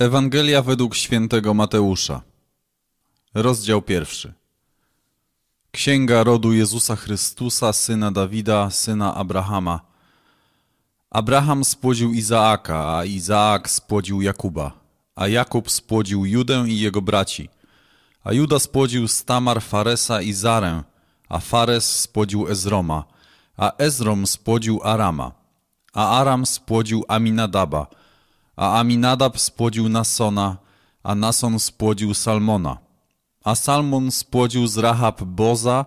Ewangelia według świętego Mateusza. Rozdział pierwszy. Księga rodu Jezusa Chrystusa, syna Dawida, syna Abrahama. Abraham spłodził Izaaka, a Izaak spłodził Jakuba, a Jakub spłodził Judę i jego braci. A Juda spłodził Stamar, Faresa i Zarę, a Fares spłodził Ezroma, a Ezrom spłodził Arama, a Aram spłodził Aminadaba, a Aminadab spłodził Nasona, a Nason spłodził Salmona. A Salmon spłodził z Rahab Boza,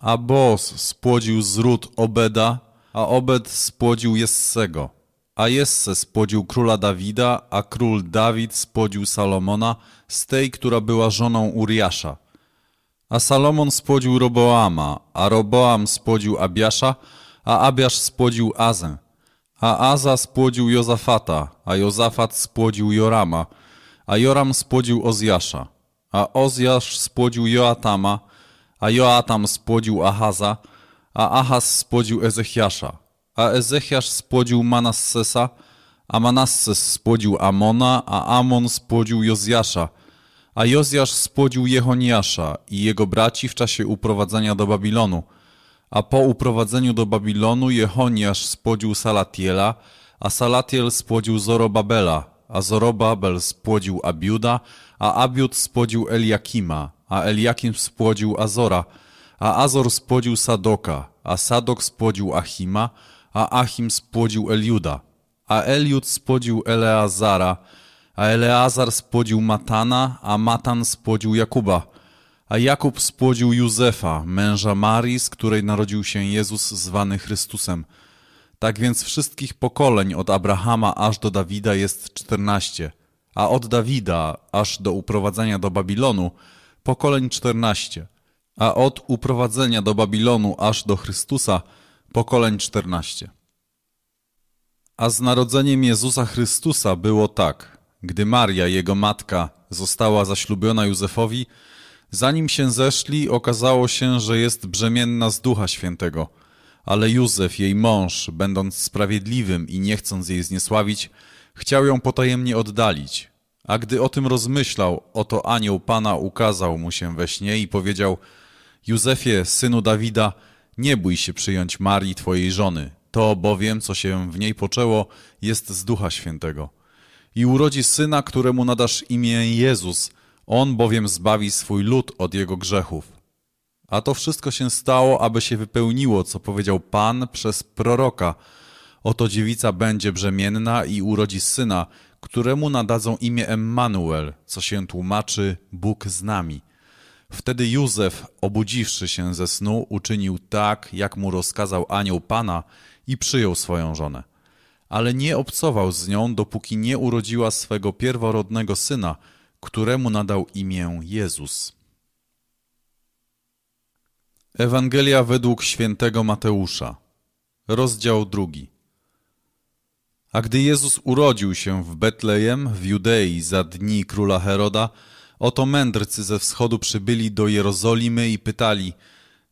a Boz spłodził z Rut Obeda, a Obed spłodził Jessego. A Jesse spłodził króla Dawida, a król Dawid spłodził Salomona z tej, która była żoną Uriasza. A Salomon spłodził Roboama, a Roboam spłodził Abiasza, a Abiasz spłodził Azę. A Aza spłodził Jozafata, a Jozafat spłodził Jorama, a Joram spłodził Ozjasza, a Ozjasz spłodził Joatama, a Joatam spłodził Ahaza, a Ahaz spłodził Ezechiasza, a Ezechiasz spłodził Manassesa, a Manasses spłodził Amona, a Amon spłodził Jozjasza, a Jozjasz spłodził Jehoniasza i jego braci w czasie uprowadzenia do Babilonu, a po uprowadzeniu do Babilonu Jehoniasz spłodził Salatiela, a Salatiel spłodził Zorobabela, a Zorobabel spłodził Abiuda, a Abiud spłodził Eliakima, a Eliakim spłodził Azora, a Azor spłodził Sadoka, a Sadok spłodził Achima, a Achim spłodził Eliuda, a Eliud spłodził Eleazara, a Eleazar spłodził Matana, a Matan spłodził Jakuba, a Jakub spłodził Józefa, męża Marii, z której narodził się Jezus zwany Chrystusem. Tak więc wszystkich pokoleń od Abrahama aż do Dawida jest czternaście, a od Dawida aż do uprowadzenia do Babilonu pokoleń czternaście, a od uprowadzenia do Babilonu aż do Chrystusa pokoleń czternaście. A z narodzeniem Jezusa Chrystusa było tak, gdy Maria, jego matka, została zaślubiona Józefowi, Zanim się zeszli, okazało się, że jest brzemienna z Ducha Świętego. Ale Józef, jej mąż, będąc sprawiedliwym i nie chcąc jej zniesławić, chciał ją potajemnie oddalić. A gdy o tym rozmyślał, oto anioł Pana ukazał mu się we śnie i powiedział Józefie, synu Dawida, nie bój się przyjąć Marii, twojej żony. To bowiem, co się w niej poczęło, jest z Ducha Świętego. I urodzi syna, któremu nadasz imię Jezus – on bowiem zbawi swój lud od jego grzechów. A to wszystko się stało, aby się wypełniło, co powiedział Pan przez proroka. Oto dziewica będzie brzemienna i urodzi syna, któremu nadadzą imię Emmanuel, co się tłumaczy Bóg z nami. Wtedy Józef, obudziwszy się ze snu, uczynił tak, jak mu rozkazał anioł Pana i przyjął swoją żonę. Ale nie obcował z nią, dopóki nie urodziła swego pierworodnego syna, któremu nadał imię Jezus. Ewangelia według świętego Mateusza, rozdział drugi. A gdy Jezus urodził się w Betlejem w Judei za dni króla Heroda, oto mędrcy ze wschodu przybyli do Jerozolimy i pytali,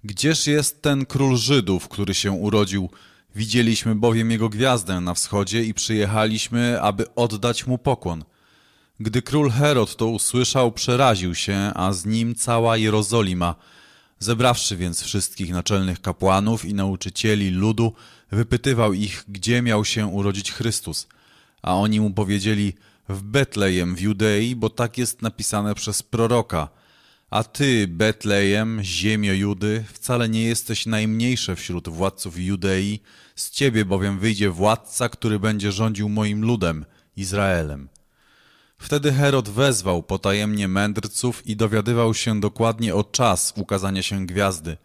gdzież jest ten król Żydów, który się urodził? Widzieliśmy bowiem jego gwiazdę na wschodzie i przyjechaliśmy, aby oddać mu pokłon. Gdy król Herod to usłyszał, przeraził się, a z nim cała Jerozolima. Zebrawszy więc wszystkich naczelnych kapłanów i nauczycieli ludu, wypytywał ich, gdzie miał się urodzić Chrystus. A oni mu powiedzieli, w Betlejem w Judei, bo tak jest napisane przez proroka. A ty, Betlejem, ziemio Judy, wcale nie jesteś najmniejsze wśród władców Judei, z ciebie bowiem wyjdzie władca, który będzie rządził moim ludem, Izraelem. Wtedy Herod wezwał potajemnie mędrców i dowiadywał się dokładnie o czas ukazania się gwiazdy.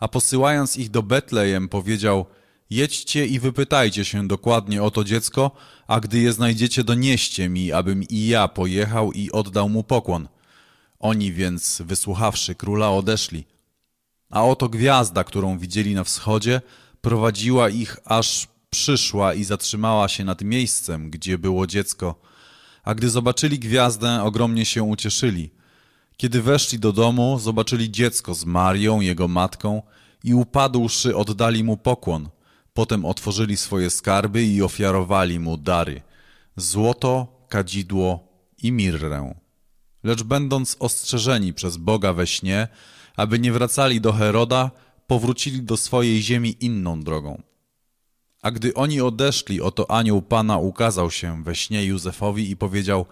A posyłając ich do Betlejem powiedział, jedźcie i wypytajcie się dokładnie o to dziecko, a gdy je znajdziecie donieście mi, abym i ja pojechał i oddał mu pokłon. Oni więc, wysłuchawszy króla, odeszli. A oto gwiazda, którą widzieli na wschodzie, prowadziła ich, aż przyszła i zatrzymała się nad miejscem, gdzie było dziecko – a gdy zobaczyli gwiazdę, ogromnie się ucieszyli. Kiedy weszli do domu, zobaczyli dziecko z Marią, jego matką, i upadłszy oddali mu pokłon. Potem otworzyli swoje skarby i ofiarowali mu dary: złoto, kadzidło, i mirrę. Lecz będąc ostrzeżeni przez Boga we śnie, aby nie wracali do Heroda, powrócili do swojej ziemi inną drogą. A gdy oni odeszli, oto anioł Pana ukazał się we śnie Józefowi i powiedział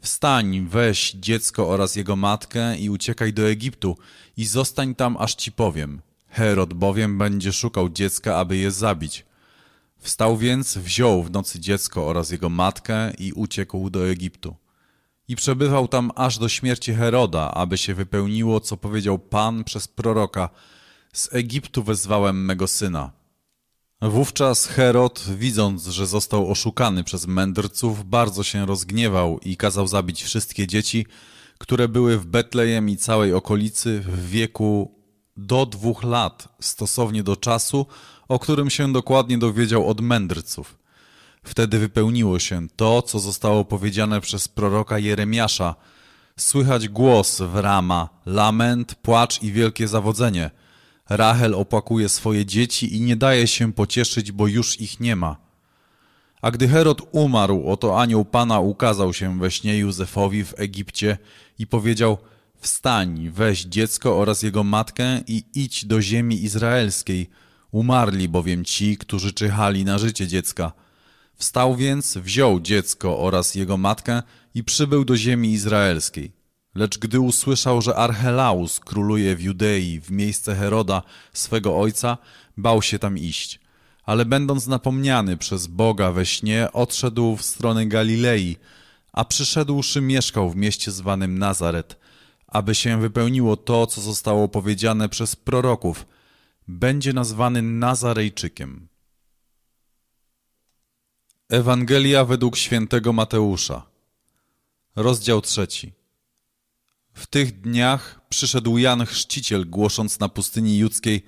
Wstań, weź dziecko oraz jego matkę i uciekaj do Egiptu i zostań tam, aż ci powiem. Herod bowiem będzie szukał dziecka, aby je zabić. Wstał więc, wziął w nocy dziecko oraz jego matkę i uciekł do Egiptu. I przebywał tam aż do śmierci Heroda, aby się wypełniło, co powiedział Pan przez proroka. Z Egiptu wezwałem mego syna. Wówczas Herod, widząc, że został oszukany przez mędrców, bardzo się rozgniewał i kazał zabić wszystkie dzieci, które były w Betlejem i całej okolicy w wieku do dwóch lat, stosownie do czasu, o którym się dokładnie dowiedział od mędrców. Wtedy wypełniło się to, co zostało powiedziane przez proroka Jeremiasza. Słychać głos w rama, lament, płacz i wielkie zawodzenie – Rachel opłakuje swoje dzieci i nie daje się pocieszyć, bo już ich nie ma. A gdy Herod umarł, oto anioł Pana ukazał się we śnie Józefowi w Egipcie i powiedział Wstań, weź dziecko oraz jego matkę i idź do ziemi izraelskiej. Umarli bowiem ci, którzy czyhali na życie dziecka. Wstał więc, wziął dziecko oraz jego matkę i przybył do ziemi izraelskiej. Lecz gdy usłyszał, że Archelaus króluje w Judei w miejsce Heroda, swego ojca, bał się tam iść. Ale będąc napomniany przez Boga we śnie, odszedł w stronę Galilei, a przyszedłszy mieszkał w mieście zwanym Nazaret, aby się wypełniło to, co zostało powiedziane przez proroków. Będzie nazwany Nazarejczykiem. Ewangelia według świętego Mateusza Rozdział trzeci w tych dniach przyszedł Jan Chrzciciel, głosząc na pustyni judzkiej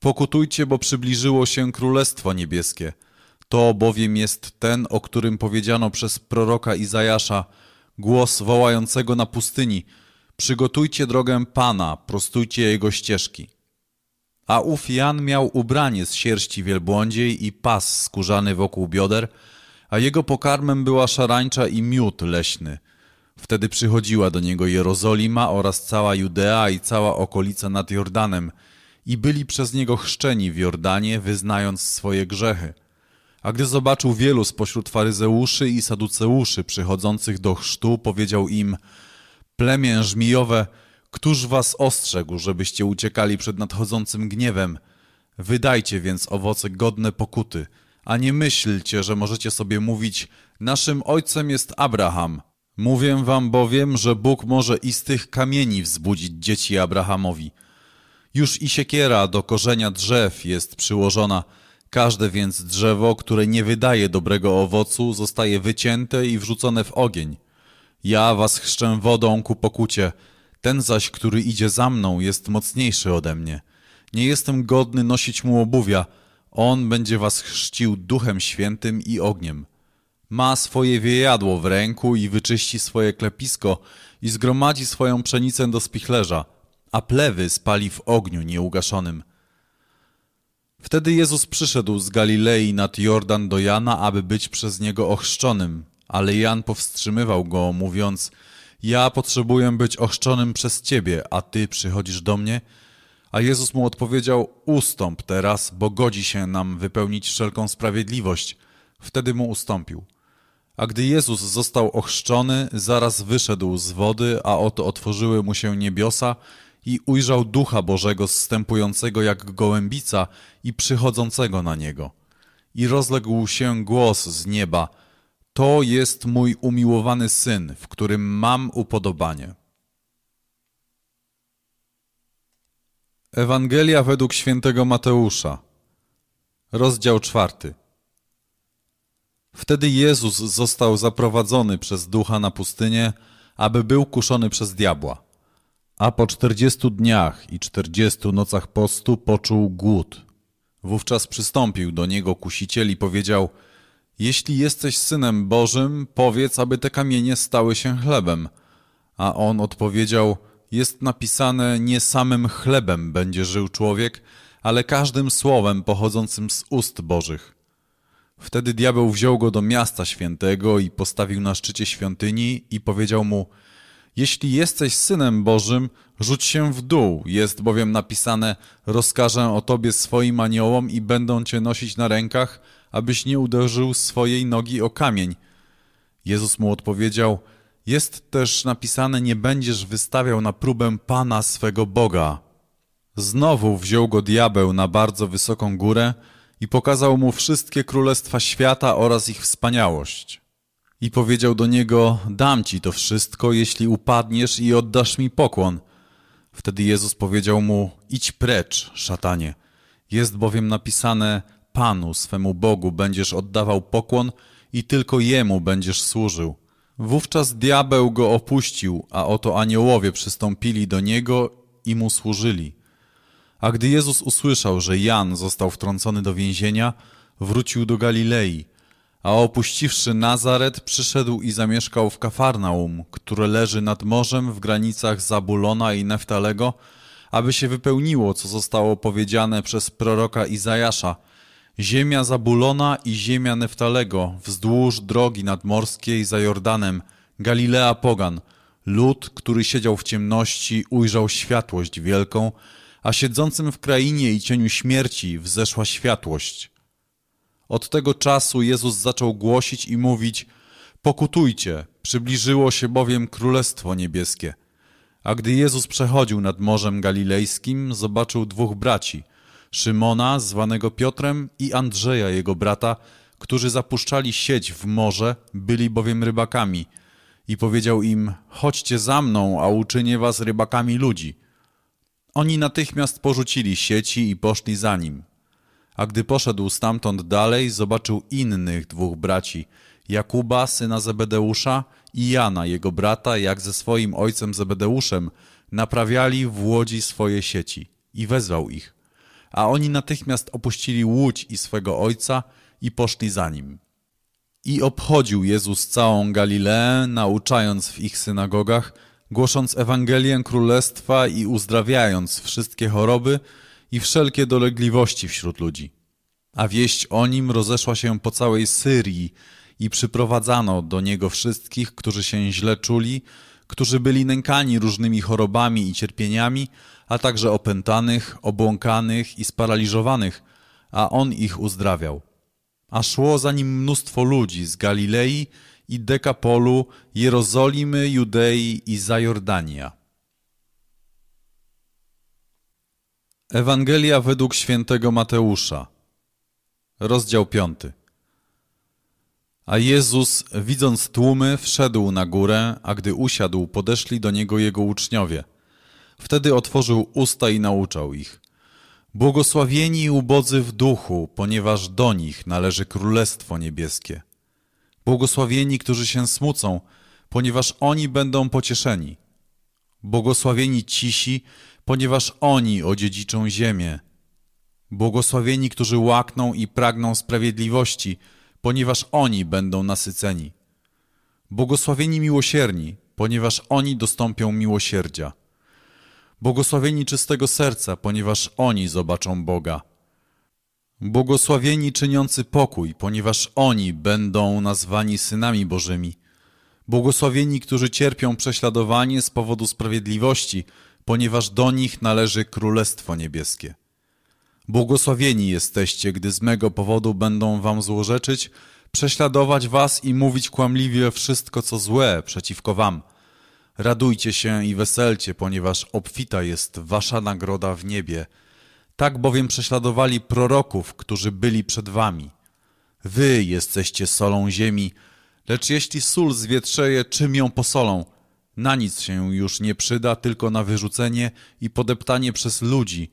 Pokutujcie, bo przybliżyło się Królestwo Niebieskie. To bowiem jest ten, o którym powiedziano przez proroka Izajasza, głos wołającego na pustyni Przygotujcie drogę Pana, prostujcie Jego ścieżki. A ów Jan miał ubranie z sierści wielbłądziej i pas skórzany wokół bioder, a jego pokarmem była szarańcza i miód leśny – Wtedy przychodziła do niego Jerozolima oraz cała Judea i cała okolica nad Jordanem i byli przez niego chrzczeni w Jordanie, wyznając swoje grzechy. A gdy zobaczył wielu spośród faryzeuszy i saduceuszy przychodzących do chrztu, powiedział im Plemię żmijowe, któż was ostrzegł, żebyście uciekali przed nadchodzącym gniewem? Wydajcie więc owoce godne pokuty, a nie myślcie, że możecie sobie mówić Naszym ojcem jest Abraham – Mówię wam bowiem, że Bóg może i z tych kamieni wzbudzić dzieci Abrahamowi. Już i siekiera do korzenia drzew jest przyłożona. Każde więc drzewo, które nie wydaje dobrego owocu, zostaje wycięte i wrzucone w ogień. Ja was chrzczę wodą ku pokucie, ten zaś, który idzie za mną, jest mocniejszy ode mnie. Nie jestem godny nosić mu obuwia. On będzie was chrzcił duchem świętym i ogniem ma swoje wiejadło w ręku i wyczyści swoje klepisko i zgromadzi swoją pszenicę do spichlerza, a plewy spali w ogniu nieugaszonym. Wtedy Jezus przyszedł z Galilei nad Jordan do Jana, aby być przez niego ochrzczonym, ale Jan powstrzymywał go, mówiąc Ja potrzebuję być ochrzczonym przez Ciebie, a Ty przychodzisz do mnie? A Jezus mu odpowiedział Ustąp teraz, bo godzi się nam wypełnić wszelką sprawiedliwość. Wtedy mu ustąpił. A gdy Jezus został ochrzczony, zaraz wyszedł z wody, a oto otworzyły mu się niebiosa i ujrzał Ducha Bożego zstępującego jak gołębica i przychodzącego na niego. I rozległ się głos z nieba: To jest mój umiłowany syn, w którym mam upodobanie. Ewangelia według świętego Mateusza, rozdział czwarty. Wtedy Jezus został zaprowadzony przez ducha na pustynię, aby był kuszony przez diabła. A po czterdziestu dniach i czterdziestu nocach postu poczuł głód. Wówczas przystąpił do niego kusiciel i powiedział: Jeśli jesteś synem Bożym, powiedz, aby te kamienie stały się chlebem. A on odpowiedział: Jest napisane: Nie samym chlebem będzie żył człowiek, ale każdym słowem pochodzącym z ust Bożych. Wtedy diabeł wziął go do miasta świętego i postawił na szczycie świątyni i powiedział mu: Jeśli jesteś synem Bożym, rzuć się w dół. Jest bowiem napisane: Rozkażę o tobie swoim aniołom i będą cię nosić na rękach, abyś nie uderzył swojej nogi o kamień. Jezus mu odpowiedział: Jest też napisane: Nie będziesz wystawiał na próbę Pana swego Boga. Znowu wziął go diabeł na bardzo wysoką górę i pokazał mu wszystkie królestwa świata oraz ich wspaniałość. I powiedział do niego: Dam ci to wszystko, jeśli upadniesz i oddasz mi pokłon. Wtedy Jezus powiedział mu: Idź precz, szatanie. Jest bowiem napisane: Panu, swemu Bogu, będziesz oddawał pokłon i tylko jemu będziesz służył. Wówczas diabeł go opuścił, a oto aniołowie przystąpili do niego i mu służyli. A gdy Jezus usłyszał, że Jan został wtrącony do więzienia, wrócił do Galilei, a opuściwszy Nazaret, przyszedł i zamieszkał w Kafarnaum, które leży nad morzem w granicach Zabulona i Neftalego, aby się wypełniło, co zostało powiedziane przez proroka Izajasza. Ziemia Zabulona i ziemia Neftalego, wzdłuż drogi nadmorskiej za Jordanem, Galilea Pogan, lud, który siedział w ciemności, ujrzał światłość wielką, a siedzącym w krainie i cieniu śmierci wzeszła światłość. Od tego czasu Jezus zaczął głosić i mówić: Pokutujcie, przybliżyło się bowiem Królestwo Niebieskie. A gdy Jezus przechodził nad Morzem Galilejskim, zobaczył dwóch braci: Szymona, zwanego Piotrem, i Andrzeja, jego brata, którzy zapuszczali sieć w morze, byli bowiem rybakami. I powiedział im: Chodźcie za mną, a uczynię was rybakami ludzi. Oni natychmiast porzucili sieci i poszli za nim. A gdy poszedł stamtąd dalej, zobaczył innych dwóch braci, Jakuba, syna Zebedeusza i Jana, jego brata, jak ze swoim ojcem Zebedeuszem naprawiali w łodzi swoje sieci i wezwał ich. A oni natychmiast opuścili łódź i swego ojca i poszli za nim. I obchodził Jezus całą Galileę, nauczając w ich synagogach, głosząc Ewangelię Królestwa i uzdrawiając wszystkie choroby i wszelkie dolegliwości wśród ludzi. A wieść o nim rozeszła się po całej Syrii i przyprowadzano do niego wszystkich, którzy się źle czuli, którzy byli nękani różnymi chorobami i cierpieniami, a także opętanych, obłąkanych i sparaliżowanych, a on ich uzdrawiał. A szło za nim mnóstwo ludzi z Galilei i Dekapolu, Jerozolimy, Judei i Zajordania. Ewangelia według świętego Mateusza Rozdział piąty A Jezus, widząc tłumy, wszedł na górę, a gdy usiadł, podeszli do Niego Jego uczniowie. Wtedy otworzył usta i nauczał ich. Błogosławieni ubodzy w duchu, ponieważ do nich należy Królestwo Niebieskie. Błogosławieni, którzy się smucą, ponieważ oni będą pocieszeni. Błogosławieni cisi, ponieważ oni odziedziczą ziemię. Błogosławieni, którzy łakną i pragną sprawiedliwości, ponieważ oni będą nasyceni. Błogosławieni miłosierni, ponieważ oni dostąpią miłosierdzia. Błogosławieni czystego serca, ponieważ oni zobaczą Boga. Błogosławieni czyniący pokój, ponieważ oni będą nazwani synami Bożymi. Błogosławieni, którzy cierpią prześladowanie z powodu sprawiedliwości, ponieważ do nich należy Królestwo Niebieskie. Błogosławieni jesteście, gdy z mego powodu będą wam złorzeczyć, prześladować was i mówić kłamliwie wszystko, co złe przeciwko wam. Radujcie się i weselcie, ponieważ obfita jest wasza nagroda w niebie – tak bowiem prześladowali proroków, którzy byli przed wami. Wy jesteście solą ziemi, lecz jeśli sól zwietrzeje, czym ją posolą? Na nic się już nie przyda, tylko na wyrzucenie i podeptanie przez ludzi.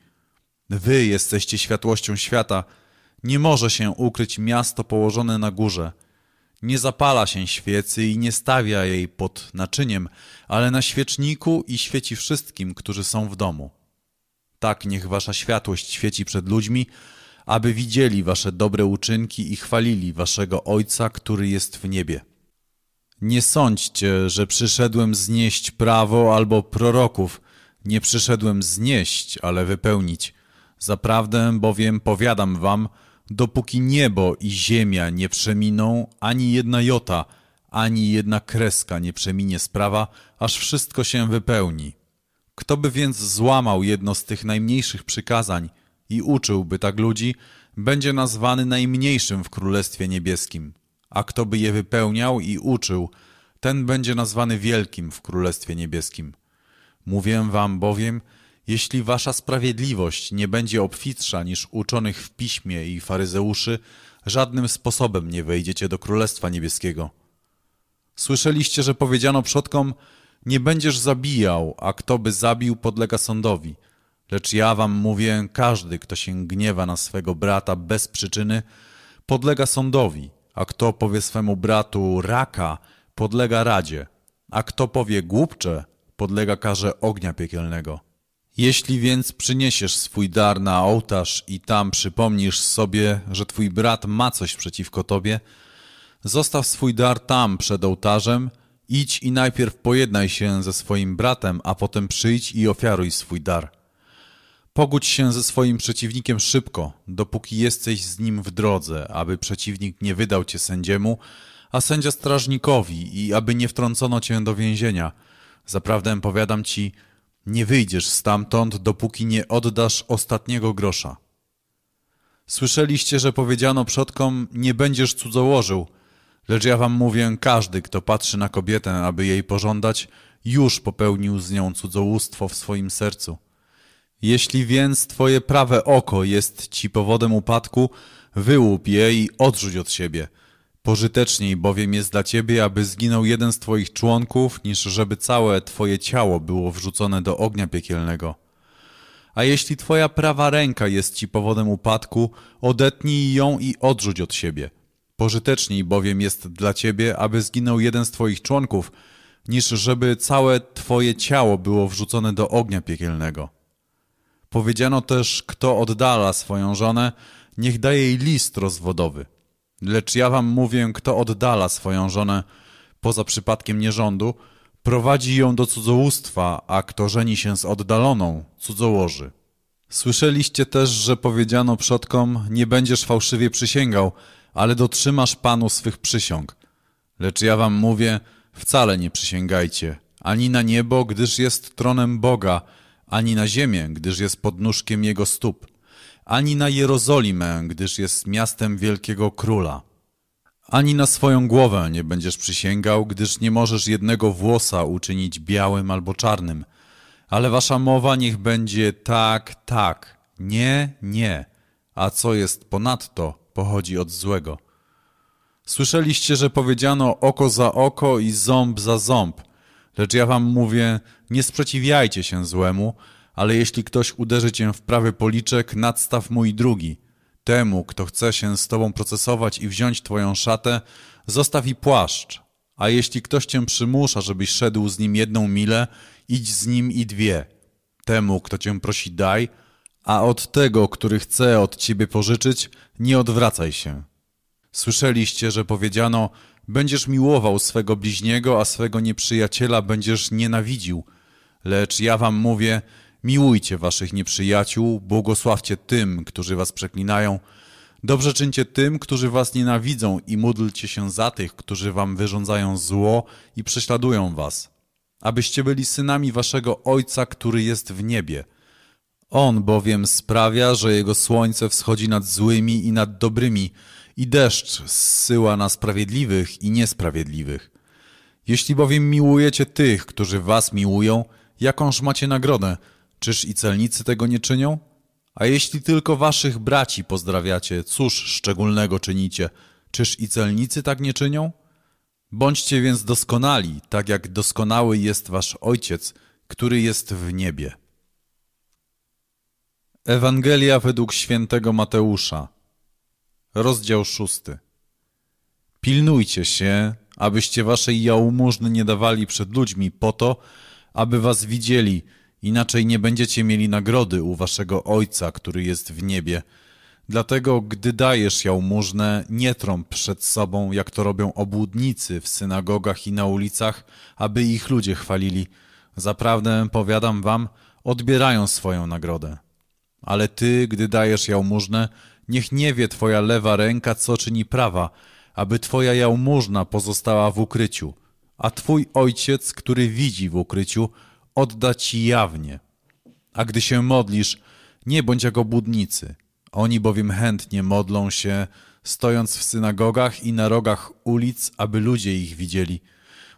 Wy jesteście światłością świata. Nie może się ukryć miasto położone na górze. Nie zapala się świecy i nie stawia jej pod naczyniem, ale na świeczniku i świeci wszystkim, którzy są w domu. Tak niech wasza światłość świeci przed ludźmi, aby widzieli wasze dobre uczynki i chwalili waszego Ojca, który jest w niebie. Nie sądźcie, że przyszedłem znieść prawo albo proroków. Nie przyszedłem znieść, ale wypełnić. Zaprawdę bowiem powiadam wam, dopóki niebo i ziemia nie przeminą, ani jedna jota, ani jedna kreska nie przeminie sprawa, aż wszystko się wypełni. Kto by więc złamał jedno z tych najmniejszych przykazań i uczyłby tak ludzi, będzie nazwany najmniejszym w Królestwie Niebieskim, a kto by je wypełniał i uczył, ten będzie nazwany wielkim w Królestwie Niebieskim. Mówię wam bowiem, jeśli wasza sprawiedliwość nie będzie obfitsza niż uczonych w piśmie i faryzeuszy, żadnym sposobem nie wejdziecie do Królestwa Niebieskiego. Słyszeliście, że powiedziano przodkom, nie będziesz zabijał, a kto by zabił, podlega sądowi. Lecz ja wam mówię, każdy, kto się gniewa na swego brata bez przyczyny, podlega sądowi, a kto powie swemu bratu raka, podlega radzie, a kto powie głupcze, podlega karze ognia piekielnego. Jeśli więc przyniesiesz swój dar na ołtarz i tam przypomnisz sobie, że twój brat ma coś przeciwko tobie, zostaw swój dar tam przed ołtarzem, idź i najpierw pojednaj się ze swoim bratem, a potem przyjdź i ofiaruj swój dar. Pogódź się ze swoim przeciwnikiem szybko, dopóki jesteś z nim w drodze, aby przeciwnik nie wydał cię sędziemu, a sędzia strażnikowi i aby nie wtrącono cię do więzienia. Zaprawdę powiadam ci, nie wyjdziesz stamtąd, dopóki nie oddasz ostatniego grosza. Słyszeliście, że powiedziano przodkom, nie będziesz cudzołożył, lecz ja wam mówię, każdy, kto patrzy na kobietę, aby jej pożądać, już popełnił z nią cudzołóstwo w swoim sercu. Jeśli więc twoje prawe oko jest ci powodem upadku, wyłup je i odrzuć od siebie – Pożyteczniej bowiem jest dla ciebie, aby zginął jeden z twoich członków, niż żeby całe twoje ciało było wrzucone do ognia piekielnego. A jeśli twoja prawa ręka jest ci powodem upadku, odetnij ją i odrzuć od siebie. Pożyteczniej bowiem jest dla ciebie, aby zginął jeden z twoich członków, niż żeby całe twoje ciało było wrzucone do ognia piekielnego. Powiedziano też, kto oddala swoją żonę, niech daje jej list rozwodowy. Lecz ja wam mówię, kto oddala swoją żonę poza przypadkiem nierządu, prowadzi ją do cudzołóstwa, a kto żeni się z oddaloną, cudzołoży. Słyszeliście też, że powiedziano przodkom, nie będziesz fałszywie przysięgał, ale dotrzymasz Panu swych przysiąg. Lecz ja wam mówię, wcale nie przysięgajcie, ani na niebo, gdyż jest tronem Boga, ani na ziemię, gdyż jest podnóżkiem Jego stóp ani na Jerozolimę, gdyż jest miastem wielkiego króla. Ani na swoją głowę nie będziesz przysięgał, gdyż nie możesz jednego włosa uczynić białym albo czarnym. Ale wasza mowa niech będzie tak, tak, nie, nie, a co jest ponadto, pochodzi od złego. Słyszeliście, że powiedziano oko za oko i ząb za ząb, lecz ja wam mówię, nie sprzeciwiajcie się złemu, ale jeśli ktoś uderzy cię w prawy policzek, nadstaw mój drugi. Temu, kto chce się z tobą procesować i wziąć twoją szatę, zostaw i płaszcz. A jeśli ktoś cię przymusza, żebyś szedł z nim jedną milę, idź z nim i dwie. Temu, kto cię prosi, daj, a od tego, który chce od ciebie pożyczyć, nie odwracaj się. Słyszeliście, że powiedziano, będziesz miłował swego bliźniego, a swego nieprzyjaciela będziesz nienawidził. Lecz ja wam mówię, Miłujcie waszych nieprzyjaciół, błogosławcie tym, którzy was przeklinają, dobrze czyńcie tym, którzy was nienawidzą i módlcie się za tych, którzy wam wyrządzają zło i prześladują was, abyście byli synami waszego Ojca, który jest w niebie. On bowiem sprawia, że jego słońce wschodzi nad złymi i nad dobrymi i deszcz zsyła na sprawiedliwych i niesprawiedliwych. Jeśli bowiem miłujecie tych, którzy was miłują, jakąż macie nagrodę – Czyż i celnicy tego nie czynią? A jeśli tylko waszych braci pozdrawiacie, cóż szczególnego czynicie? Czyż i celnicy tak nie czynią? Bądźcie więc doskonali, tak jak doskonały jest wasz Ojciec, który jest w niebie. Ewangelia według świętego Mateusza Rozdział szósty Pilnujcie się, abyście waszej jałmużny nie dawali przed ludźmi po to, aby was widzieli – Inaczej nie będziecie mieli nagrody u waszego Ojca, który jest w niebie. Dlatego, gdy dajesz jałmużnę, nie trąb przed sobą, jak to robią obłudnicy w synagogach i na ulicach, aby ich ludzie chwalili. Zaprawdę, powiadam wam, odbierają swoją nagrodę. Ale ty, gdy dajesz jałmużnę, Niech nie wie twoja lewa ręka, co czyni prawa, aby twoja jałmużna pozostała w ukryciu, a twój ojciec, który widzi w ukryciu, odda ci jawnie. A gdy się modlisz, nie bądź jak obłudnicy. Oni bowiem chętnie modlą się, stojąc w synagogach i na rogach ulic, aby ludzie ich widzieli.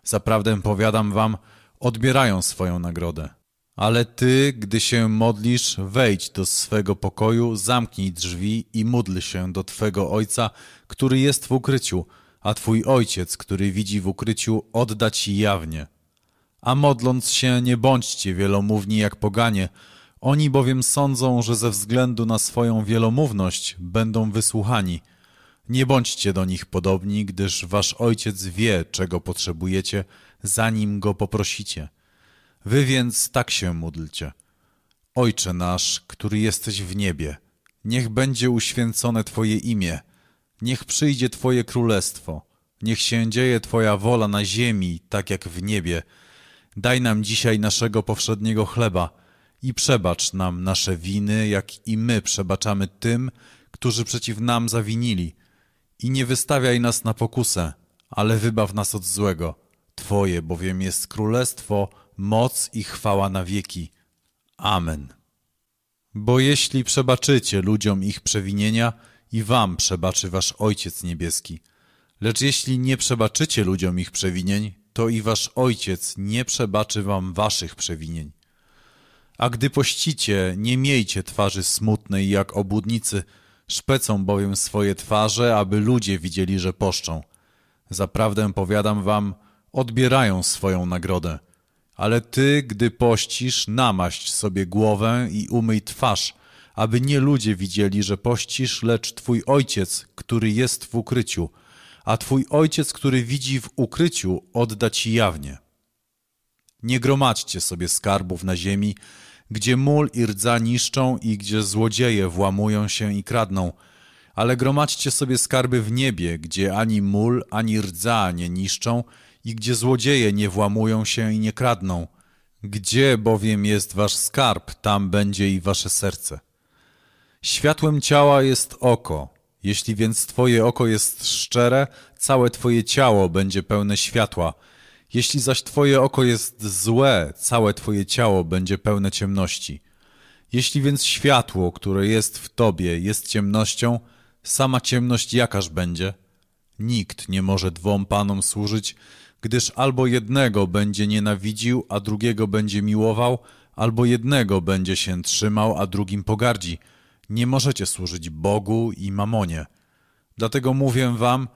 Zaprawdę powiadam wam, odbierają swoją nagrodę. Ale ty, gdy się modlisz, wejdź do swego pokoju, zamknij drzwi i módl się do twego ojca, który jest w ukryciu, a twój ojciec, który widzi w ukryciu, odda ci jawnie. A modląc się, nie bądźcie wielomówni jak poganie, oni bowiem sądzą, że ze względu na swoją wielomówność będą wysłuchani. Nie bądźcie do nich podobni, gdyż wasz ojciec wie, czego potrzebujecie, zanim go poprosicie. Wy więc tak się módlcie. Ojcze nasz, który jesteś w niebie, niech będzie uświęcone Twoje imię, niech przyjdzie Twoje królestwo, niech się dzieje Twoja wola na ziemi, tak jak w niebie. Daj nam dzisiaj naszego powszedniego chleba i przebacz nam nasze winy, jak i my przebaczamy tym, którzy przeciw nam zawinili. I nie wystawiaj nas na pokusę, ale wybaw nas od złego. Twoje bowiem jest królestwo, moc i chwała na wieki. Amen. Bo jeśli przebaczycie ludziom ich przewinienia, i wam przebaczy wasz Ojciec Niebieski. Lecz jeśli nie przebaczycie ludziom ich przewinień, to i wasz Ojciec nie przebaczy wam waszych przewinień. A gdy pościcie, nie miejcie twarzy smutnej jak obłudnicy, szpecą bowiem swoje twarze, aby ludzie widzieli, że poszczą. Zaprawdę powiadam wam, odbierają swoją nagrodę. Ale ty, gdy pościsz, namaść sobie głowę i umyj twarz, aby nie ludzie widzieli, że pościsz, lecz twój ojciec, który jest w ukryciu, a twój ojciec, który widzi w ukryciu, odda ci jawnie. Nie gromadźcie sobie skarbów na ziemi, gdzie mól i rdza niszczą i gdzie złodzieje włamują się i kradną, ale gromadźcie sobie skarby w niebie, gdzie ani mól, ani rdza nie niszczą i gdzie złodzieje nie włamują się i nie kradną. Gdzie bowiem jest wasz skarb, tam będzie i wasze serce. Światłem ciała jest oko. Jeśli więc twoje oko jest szczere, całe twoje ciało będzie pełne światła. Jeśli zaś twoje oko jest złe, całe twoje ciało będzie pełne ciemności. Jeśli więc światło, które jest w tobie, jest ciemnością, sama ciemność jakaż będzie? Nikt nie może dwom panom służyć, gdyż albo jednego będzie nienawidził, a drugiego będzie miłował, albo jednego będzie się trzymał, a drugim pogardzi. Nie możecie służyć Bogu i mamonie. Dlatego mówię wam,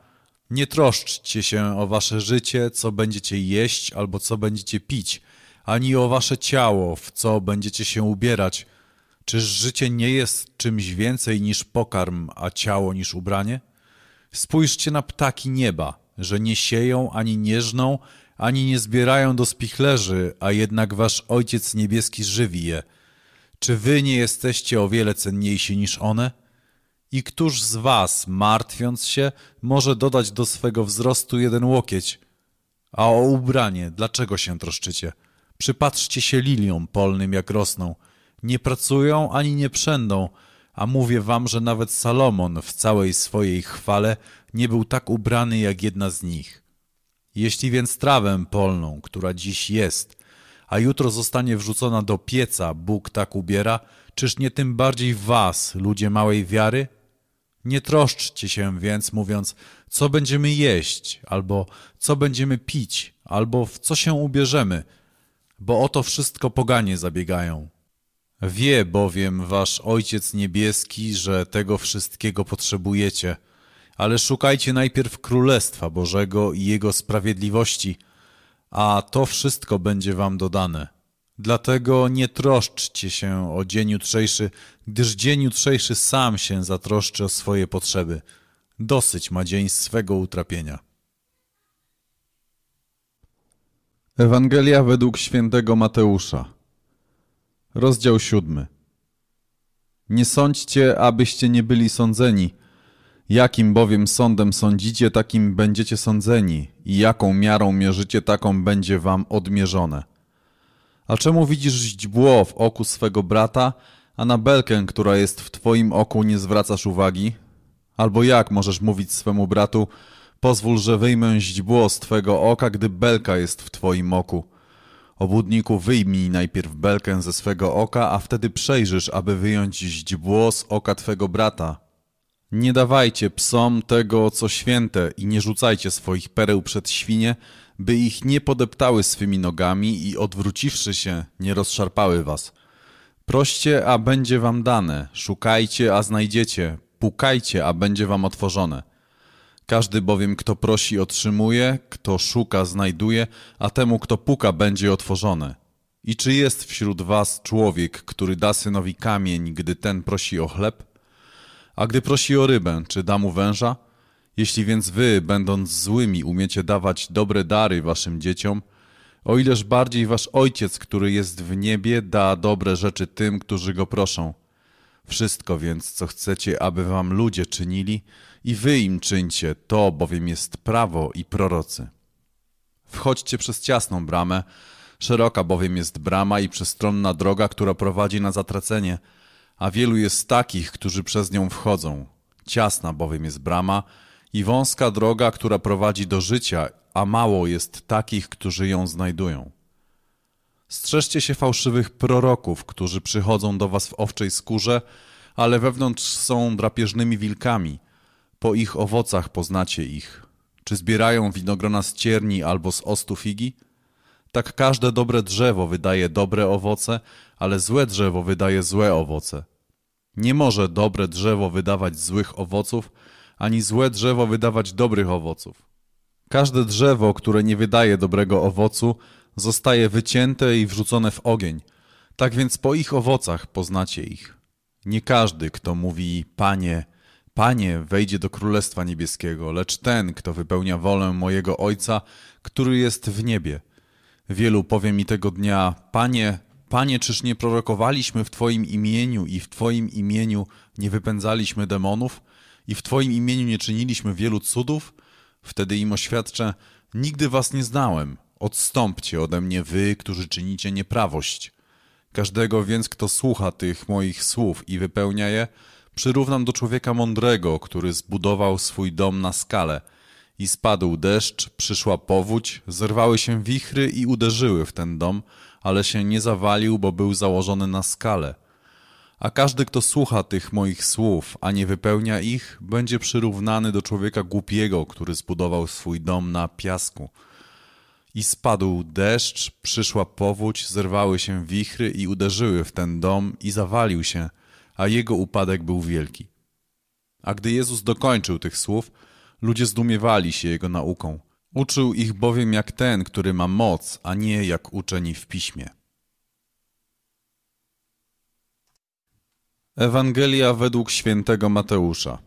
nie troszczcie się o wasze życie, co będziecie jeść albo co będziecie pić, ani o wasze ciało, w co będziecie się ubierać. Czyż życie nie jest czymś więcej niż pokarm, a ciało niż ubranie? Spójrzcie na ptaki nieba, że nie sieją ani nie żną, ani nie zbierają do spichlerzy, a jednak wasz Ojciec Niebieski żywi je. Czy wy nie jesteście o wiele cenniejsi niż one? I któż z was, martwiąc się, może dodać do swego wzrostu jeden łokieć? A o ubranie, dlaczego się troszczycie? Przypatrzcie się liliom polnym, jak rosną. Nie pracują ani nie przędą, a mówię wam, że nawet Salomon w całej swojej chwale nie był tak ubrany jak jedna z nich. Jeśli więc trawę polną, która dziś jest, a jutro zostanie wrzucona do pieca, Bóg tak ubiera, czyż nie tym bardziej was, ludzie małej wiary? Nie troszczcie się więc, mówiąc, co będziemy jeść, albo co będziemy pić, albo w co się ubierzemy, bo o to wszystko poganie zabiegają. Wie bowiem wasz Ojciec Niebieski, że tego wszystkiego potrzebujecie, ale szukajcie najpierw Królestwa Bożego i Jego sprawiedliwości, a to wszystko będzie wam dodane. Dlatego nie troszczcie się o dzień jutrzejszy, gdyż dzień jutrzejszy sam się zatroszczy o swoje potrzeby. Dosyć ma dzień swego utrapienia. Ewangelia według świętego Mateusza Rozdział siódmy Nie sądźcie, abyście nie byli sądzeni. Jakim bowiem sądem sądzicie, takim będziecie sądzeni i jaką miarą mierzycie, taką będzie wam odmierzone. A czemu widzisz źdźbło w oku swego brata, a na belkę, która jest w twoim oku, nie zwracasz uwagi? Albo jak możesz mówić swemu bratu, pozwól, że wyjmę źdźbło z twego oka, gdy belka jest w twoim oku? Obudniku, wyjmij najpierw belkę ze swego oka, a wtedy przejrzysz, aby wyjąć źdźbło z oka twego brata. Nie dawajcie psom tego, co święte i nie rzucajcie swoich pereł przed świnie, by ich nie podeptały swymi nogami i odwróciwszy się, nie rozszarpały was. Proście, a będzie wam dane, szukajcie, a znajdziecie, pukajcie, a będzie wam otworzone. Każdy bowiem, kto prosi, otrzymuje, kto szuka, znajduje, a temu, kto puka, będzie otworzone. I czy jest wśród was człowiek, który da synowi kamień, gdy ten prosi o chleb? A gdy prosi o rybę, czy da mu węża? Jeśli więc wy, będąc złymi, umiecie dawać dobre dary waszym dzieciom, o ileż bardziej wasz Ojciec, który jest w niebie, da dobre rzeczy tym, którzy go proszą. Wszystko więc, co chcecie, aby wam ludzie czynili, i wy im czyńcie, to bowiem jest prawo i prorocy. Wchodźcie przez ciasną bramę, szeroka bowiem jest brama i przestronna droga, która prowadzi na zatracenie, a wielu jest takich, którzy przez nią wchodzą. Ciasna bowiem jest brama i wąska droga, która prowadzi do życia, a mało jest takich, którzy ją znajdują. Strzeżcie się fałszywych proroków, którzy przychodzą do was w owczej skórze, ale wewnątrz są drapieżnymi wilkami. Po ich owocach poznacie ich. Czy zbierają winogrona z cierni albo z ostu figi? Tak każde dobre drzewo wydaje dobre owoce, ale złe drzewo wydaje złe owoce. Nie może dobre drzewo wydawać złych owoców, ani złe drzewo wydawać dobrych owoców. Każde drzewo, które nie wydaje dobrego owocu, zostaje wycięte i wrzucone w ogień. Tak więc po ich owocach poznacie ich. Nie każdy, kto mówi Panie, Panie, wejdzie do Królestwa Niebieskiego, lecz ten, kto wypełnia wolę mojego Ojca, który jest w niebie. Wielu powie mi tego dnia, Panie, Panie, czyż nie prorokowaliśmy w Twoim imieniu i w Twoim imieniu nie wypędzaliśmy demonów i w Twoim imieniu nie czyniliśmy wielu cudów? Wtedy im oświadczę, nigdy Was nie znałem, odstąpcie ode mnie wy, którzy czynicie nieprawość. Każdego więc, kto słucha tych moich słów i wypełnia je, przyrównam do człowieka mądrego, który zbudował swój dom na skale. I spadł deszcz, przyszła powódź, zerwały się wichry i uderzyły w ten dom, ale się nie zawalił, bo był założony na skale. A każdy, kto słucha tych moich słów, a nie wypełnia ich, będzie przyrównany do człowieka głupiego, który zbudował swój dom na piasku. I spadł deszcz, przyszła powódź, zerwały się wichry i uderzyły w ten dom i zawalił się, a jego upadek był wielki. A gdy Jezus dokończył tych słów, ludzie zdumiewali się jego nauką. Uczył ich bowiem jak ten, który ma moc, a nie jak uczeni w piśmie. Ewangelia według świętego Mateusza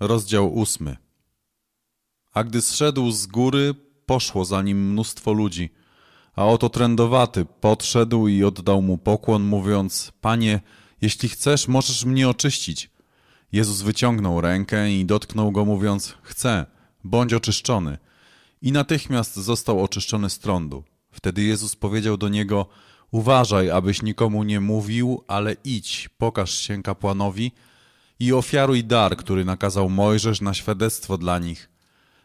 Rozdział ósmy A gdy zszedł z góry, poszło za nim mnóstwo ludzi. A oto trędowaty podszedł i oddał mu pokłon, mówiąc, Panie, jeśli chcesz, możesz mnie oczyścić. Jezus wyciągnął rękę i dotknął go, mówiąc, chcę, bądź oczyszczony. I natychmiast został oczyszczony z trądu. Wtedy Jezus powiedział do niego, uważaj, abyś nikomu nie mówił, ale idź, pokaż się kapłanowi i ofiaruj dar, który nakazał Mojżesz na świadectwo dla nich.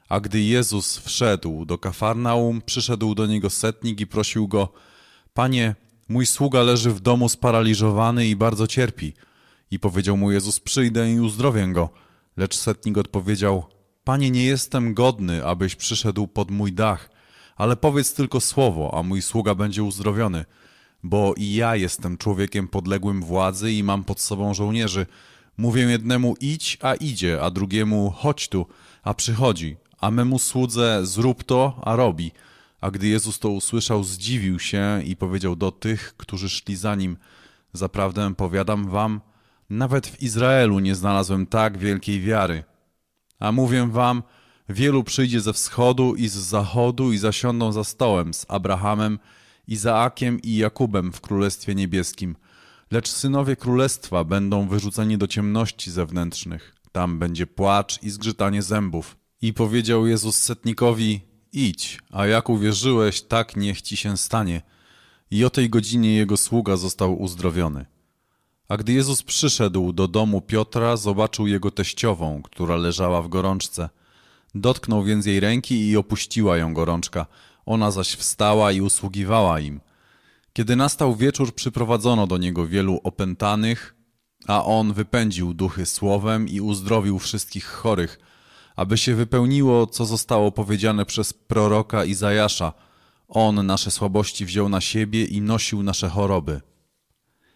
A gdy Jezus wszedł do Kafarnaum, przyszedł do niego setnik i prosił go: Panie, mój sługa leży w domu sparaliżowany i bardzo cierpi. I powiedział mu Jezus: Przyjdę i uzdrowię go. Lecz setnik odpowiedział: Panie, nie jestem godny, abyś przyszedł pod mój dach, ale powiedz tylko słowo, a mój sługa będzie uzdrowiony. Bo i ja jestem człowiekiem podległym władzy i mam pod sobą żołnierzy. Mówię jednemu idź, a idzie, a drugiemu chodź tu, a przychodzi, a memu słudze zrób to, a robi. A gdy Jezus to usłyszał, zdziwił się i powiedział do tych, którzy szli za nim, zaprawdę powiadam wam, nawet w Izraelu nie znalazłem tak wielkiej wiary. A mówię wam, wielu przyjdzie ze wschodu i z zachodu i zasiądą za stołem z Abrahamem, Izaakiem i Jakubem w Królestwie Niebieskim. Lecz synowie królestwa będą wyrzuceni do ciemności zewnętrznych. Tam będzie płacz i zgrzytanie zębów. I powiedział Jezus setnikowi, idź, a jak uwierzyłeś, tak niech ci się stanie. I o tej godzinie jego sługa został uzdrowiony. A gdy Jezus przyszedł do domu Piotra, zobaczył jego teściową, która leżała w gorączce. Dotknął więc jej ręki i opuściła ją gorączka. Ona zaś wstała i usługiwała im. Kiedy nastał wieczór, przyprowadzono do niego wielu opętanych, a on wypędził duchy słowem i uzdrowił wszystkich chorych, aby się wypełniło, co zostało powiedziane przez proroka Izajasza. On nasze słabości wziął na siebie i nosił nasze choroby.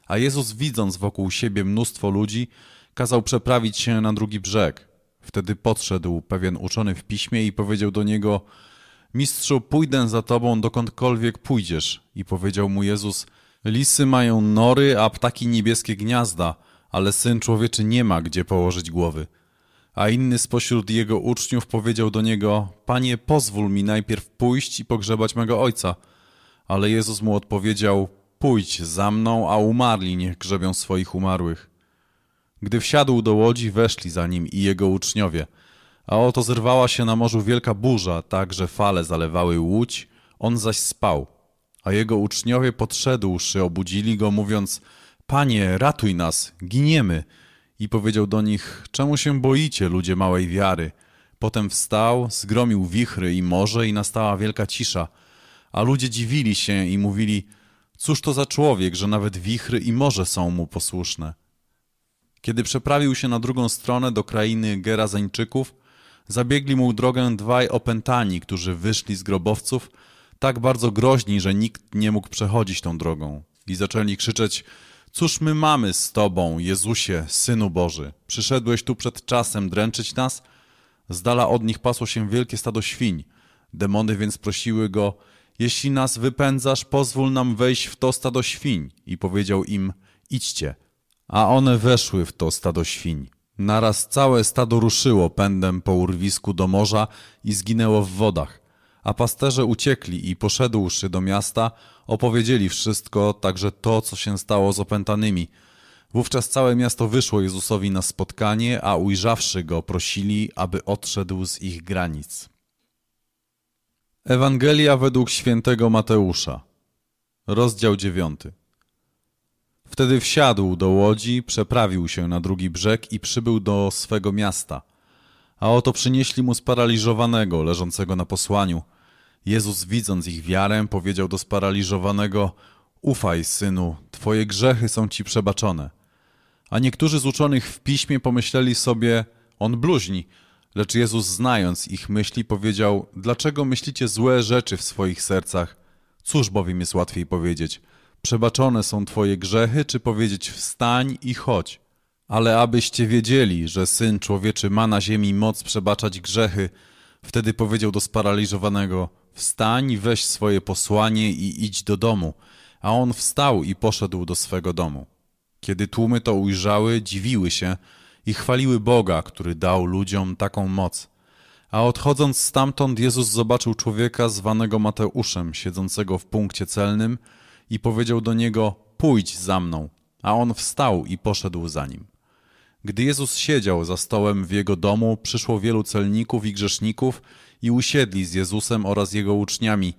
A Jezus, widząc wokół siebie mnóstwo ludzi, kazał przeprawić się na drugi brzeg. Wtedy podszedł pewien uczony w piśmie i powiedział do niego: Mistrzu, pójdę za tobą dokądkolwiek pójdziesz. I powiedział mu Jezus: Lisy mają nory, a ptaki niebieskie gniazda, ale syn człowieczy nie ma gdzie położyć głowy. A inny spośród jego uczniów powiedział do niego: Panie, pozwól mi najpierw pójść i pogrzebać mego ojca. Ale Jezus mu odpowiedział: Pójdź za mną, a umarli niech grzebią swoich umarłych. Gdy wsiadł do łodzi, weszli za nim i jego uczniowie. A oto zerwała się na morzu wielka burza, tak że fale zalewały łódź, on zaś spał. A jego uczniowie podszedłszy obudzili go, mówiąc: Panie, ratuj nas, giniemy. I powiedział do nich: Czemu się boicie, ludzie małej wiary? Potem wstał, zgromił wichry i morze, i nastała wielka cisza. A ludzie dziwili się i mówili: Cóż to za człowiek, że nawet wichry i morze są mu posłuszne? Kiedy przeprawił się na drugą stronę do krainy Gerazańczyków, zabiegli mu drogę dwaj opętani, którzy wyszli z grobowców, tak bardzo groźni, że nikt nie mógł przechodzić tą drogą. I zaczęli krzyczeć: Cóż my mamy z Tobą, Jezusie, Synu Boży? Przyszedłeś tu przed czasem dręczyć nas? Z dala od nich pasło się wielkie stado świń. Demony więc prosiły go, jeśli nas wypędzasz, pozwól nam wejść w to stado świń. I powiedział im, idźcie. A one weszły w to stado świń. Naraz całe stado ruszyło pędem po urwisku do morza i zginęło w wodach. A pasterze uciekli i poszedłszy do miasta, opowiedzieli wszystko, także to, co się stało z opętanymi. Wówczas całe miasto wyszło Jezusowi na spotkanie, a ujrzawszy go, prosili, aby odszedł z ich granic. Ewangelia według świętego Mateusza, rozdział dziewiąty. Wtedy wsiadł do łodzi, przeprawił się na drugi brzeg i przybył do swego miasta. A oto przynieśli mu sparaliżowanego, leżącego na posłaniu. Jezus, widząc ich wiarę, powiedział do sparaliżowanego: Ufaj, synu, twoje grzechy są ci przebaczone. A niektórzy z uczonych w piśmie pomyśleli sobie: On bluźni. Lecz Jezus, znając ich myśli, powiedział: Dlaczego myślicie złe rzeczy w swoich sercach? Cóż bowiem jest łatwiej powiedzieć: Przebaczone są twoje grzechy, czy powiedzieć: Wstań i chodź? Ale abyście wiedzieli, że syn człowieczy ma na ziemi moc przebaczać grzechy, wtedy powiedział do sparaliżowanego: Wstań, weź swoje posłanie i idź do domu. A on wstał i poszedł do swego domu. Kiedy tłumy to ujrzały, dziwiły się, i chwaliły Boga, który dał ludziom taką moc. A odchodząc stamtąd, Jezus zobaczył człowieka zwanego Mateuszem, siedzącego w punkcie celnym i powiedział do niego: Pójdź za mną. A on wstał i poszedł za nim. Gdy Jezus siedział za stołem w jego domu, przyszło wielu celników i grzeszników i usiedli z Jezusem oraz jego uczniami.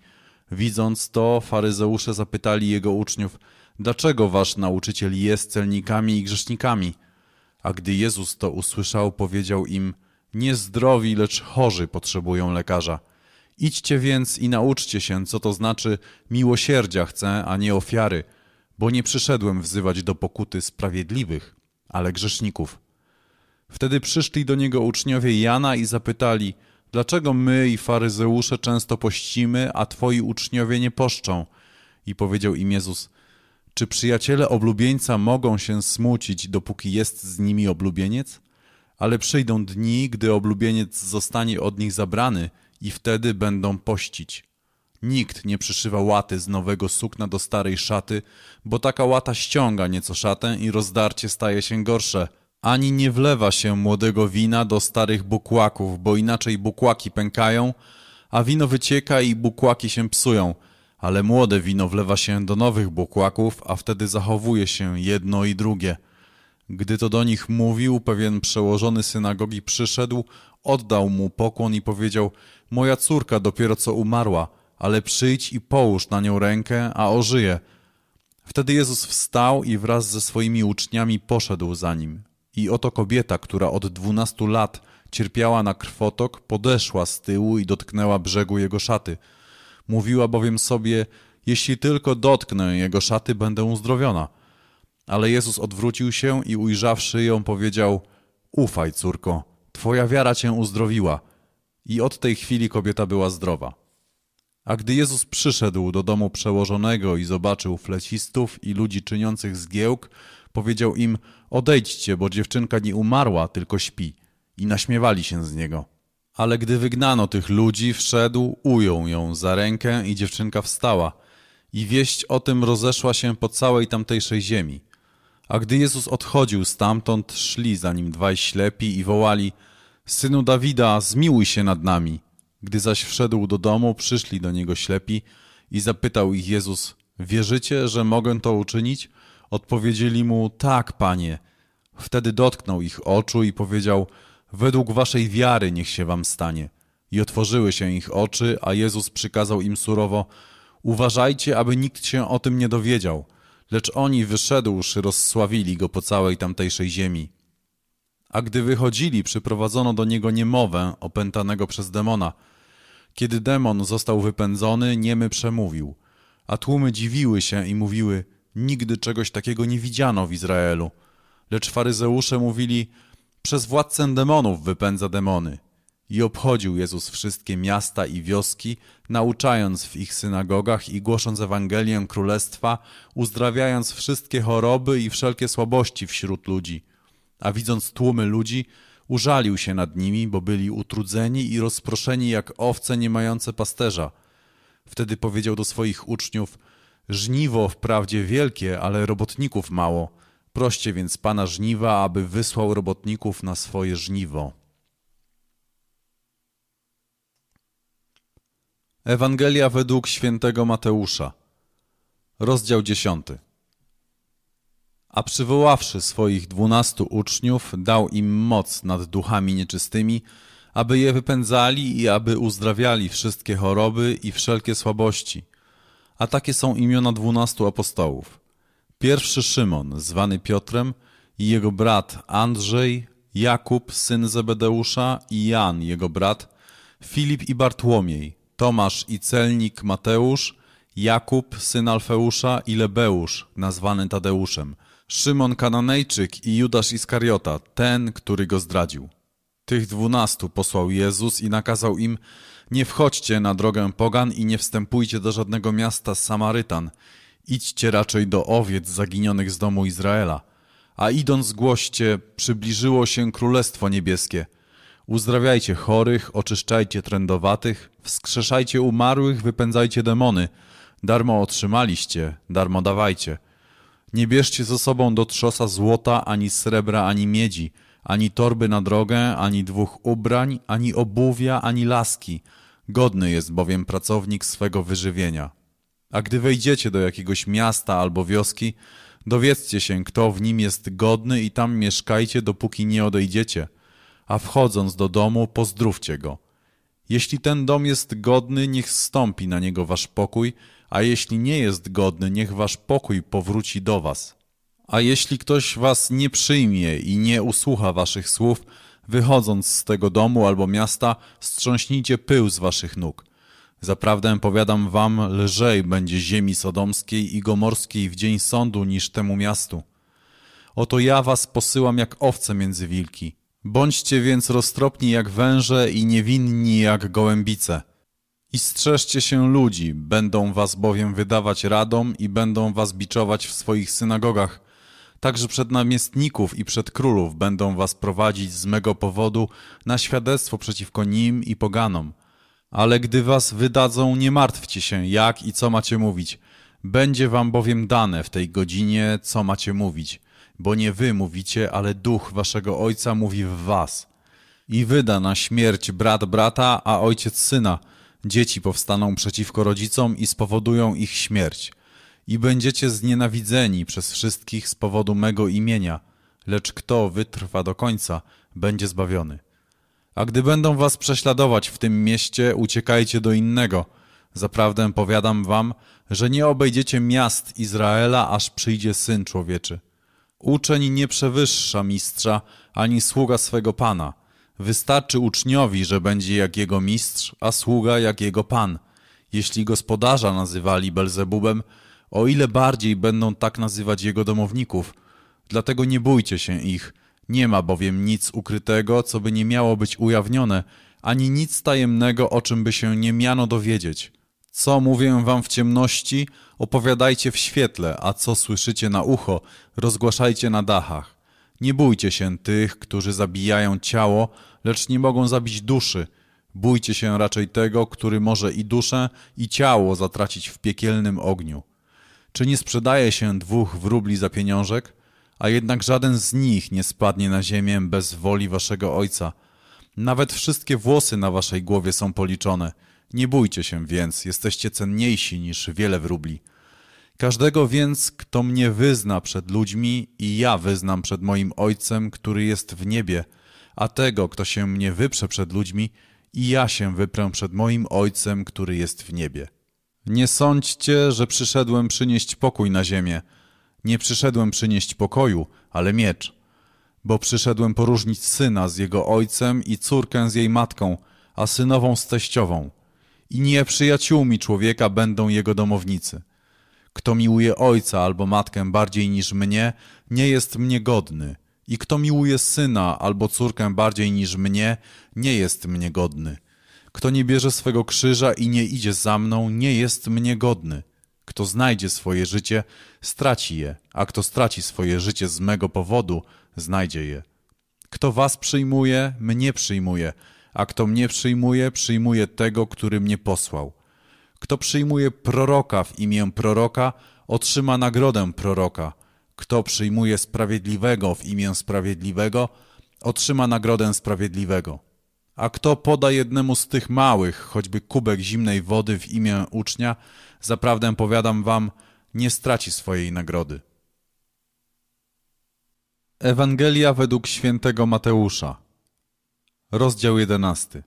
Widząc to, faryzeusze zapytali jego uczniów: Dlaczego wasz nauczyciel jest celnikami i grzesznikami? A gdy Jezus to usłyszał, powiedział im: Nie zdrowi, lecz chorzy potrzebują lekarza. Idźcie więc i nauczcie się, co to znaczy miłosierdzia chcę, a nie ofiary, bo nie przyszedłem wzywać do pokuty sprawiedliwych, ale grzeszników. Wtedy przyszli do niego uczniowie Jana i zapytali: Dlaczego my i faryzeusze często pościmy, a twoi uczniowie nie poszczą? I powiedział im Jezus: czy przyjaciele oblubieńca mogą się smucić, dopóki jest z nimi oblubieniec? Ale przyjdą dni, gdy oblubieniec zostanie od nich zabrany i wtedy będą pościć. Nikt nie przyszywa łaty z nowego sukna do starej szaty, bo taka łata ściąga nieco szatę i rozdarcie staje się gorsze. Ani nie wlewa się młodego wina do starych bukłaków, bo inaczej bukłaki pękają, a wino wycieka i bukłaki się psują – ale młode wino wlewa się do nowych bukłaków, a wtedy zachowuje się jedno i drugie. Gdy to do nich mówił, pewien przełożony synagogi przyszedł, oddał mu pokłon i powiedział: Moja córka dopiero co umarła, ale przyjdź i połóż na nią rękę, a ożyje. Wtedy Jezus wstał i wraz ze swoimi uczniami poszedł za nim. I oto kobieta, która od dwunastu lat cierpiała na krwotok, podeszła z tyłu i dotknęła brzegu jego szaty. Mówiła bowiem sobie, jeśli tylko dotknę jego szaty, będę uzdrowiona. Ale Jezus odwrócił się i ujrzawszy ją, powiedział: Ufaj, córko, twoja wiara cię uzdrowiła. I od tej chwili kobieta była zdrowa. A gdy Jezus przyszedł do domu przełożonego i zobaczył flecistów i ludzi czyniących zgiełk, powiedział im: Odejdźcie, bo dziewczynka nie umarła, tylko śpi. I naśmiewali się z niego. Ale gdy wygnano tych ludzi, wszedł, ujął ją za rękę i dziewczynka wstała. I wieść o tym rozeszła się po całej tamtejszej ziemi. A gdy Jezus odchodził stamtąd, szli za nim dwaj ślepi i wołali: Synu Dawida, zmiłuj się nad nami. Gdy zaś wszedł do domu, przyszli do niego ślepi i zapytał ich Jezus: Wierzycie, że mogę to uczynić? Odpowiedzieli mu: Tak, panie. Wtedy dotknął ich oczu i powiedział: Według waszej wiary niech się wam stanie. I otworzyły się ich oczy, a Jezus przykazał im surowo: Uważajcie, aby nikt się o tym nie dowiedział. Lecz oni wyszedłszy, rozsławili go po całej tamtejszej ziemi. A gdy wychodzili, przyprowadzono do niego niemowę opętanego przez demona. Kiedy demon został wypędzony, niemy przemówił. A tłumy dziwiły się i mówiły: Nigdy czegoś takiego nie widziano w Izraelu. Lecz faryzeusze mówili: Przez władcę demonów wypędza demony. I obchodził Jezus wszystkie miasta i wioski, nauczając w ich synagogach i głosząc Ewangelię Królestwa, uzdrawiając wszystkie choroby i wszelkie słabości wśród ludzi. A widząc tłumy ludzi, użalił się nad nimi, bo byli utrudzeni i rozproszeni jak owce nie mające pasterza. Wtedy powiedział do swoich uczniów: Żniwo wprawdzie wielkie, ale robotników mało. Proście więc pana żniwa, aby wysłał robotników na swoje żniwo. Ewangelia według świętego Mateusza, rozdział dziesiąty. A przywoławszy swoich dwunastu uczniów, dał im moc nad duchami nieczystymi, aby je wypędzali i aby uzdrawiali wszystkie choroby i wszelkie słabości. A takie są imiona dwunastu apostołów. Pierwszy Szymon, zwany Piotrem, i jego brat Andrzej, Jakub, syn Zebedeusza, i Jan, jego brat, Filip i Bartłomiej, Tomasz i celnik Mateusz, Jakub, syn Alfeusza i Lebeusz, nazwany Tadeuszem, Szymon Kananejczyk i Judasz Iskariota, ten, który go zdradził. Tych dwunastu posłał Jezus i nakazał im, nie wchodźcie na drogę pogan i nie wstępujcie do żadnego miasta Samarytan, idźcie raczej do owiec zaginionych z domu Izraela. A idąc głoście, przybliżyło się Królestwo Niebieskie – Uzdrawiajcie chorych, oczyszczajcie trędowatych, wskrzeszajcie umarłych, wypędzajcie demony. Darmo otrzymaliście, darmo dawajcie. Nie bierzcie ze sobą do trzosa złota, ani srebra, ani miedzi, ani torby na drogę, ani dwóch ubrań, ani obuwia, ani laski. Godny jest bowiem pracownik swego wyżywienia. A gdy wejdziecie do jakiegoś miasta albo wioski, dowiedzcie się, kto w nim jest godny i tam mieszkajcie, dopóki nie odejdziecie – a wchodząc do domu, pozdrówcie go. Jeśli ten dom jest godny, niech stąpi na niego wasz pokój, a jeśli nie jest godny, niech wasz pokój powróci do was. A jeśli ktoś was nie przyjmie i nie usłucha waszych słów, wychodząc z tego domu albo miasta, strząśnijcie pył z waszych nóg. Zaprawdę powiadam wam, lżej będzie ziemi sodomskiej i gomorskiej w dzień sądu niż temu miastu. Oto ja was posyłam jak owce między wilki. Bądźcie więc roztropni jak węże i niewinni jak gołębice. I strzeżcie się ludzi, będą was bowiem wydawać radom i będą was biczować w swoich synagogach. Także przed namiestników i przed królów będą was prowadzić z mego powodu na świadectwo przeciwko nim i poganom. Ale gdy was wydadzą, nie martwcie się, jak i co macie mówić. Będzie wam bowiem dane w tej godzinie, co macie mówić bo nie wy mówicie, ale duch waszego ojca mówi w was. I wyda na śmierć brat brata, a ojciec syna. Dzieci powstaną przeciwko rodzicom i spowodują ich śmierć. I będziecie znienawidzeni przez wszystkich z powodu mego imienia, lecz kto wytrwa do końca, będzie zbawiony. A gdy będą was prześladować w tym mieście, uciekajcie do innego, Zaprawdę powiadam wam, że nie obejdziecie miast Izraela, aż przyjdzie Syn Człowieczy. Uczeń nie przewyższa mistrza, ani sługa swego Pana. Wystarczy uczniowi, że będzie jak jego mistrz, a sługa jak jego Pan. Jeśli gospodarza nazywali Belzebubem, o ile bardziej będą tak nazywać jego domowników. Dlatego nie bójcie się ich. Nie ma bowiem nic ukrytego, co by nie miało być ujawnione, ani nic tajemnego, o czym by się nie miano dowiedzieć. Co mówię wam w ciemności, opowiadajcie w świetle, a co słyszycie na ucho, rozgłaszajcie na dachach. Nie bójcie się tych, którzy zabijają ciało, lecz nie mogą zabić duszy. Bójcie się raczej tego, który może i duszę, i ciało zatracić w piekielnym ogniu. Czy nie sprzedaje się dwóch wróbli za pieniążek? A jednak żaden z nich nie spadnie na ziemię bez woli waszego Ojca. Nawet wszystkie włosy na waszej głowie są policzone. Nie bójcie się więc, jesteście cenniejsi niż wiele wróbli. Każdego więc, kto mnie wyzna przed ludźmi i ja wyznam przed moim Ojcem, który jest w niebie, a tego, kto się mnie wyprze przed ludźmi, i ja się wyprę przed moim Ojcem, który jest w niebie. Nie sądźcie, że przyszedłem przynieść pokój na ziemię. Nie przyszedłem przynieść pokoju, ale miecz. Bo przyszedłem poróżnić syna z jego ojcem i córkę z jej matką, a synową z teściową. I nie przyjaciółmi człowieka będą jego domownicy. Kto miłuje ojca albo matkę bardziej niż mnie, nie jest mnie godny. I kto miłuje syna albo córkę bardziej niż mnie, nie jest mnie godny. Kto nie bierze swego krzyża i nie idzie za mną, nie jest mnie godny. Kto znajdzie swoje życie, straci je, a kto straci swoje życie z mego powodu, znajdzie je. Kto was przyjmuje, mnie przyjmuje, a kto mnie przyjmuje, przyjmuje tego, który mnie posłał. Kto przyjmuje proroka w imię proroka, otrzyma nagrodę proroka. Kto przyjmuje sprawiedliwego w imię sprawiedliwego, otrzyma nagrodę sprawiedliwego. A kto poda jednemu z tych małych, choćby kubek zimnej wody w imię ucznia, zaprawdę powiadam wam, nie straci swojej nagrody. Ewangelia według świętego Mateusza. Rozdział jedenasty.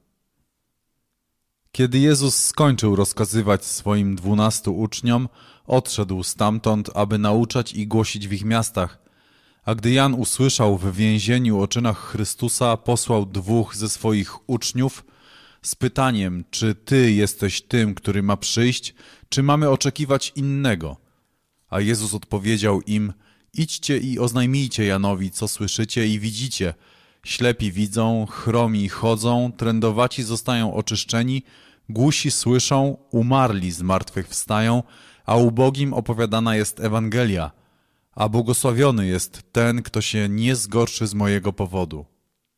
Kiedy Jezus skończył rozkazywać swoim dwunastu uczniom, odszedł stamtąd, aby nauczać i głosić w ich miastach, a gdy Jan usłyszał w więzieniu o czynach Chrystusa, posłał dwóch ze swoich uczniów z pytaniem, czy Ty jesteś tym, który ma przyjść, czy mamy oczekiwać innego. A Jezus odpowiedział im, idźcie i oznajmijcie Janowi, co słyszycie i widzicie. Ślepi widzą, chromi chodzą, trędowaci zostają oczyszczeni, głusi słyszą, umarli z martwych wstają, a ubogim opowiadana jest Ewangelia – a błogosławiony jest ten, kto się nie zgorszy z mojego powodu.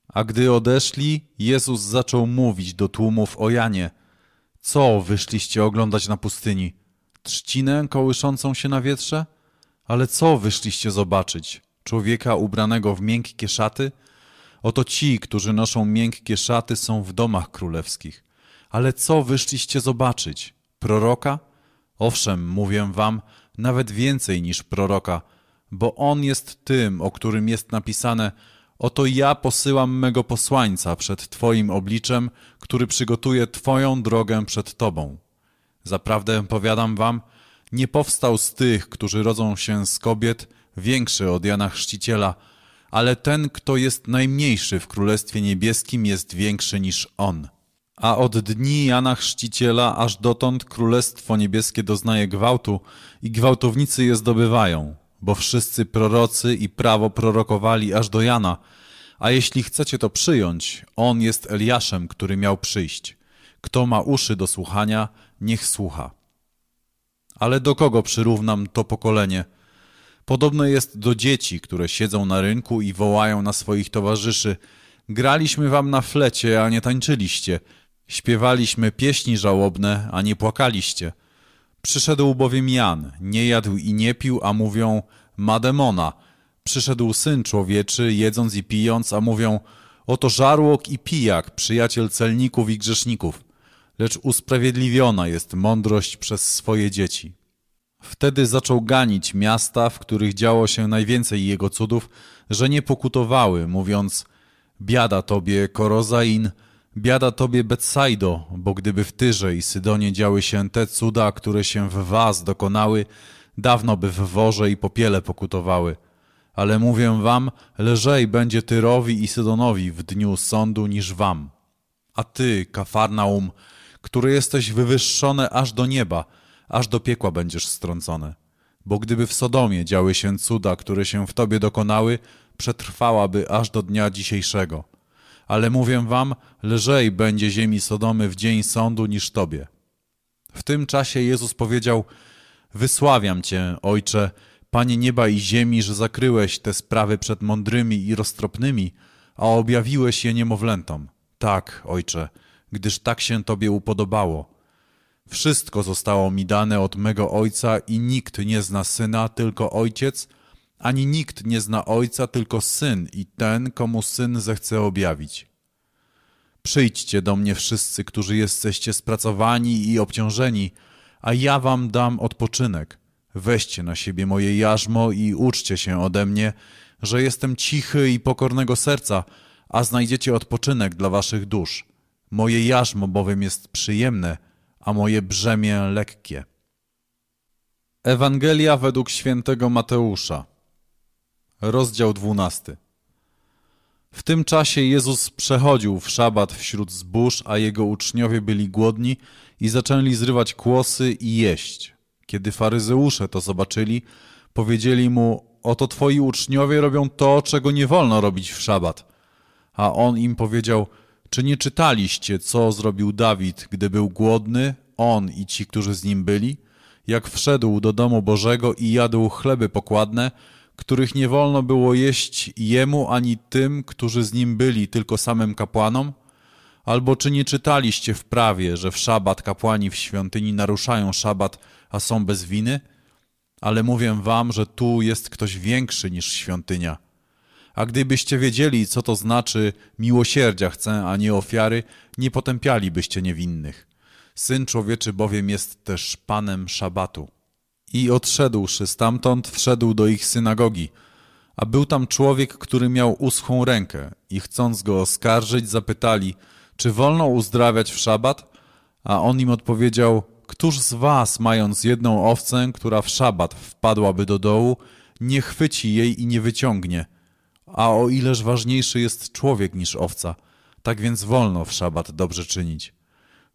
A gdy odeszli, Jezus zaczął mówić do tłumów o Janie. Co wyszliście oglądać na pustyni? Trzcinę kołyszącą się na wietrze? Ale co wyszliście zobaczyć? Człowieka ubranego w miękkie szaty? Oto ci, którzy noszą miękkie szaty, są w domach królewskich. Ale co wyszliście zobaczyć? Proroka? Owszem, mówię wam, nawet więcej niż proroka – bo On jest tym, o którym jest napisane Oto ja posyłam mego posłańca przed Twoim obliczem, który przygotuje Twoją drogę przed Tobą. Zaprawdę powiadam Wam, nie powstał z tych, którzy rodzą się z kobiet, większy od Jana Chrzciciela, ale ten, kto jest najmniejszy w Królestwie Niebieskim, jest większy niż on. A od dni Jana Chrzciciela aż dotąd Królestwo Niebieskie doznaje gwałtu i gwałtownicy je zdobywają bo wszyscy prorocy i prawo prorokowali aż do Jana, a jeśli chcecie to przyjąć, on jest Eliaszem, który miał przyjść. Kto ma uszy do słuchania, niech słucha. Ale do kogo przyrównam to pokolenie? Podobne jest do dzieci, które siedzą na rynku i wołają na swoich towarzyszy: Graliśmy wam na flecie, a nie tańczyliście. Śpiewaliśmy pieśni żałobne, a nie płakaliście. Przyszedł bowiem Jan, nie jadł i nie pił, a mówią, ma demona. Przyszedł Syn Człowieczy, jedząc i pijąc, a mówią, oto żarłok i pijak, przyjaciel celników i grzeszników. Lecz usprawiedliwiona jest mądrość przez swoje dzieci. Wtedy zaczął ganić miasta, w których działo się najwięcej jego cudów, że nie pokutowały, mówiąc, biada tobie, Korozain, Biada tobie Betsaido, bo gdyby w Tyrze i Sydonie działy się te cuda, które się w was dokonały, dawno by w worze i popiele pokutowały. Ale mówię wam, lżej będzie Tyrowi i Sydonowi w dniu sądu niż wam. A ty, Kafarnaum, który jesteś wywyższone aż do nieba, aż do piekła będziesz strącone. Bo gdyby w Sodomie działy się cuda, które się w tobie dokonały, przetrwałaby aż do dnia dzisiejszego. Ale mówię wam, lżej będzie ziemi Sodomy w dzień sądu niż tobie. W tym czasie Jezus powiedział, Wysławiam Cię, Ojcze, Panie nieba i ziemi, że zakryłeś te sprawy przed mądrymi i roztropnymi, a objawiłeś je niemowlętom. Tak, Ojcze, gdyż tak się Tobie upodobało. Wszystko zostało mi dane od mego Ojca i nikt nie zna Syna, tylko Ojciec, ani nikt nie zna Ojca, tylko Syn i ten, komu Syn zechce objawić. Przyjdźcie do mnie wszyscy, którzy jesteście spracowani i obciążeni, a ja wam dam odpoczynek. Weźcie na siebie moje jarzmo i uczcie się ode mnie, że jestem cichy i pokornego serca, a znajdziecie odpoczynek dla waszych dusz. Moje jarzmo bowiem jest przyjemne, a moje brzemię lekkie. Ewangelia według świętego Mateusza Rozdział dwunasty W tym czasie Jezus przechodził w szabat wśród zbóż, a jego uczniowie byli głodni i zaczęli zrywać kłosy i jeść. Kiedy faryzeusze to zobaczyli, powiedzieli mu, oto twoi uczniowie robią to, czego nie wolno robić w szabat. A on im powiedział, czy nie czytaliście, co zrobił Dawid, gdy był głodny, on i ci, którzy z nim byli? Jak wszedł do domu Bożego i jadł chleby pokładne, których nie wolno było jeść jemu ani tym, którzy z nim byli, tylko samym kapłanom? Albo czy nie czytaliście w prawie, że w szabat kapłani w świątyni naruszają szabat, a są bez winy? Ale mówię wam, że tu jest ktoś większy niż świątynia. A gdybyście wiedzieli, co to znaczy miłosierdzia chcę, a nie ofiary, nie potępialibyście niewinnych. Syn człowieczy bowiem jest też panem szabatu. I odszedłszy stamtąd, wszedł do ich synagogi. A był tam człowiek, który miał uschłą rękę i chcąc go oskarżyć, zapytali, czy wolno uzdrawiać w szabat? A on im odpowiedział, któż z was, mając jedną owcę, która w szabat wpadłaby do dołu, nie chwyci jej i nie wyciągnie? A o ileż ważniejszy jest człowiek niż owca, tak więc wolno w szabat dobrze czynić.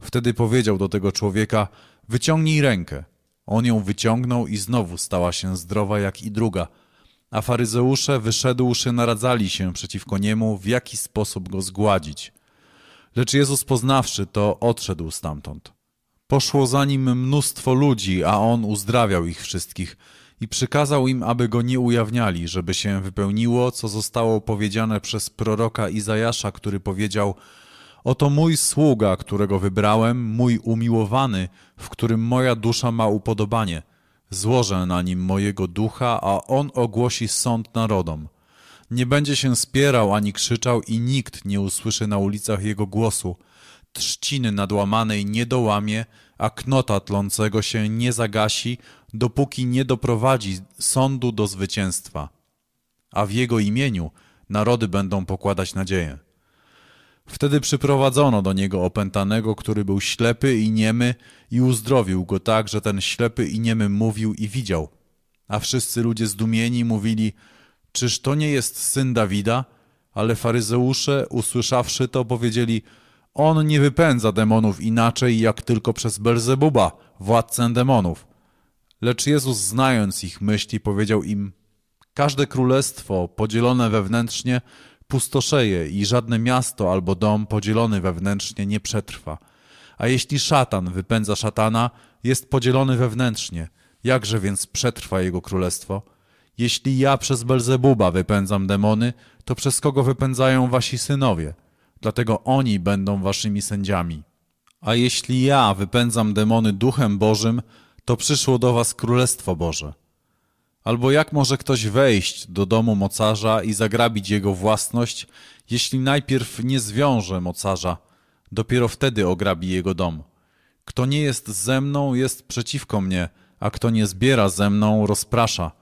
Wtedy powiedział do tego człowieka, wyciągnij rękę. On ją wyciągnął i znowu stała się zdrowa jak i druga. A faryzeusze wyszedłszy naradzali się przeciwko niemu, w jaki sposób go zgładzić. Lecz Jezus poznawszy to, odszedł stamtąd. Poszło za nim mnóstwo ludzi, a on uzdrawiał ich wszystkich i przykazał im, aby go nie ujawniali, żeby się wypełniło, co zostało powiedziane przez proroka Izajasza, który powiedział Oto mój sługa, którego wybrałem, mój umiłowany, w którym moja dusza ma upodobanie. Złożę na nim mojego ducha, a on ogłosi sąd narodom. Nie będzie się spierał ani krzyczał i nikt nie usłyszy na ulicach jego głosu. Trzciny nadłamanej nie dołamie, a knota tlącego się nie zagasi, dopóki nie doprowadzi sądu do zwycięstwa. A w jego imieniu narody będą pokładać nadzieję. Wtedy przyprowadzono do niego opętanego, który był ślepy i niemy i uzdrowił go tak, że ten ślepy i niemy mówił i widział. A wszyscy ludzie zdumieni mówili, czyż to nie jest syn Dawida? Ale faryzeusze, usłyszawszy to, powiedzieli, on nie wypędza demonów inaczej, jak tylko przez Belzebuba, władcę demonów. Lecz Jezus, znając ich myśli, powiedział im, każde królestwo podzielone wewnętrznie pustoszeje i żadne miasto albo dom podzielony wewnętrznie nie przetrwa. A jeśli szatan wypędza szatana, jest podzielony wewnętrznie. Jakże więc przetrwa jego królestwo? Jeśli ja przez Belzebuba wypędzam demony, to przez kogo wypędzają wasi synowie? Dlatego oni będą waszymi sędziami. A jeśli ja wypędzam demony duchem Bożym, to przyszło do was królestwo Boże. Albo jak może ktoś wejść do domu mocarza i zagrabić jego własność, jeśli najpierw nie zwiąże mocarza, dopiero wtedy ograbi jego dom. Kto nie jest ze mną, jest przeciwko mnie, a kto nie zbiera ze mną, rozprasza.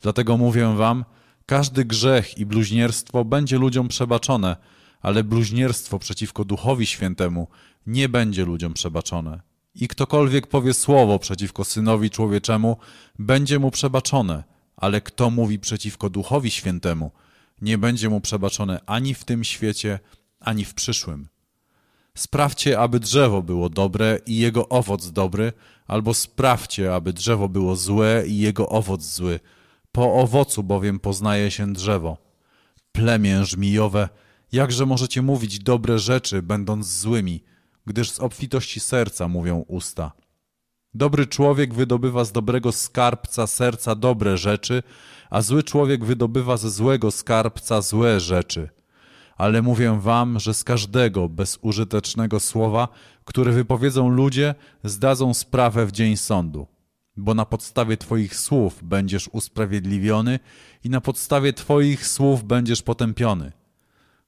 Dlatego mówię wam, każdy grzech i bluźnierstwo będzie ludziom przebaczone, ale bluźnierstwo przeciwko Duchowi Świętemu nie będzie ludziom przebaczone. I ktokolwiek powie słowo przeciwko Synowi Człowieczemu, będzie mu przebaczone, ale kto mówi przeciwko Duchowi Świętemu, nie będzie mu przebaczone ani w tym świecie, ani w przyszłym. Sprawdźcie, aby drzewo było dobre i jego owoc dobry, albo sprawdźcie, aby drzewo było złe i jego owoc zły. Po owocu bowiem poznaje się drzewo. Plemię żmijowe, jakże możecie mówić dobre rzeczy, będąc złymi, gdyż z obfitości serca mówią usta. Dobry człowiek wydobywa z dobrego skarbca serca dobre rzeczy, a zły człowiek wydobywa ze złego skarbca złe rzeczy. Ale mówię wam, że z każdego bezużytecznego słowa, które wypowiedzą ludzie, zdadzą sprawę w dzień sądu. Bo na podstawie Twoich słów będziesz usprawiedliwiony i na podstawie Twoich słów będziesz potępiony.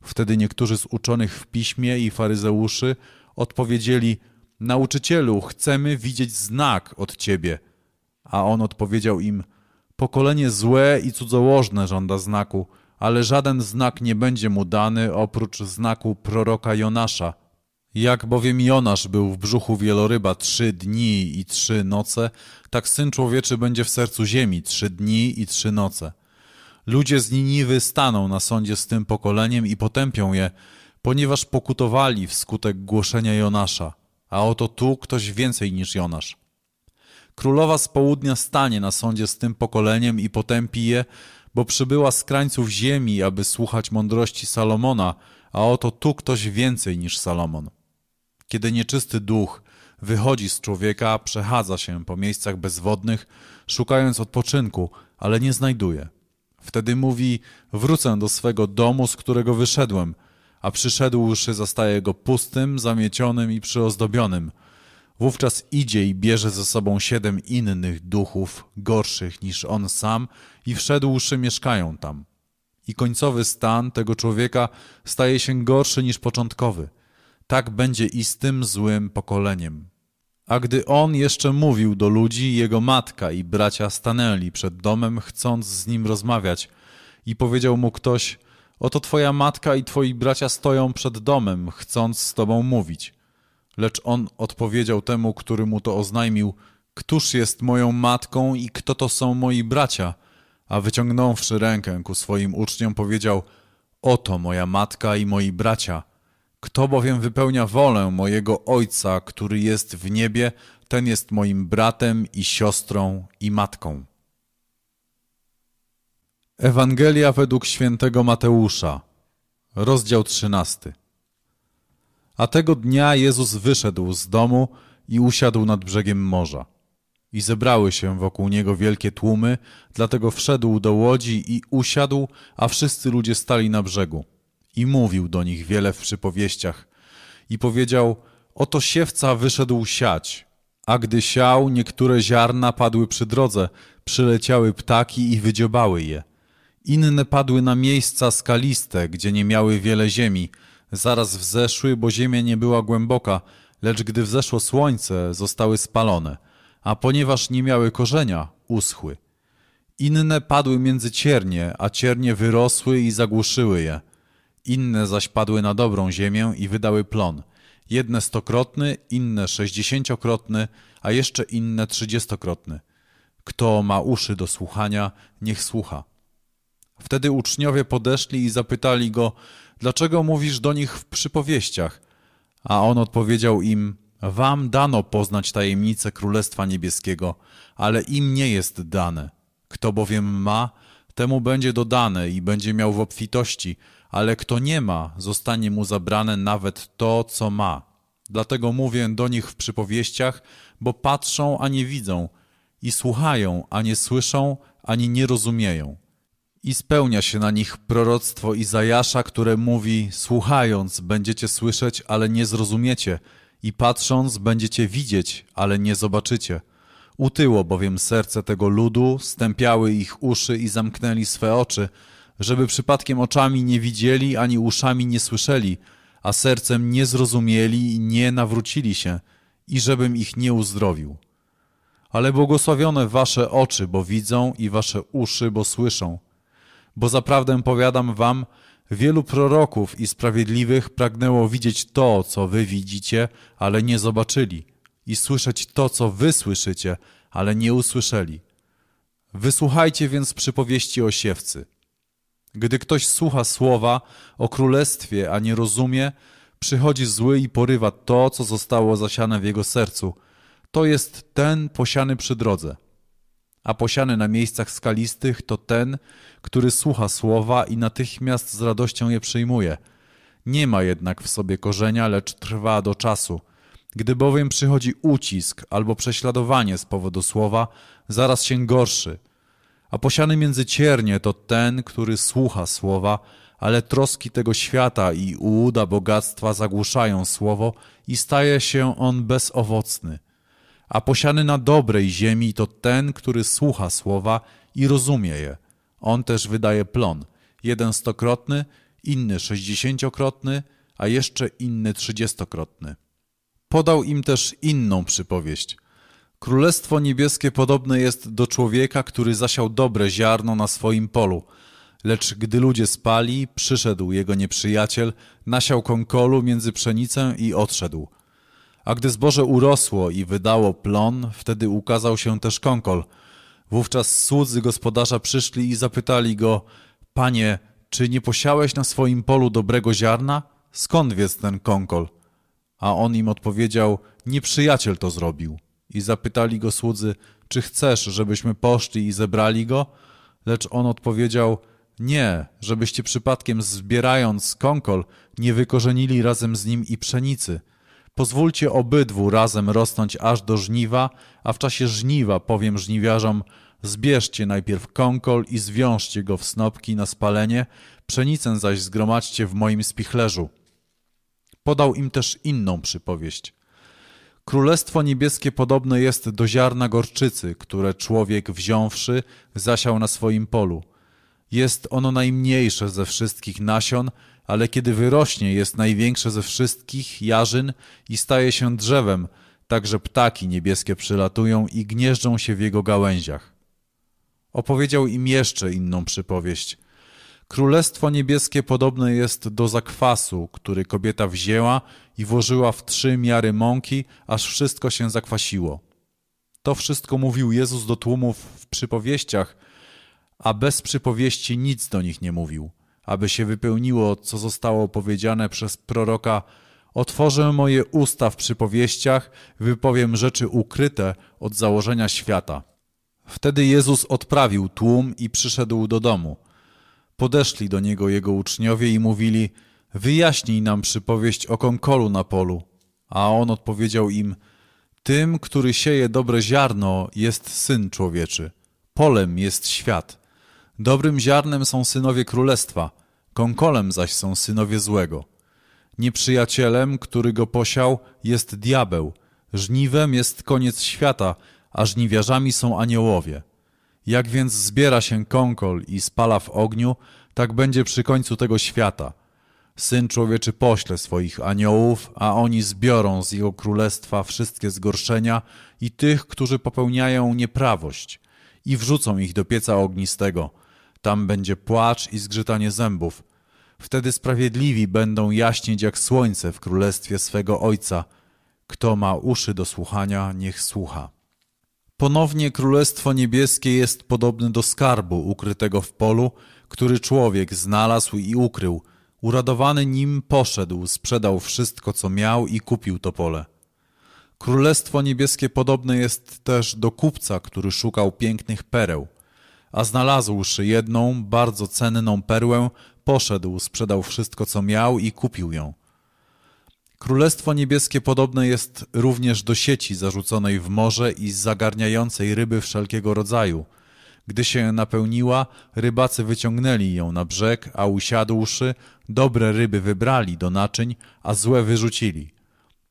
Wtedy niektórzy z uczonych w piśmie i faryzeuszy odpowiedzieli: Nauczycielu, chcemy widzieć znak od ciebie. A on odpowiedział im: Pokolenie złe i cudzołożne żąda znaku, ale żaden znak nie będzie mu dany oprócz znaku proroka Jonasza. Jak bowiem Jonasz był w brzuchu wieloryba trzy dni i trzy noce, tak syn człowieczy będzie w sercu ziemi trzy dni i trzy noce. Ludzie z Niniwy staną na sądzie z tym pokoleniem i potępią je, ponieważ pokutowali wskutek głoszenia Jonasza, a oto tu ktoś więcej niż Jonasz. Królowa z południa stanie na sądzie z tym pokoleniem i potępi je, bo przybyła z krańców ziemi, aby słuchać mądrości Salomona, a oto tu ktoś więcej niż Salomon. Kiedy nieczysty duch wychodzi z człowieka, przechadza się po miejscach bezwodnych, szukając odpoczynku, ale nie znajduje. Wtedy mówi: Wrócę do swego domu, z którego wyszedłem, a przyszedłszy zastaje go pustym, zamiecionym i przyozdobionym. Wówczas idzie i bierze ze sobą siedem innych duchów, gorszych niż on sam, i wszedłszy mieszkają tam. I końcowy stan tego człowieka staje się gorszy niż początkowy. Tak będzie i z tym złym pokoleniem. A gdy on jeszcze mówił do ludzi, jego matka i bracia stanęli przed domem, chcąc z nim rozmawiać. I powiedział mu ktoś, oto twoja matka i twoi bracia stoją przed domem, chcąc z tobą mówić. Lecz on odpowiedział temu, który mu to oznajmił, Któż jest moją matką i kto to są moi bracia? A wyciągnąwszy rękę ku swoim uczniom, powiedział, Oto moja matka i moi bracia. Kto bowiem wypełnia wolę mojego Ojca, który jest w niebie, ten jest moim bratem i siostrą i matką. Ewangelia według świętego Mateusza, rozdział trzynasty. A tego dnia Jezus wyszedł z domu i usiadł nad brzegiem morza. I zebrały się wokół niego wielkie tłumy, dlatego wszedł do łodzi i usiadł, a wszyscy ludzie stali na brzegu. I mówił do nich wiele w przypowieściach. I powiedział, oto siewca wyszedł siać. A gdy siał, niektóre ziarna padły przy drodze, przyleciały ptaki i wydziobały je. Inne padły na miejsca skaliste, gdzie nie miały wiele ziemi. Zaraz wzeszły, bo ziemia nie była głęboka, lecz gdy wzeszło słońce, zostały spalone, a ponieważ nie miały korzenia, uschły. Inne padły między ciernie, a ciernie wyrosły i zagłuszyły je. Inne zaś padły na dobrą ziemię i wydały plon. Jedne stokrotny, inne sześćdziesięciokrotny, a jeszcze inne trzydziestokrotny. Kto ma uszy do słuchania, niech słucha. Wtedy uczniowie podeszli i zapytali go, dlaczego mówisz do nich w przypowieściach? A on odpowiedział im, wam dano poznać tajemnicę Królestwa Niebieskiego, ale im nie jest dane. Kto bowiem ma, temu będzie dodane i będzie miał w obfitości, ale kto nie ma, zostanie mu zabrane nawet to, co ma. Dlatego mówię do nich w przypowieściach, bo patrzą, a nie widzą, i słuchają, a nie słyszą, ani nie rozumieją. I spełnia się na nich proroctwo Izajasza, które mówi: Słuchając, będziecie słyszeć, ale nie zrozumiecie, i patrząc, będziecie widzieć, ale nie zobaczycie. Utyło bowiem serce tego ludu, stępiały ich uszy i zamknęli swe oczy, żeby przypadkiem oczami nie widzieli ani uszami nie słyszeli, a sercem nie zrozumieli i nie nawrócili się, i żebym ich nie uzdrowił. Ale błogosławione wasze oczy, bo widzą, i wasze uszy, bo słyszą. Bo zaprawdę powiadam wam, Wielu proroków i sprawiedliwych pragnęło widzieć to, co wy widzicie, ale nie zobaczyli, i słyszeć to, co wy słyszycie, ale nie usłyszeli. Wysłuchajcie więc przypowieści o siewcy. Gdy ktoś słucha słowa o królestwie, a nie rozumie, przychodzi zły i porywa to, co zostało zasiane w jego sercu. To jest ten posiany przy drodze. A posiany na miejscach skalistych to ten, który słucha słowa i natychmiast z radością je przyjmuje. Nie ma jednak w sobie korzenia, lecz trwa do czasu. Gdy bowiem przychodzi ucisk albo prześladowanie z powodu słowa, zaraz się gorszy. A posiany między ciernie to ten, który słucha słowa, ale troski tego świata i ułuda bogactwa zagłuszają słowo i staje się on bezowocny. A posiany na dobrej ziemi to ten, który słucha słowa i rozumie je. On też wydaje plon, jeden stokrotny, inny sześćdziesięciokrotny, a jeszcze inny trzydziestokrotny. Podał im też inną przypowieść. Królestwo niebieskie podobne jest do człowieka, który zasiał dobre ziarno na swoim polu. Lecz gdy ludzie spali, przyszedł jego nieprzyjaciel, nasiał konkolu między pszenicę i odszedł. A gdy zboże urosło i wydało plon, wtedy ukazał się też konkol. Wówczas słudzy gospodarza przyszli i zapytali go, Panie, czy nie posiałeś na swoim polu dobrego ziarna? Skąd więc ten konkol? A on im odpowiedział, nieprzyjaciel to zrobił. I zapytali go słudzy, czy chcesz, żebyśmy poszli i zebrali go? Lecz on odpowiedział, nie, żebyście przypadkiem zbierając konkol nie wykorzenili razem z nim i pszenicy. Pozwólcie obydwu razem rosnąć aż do żniwa, a w czasie żniwa powiem żniwiarzom, zbierzcie najpierw konkol i zwiążcie go w snopki na spalenie, pszenicę zaś zgromadźcie w moim spichlerzu. Podał im też inną przypowieść. Królestwo niebieskie podobne jest do ziarna gorczycy, które człowiek wziąwszy zasiał na swoim polu. Jest ono najmniejsze ze wszystkich nasion, ale kiedy wyrośnie, jest największe ze wszystkich jarzyn i staje się drzewem, tak że ptaki niebieskie przylatują i gnieżdżą się w jego gałęziach. Opowiedział im jeszcze inną przypowieść. Królestwo niebieskie podobne jest do zakwasu, który kobieta wzięła i włożyła w trzy miary mąki, aż wszystko się zakwasiło. To wszystko mówił Jezus do tłumów w przypowieściach, a bez przypowieści nic do nich nie mówił, aby się wypełniło, co zostało powiedziane przez proroka Otworzę moje usta w przypowieściach, wypowiem rzeczy ukryte od założenia świata. Wtedy Jezus odprawił tłum i przyszedł do domu. Podeszli do niego jego uczniowie i mówili: Wyjaśnij nam przypowieść o konkolu na polu. A on odpowiedział im: Tym, który sieje dobre ziarno, jest syn człowieczy. Polem jest świat. Dobrym ziarnem są synowie królestwa, konkolem zaś są synowie złego. Nieprzyjacielem, który go posiał, jest diabeł. Żniwem jest koniec świata, a żniwiarzami są aniołowie. Jak więc zbiera się konkol i spala w ogniu, tak będzie przy końcu tego świata. Syn człowieczy pośle swoich aniołów, a oni zbiorą z jego królestwa wszystkie zgorszenia i tych, którzy popełniają nieprawość, i wrzucą ich do pieca ognistego. Tam będzie płacz i zgrzytanie zębów. Wtedy sprawiedliwi będą jaśnieć jak słońce w królestwie swego Ojca. Kto ma uszy do słuchania, niech słucha. Ponownie Królestwo Niebieskie jest podobne do skarbu ukrytego w polu, który człowiek znalazł i ukrył. Uradowany nim poszedł, sprzedał wszystko, co miał i kupił to pole. Królestwo Niebieskie podobne jest też do kupca, który szukał pięknych pereł, a znalazłszy jedną, bardzo cenną perłę, poszedł, sprzedał wszystko, co miał i kupił ją. Królestwo Niebieskie podobne jest również do sieci zarzuconej w morze i zagarniającej ryby wszelkiego rodzaju. Gdy się napełniła, rybacy wyciągnęli ją na brzeg, a usiadłszy, dobre ryby wybrali do naczyń, a złe wyrzucili.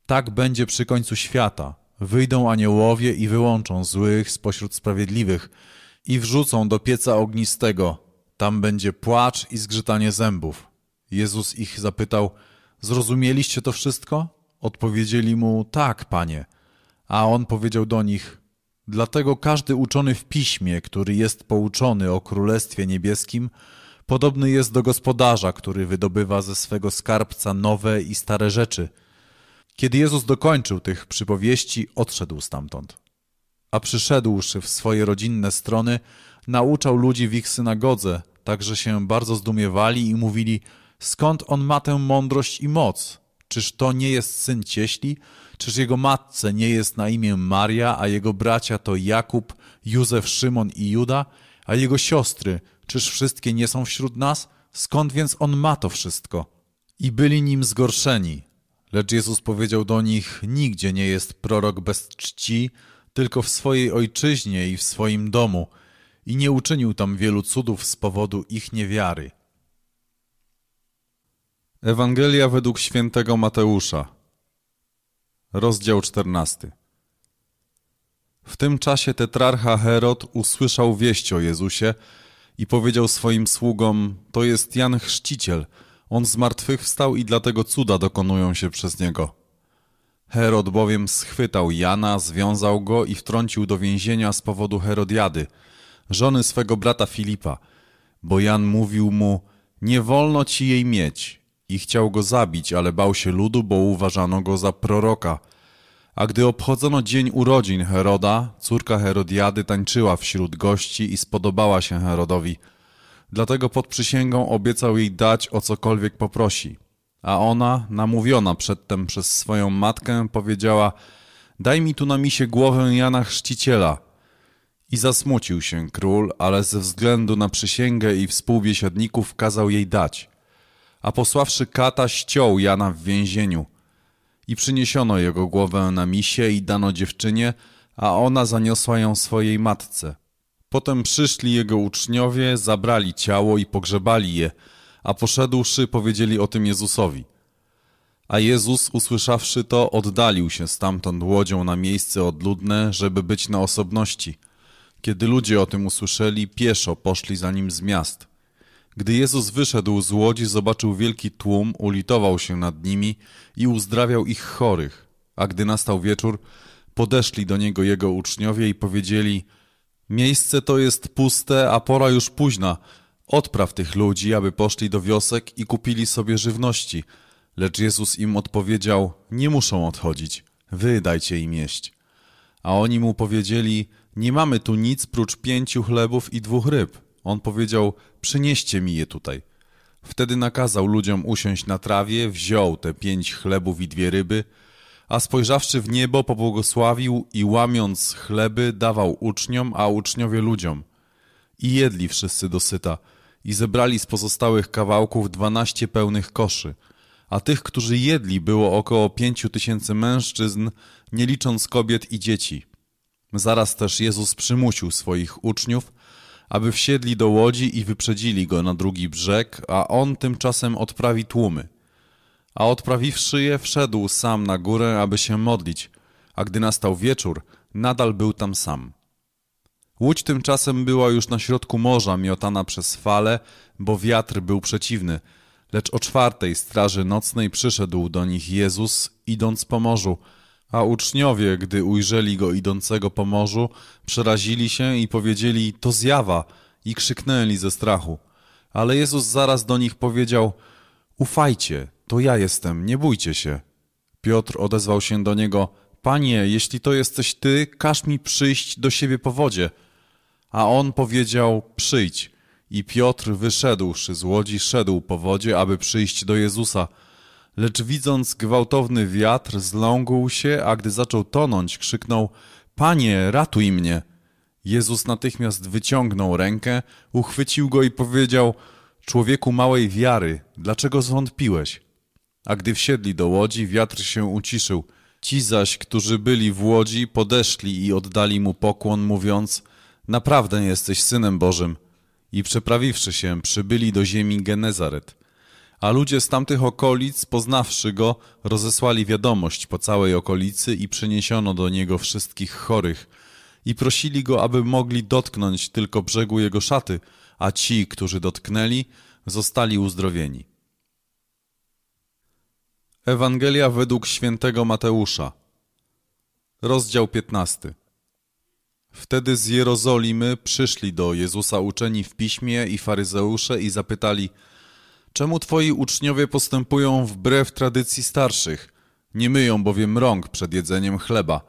Tak będzie przy końcu świata. Wyjdą aniołowie i wyłączą złych spośród sprawiedliwych i wrzucą do pieca ognistego. Tam będzie płacz i zgrzytanie zębów. Jezus ich zapytał – Zrozumieliście to wszystko? Odpowiedzieli mu, tak, panie. A on powiedział do nich, dlatego każdy uczony w piśmie, który jest pouczony o Królestwie Niebieskim, Podobny jest do gospodarza, który wydobywa ze swego skarbca nowe i stare rzeczy. Kiedy Jezus dokończył tych przypowieści, odszedł stamtąd. A przyszedłszy w swoje rodzinne strony, nauczał ludzi w ich synagodze, tak że się bardzo zdumiewali i mówili, skąd on ma tę mądrość i moc? Czyż to nie jest syn cieśli? Czyż jego matce nie jest na imię Maria, a jego bracia to Jakub, Józef, Szymon i Juda? A jego siostry, czyż wszystkie nie są wśród nas? Skąd więc on ma to wszystko? I byli nim zgorszeni. Lecz Jezus powiedział do nich, nigdzie nie jest prorok bez czci, tylko w swojej ojczyźnie i w swoim domu. I nie uczynił tam wielu cudów z powodu ich niewiary. Ewangelia według świętego Mateusza Rozdział 14 W tym czasie tetrarcha Herod usłyszał wieść o Jezusie i powiedział swoim sługom, to jest Jan Chrzciciel, on z martwych wstał i dlatego cuda dokonują się przez niego. Herod bowiem schwytał Jana, związał go i wtrącił do więzienia z powodu Herodiady, żony swego brata Filipa, bo Jan mówił mu, nie wolno ci jej mieć, i chciał go zabić, ale bał się ludu, bo uważano go za proroka. A gdy obchodzono dzień urodzin Heroda, córka Herodiady tańczyła wśród gości i spodobała się Herodowi. Dlatego pod przysięgą obiecał jej dać o cokolwiek poprosi. A ona, namówiona przedtem przez swoją matkę, powiedziała Daj mi tu na misie głowę Jana Chrzciciela. I zasmucił się król, ale ze względu na przysięgę i współbiesiadników kazał jej dać a posławszy kata ściął Jana w więzieniu. I przyniesiono jego głowę na misie i dano dziewczynie, a ona zaniosła ją swojej matce. Potem przyszli jego uczniowie, zabrali ciało i pogrzebali je, a poszedłszy powiedzieli o tym Jezusowi. A Jezus, usłyszawszy to, oddalił się stamtąd łodzią na miejsce odludne, żeby być na osobności. Kiedy ludzie o tym usłyszeli, pieszo poszli za nim z miast. Gdy Jezus wyszedł z łodzi, zobaczył wielki tłum, ulitował się nad nimi i uzdrawiał ich chorych. A gdy nastał wieczór, podeszli do niego jego uczniowie i powiedzieli: Miejsce to jest puste, a pora już późna. Odpraw tych ludzi, aby poszli do wiosek i kupili sobie żywności. Lecz Jezus im odpowiedział: Nie muszą odchodzić, wy dajcie im jeść. A oni mu powiedzieli: Nie mamy tu nic prócz pięciu chlebów i dwóch ryb. On powiedział: Przynieście mi je tutaj. Wtedy nakazał ludziom usiąść na trawie, wziął te pięć chlebów i dwie ryby, a spojrzawszy w niebo, pobłogosławił i łamiąc chleby, dawał uczniom, a uczniowie ludziom. I jedli wszyscy dosyta, i zebrali z pozostałych kawałków dwanaście pełnych koszy, a tych, którzy jedli, było około pięciu tysięcy mężczyzn, nie licząc kobiet i dzieci. Zaraz też Jezus przymusił swoich uczniów, aby wsiedli do łodzi i wyprzedzili go na drugi brzeg, a on tymczasem odprawi tłumy. A odprawiwszy je, wszedł sam na górę, aby się modlić, a gdy nastał wieczór, nadal był tam sam. Łódź tymczasem była już na środku morza, miotana przez fale, bo wiatr był przeciwny, lecz o czwartej straży nocnej przyszedł do nich Jezus, idąc po morzu, a uczniowie, gdy ujrzeli go idącego po morzu, przerazili się i powiedzieli, to zjawa, i krzyknęli ze strachu. Ale Jezus zaraz do nich powiedział, ufajcie, to ja jestem, nie bójcie się. Piotr odezwał się do niego, Panie, jeśli to jesteś Ty, każ mi przyjść do siebie po wodzie. A on powiedział, przyjdź. I Piotr, wyszedłszy z łodzi, szedł po wodzie, aby przyjść do Jezusa. Lecz widząc gwałtowny wiatr, zląkł się, a gdy zaczął tonąć, krzyknął: Panie, ratuj mnie! Jezus natychmiast wyciągnął rękę, uchwycił go i powiedział: Człowieku małej wiary, dlaczego zwątpiłeś? A gdy wsiedli do łodzi, wiatr się uciszył. Ci zaś, którzy byli w łodzi, podeszli i oddali mu pokłon, mówiąc: Naprawdę jesteś synem Bożym. I przeprawiwszy się, przybyli do ziemi Genezaret. A ludzie z tamtych okolic, poznawszy go, rozesłali wiadomość po całej okolicy i przyniesiono do niego wszystkich chorych. I prosili go, aby mogli dotknąć tylko brzegu jego szaty, a ci, którzy dotknęli, zostali uzdrowieni. Ewangelia według świętego Mateusza. Rozdział 15 Wtedy z Jerozolimy przyszli do Jezusa uczeni w piśmie i faryzeusze i zapytali, czemu twoi uczniowie postępują wbrew tradycji starszych? Nie myją bowiem rąk przed jedzeniem chleba.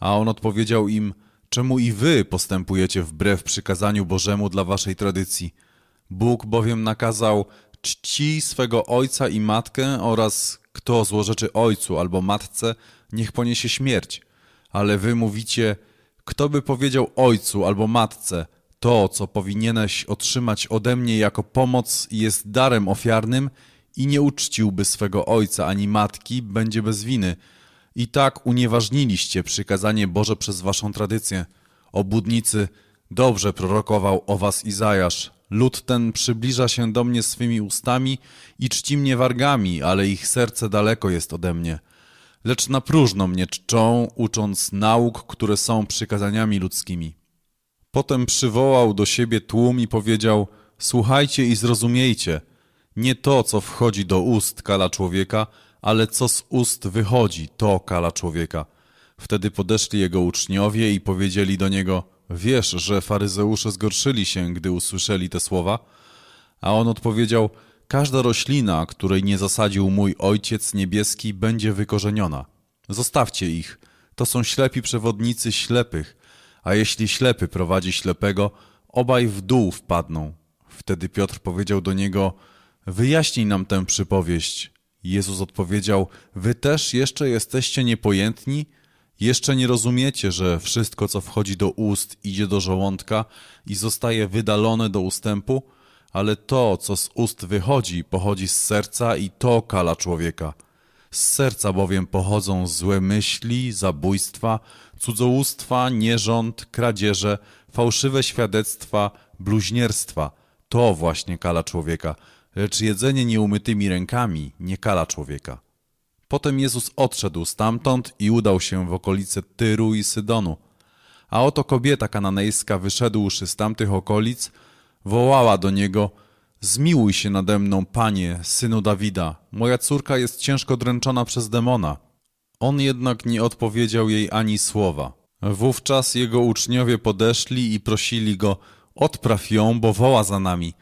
A on odpowiedział im, czemu i wy postępujecie wbrew przykazaniu Bożemu dla waszej tradycji? Bóg bowiem nakazał czci swego ojca i matkę oraz kto złorzeczy ojcu albo matce, niech poniesie śmierć. Ale wy mówicie, kto by powiedział ojcu albo matce, to, co powinieneś otrzymać ode mnie jako pomoc jest darem ofiarnym i nie uczciłby swego ojca ani matki, będzie bez winy. I tak unieważniliście przykazanie Boże przez waszą tradycję. Obudnicy, dobrze prorokował o was Izajasz. Lud ten przybliża się do mnie swymi ustami i czci mnie wargami, ale ich serce daleko jest ode mnie lecz na próżno mnie czczą, ucząc nauk, które są przykazaniami ludzkimi. Potem przywołał do siebie tłum i powiedział: Słuchajcie i zrozumiejcie. Nie to, co wchodzi do ust, kala człowieka, ale co z ust wychodzi, to kala człowieka. Wtedy podeszli jego uczniowie i powiedzieli do niego: Wiesz, że faryzeusze zgorszyli się, gdy usłyszeli te słowa? A on odpowiedział: Każda roślina, której nie zasadził mój Ojciec Niebieski, będzie wykorzeniona. Zostawcie ich. To są ślepi przewodnicy ślepych, a jeśli ślepy prowadzi ślepego, obaj w dół wpadną. Wtedy Piotr powiedział do niego, wyjaśnij nam tę przypowieść. Jezus odpowiedział, wy też jeszcze jesteście niepojętni? Jeszcze nie rozumiecie, że wszystko, co wchodzi do ust, idzie do żołądka i zostaje wydalone do ustępu? ale to, co z ust wychodzi, pochodzi z serca i to kala człowieka. Z serca bowiem pochodzą złe myśli, zabójstwa, cudzołóstwa, nierząd, kradzieże, fałszywe świadectwa, bluźnierstwa. To właśnie kala człowieka, lecz jedzenie nieumytymi rękami nie kala człowieka. Potem Jezus odszedł stamtąd i udał się w okolice Tyru i Sydonu. A oto kobieta kananejska wyszedłszy z tamtych okolic, wołała do niego: Zmiłuj się nade mną, panie, synu Dawida. Moja córka jest ciężko dręczona przez demona. On jednak nie odpowiedział jej ani słowa. Wówczas jego uczniowie podeszli i prosili go: Odpraw ją, bo woła za nami.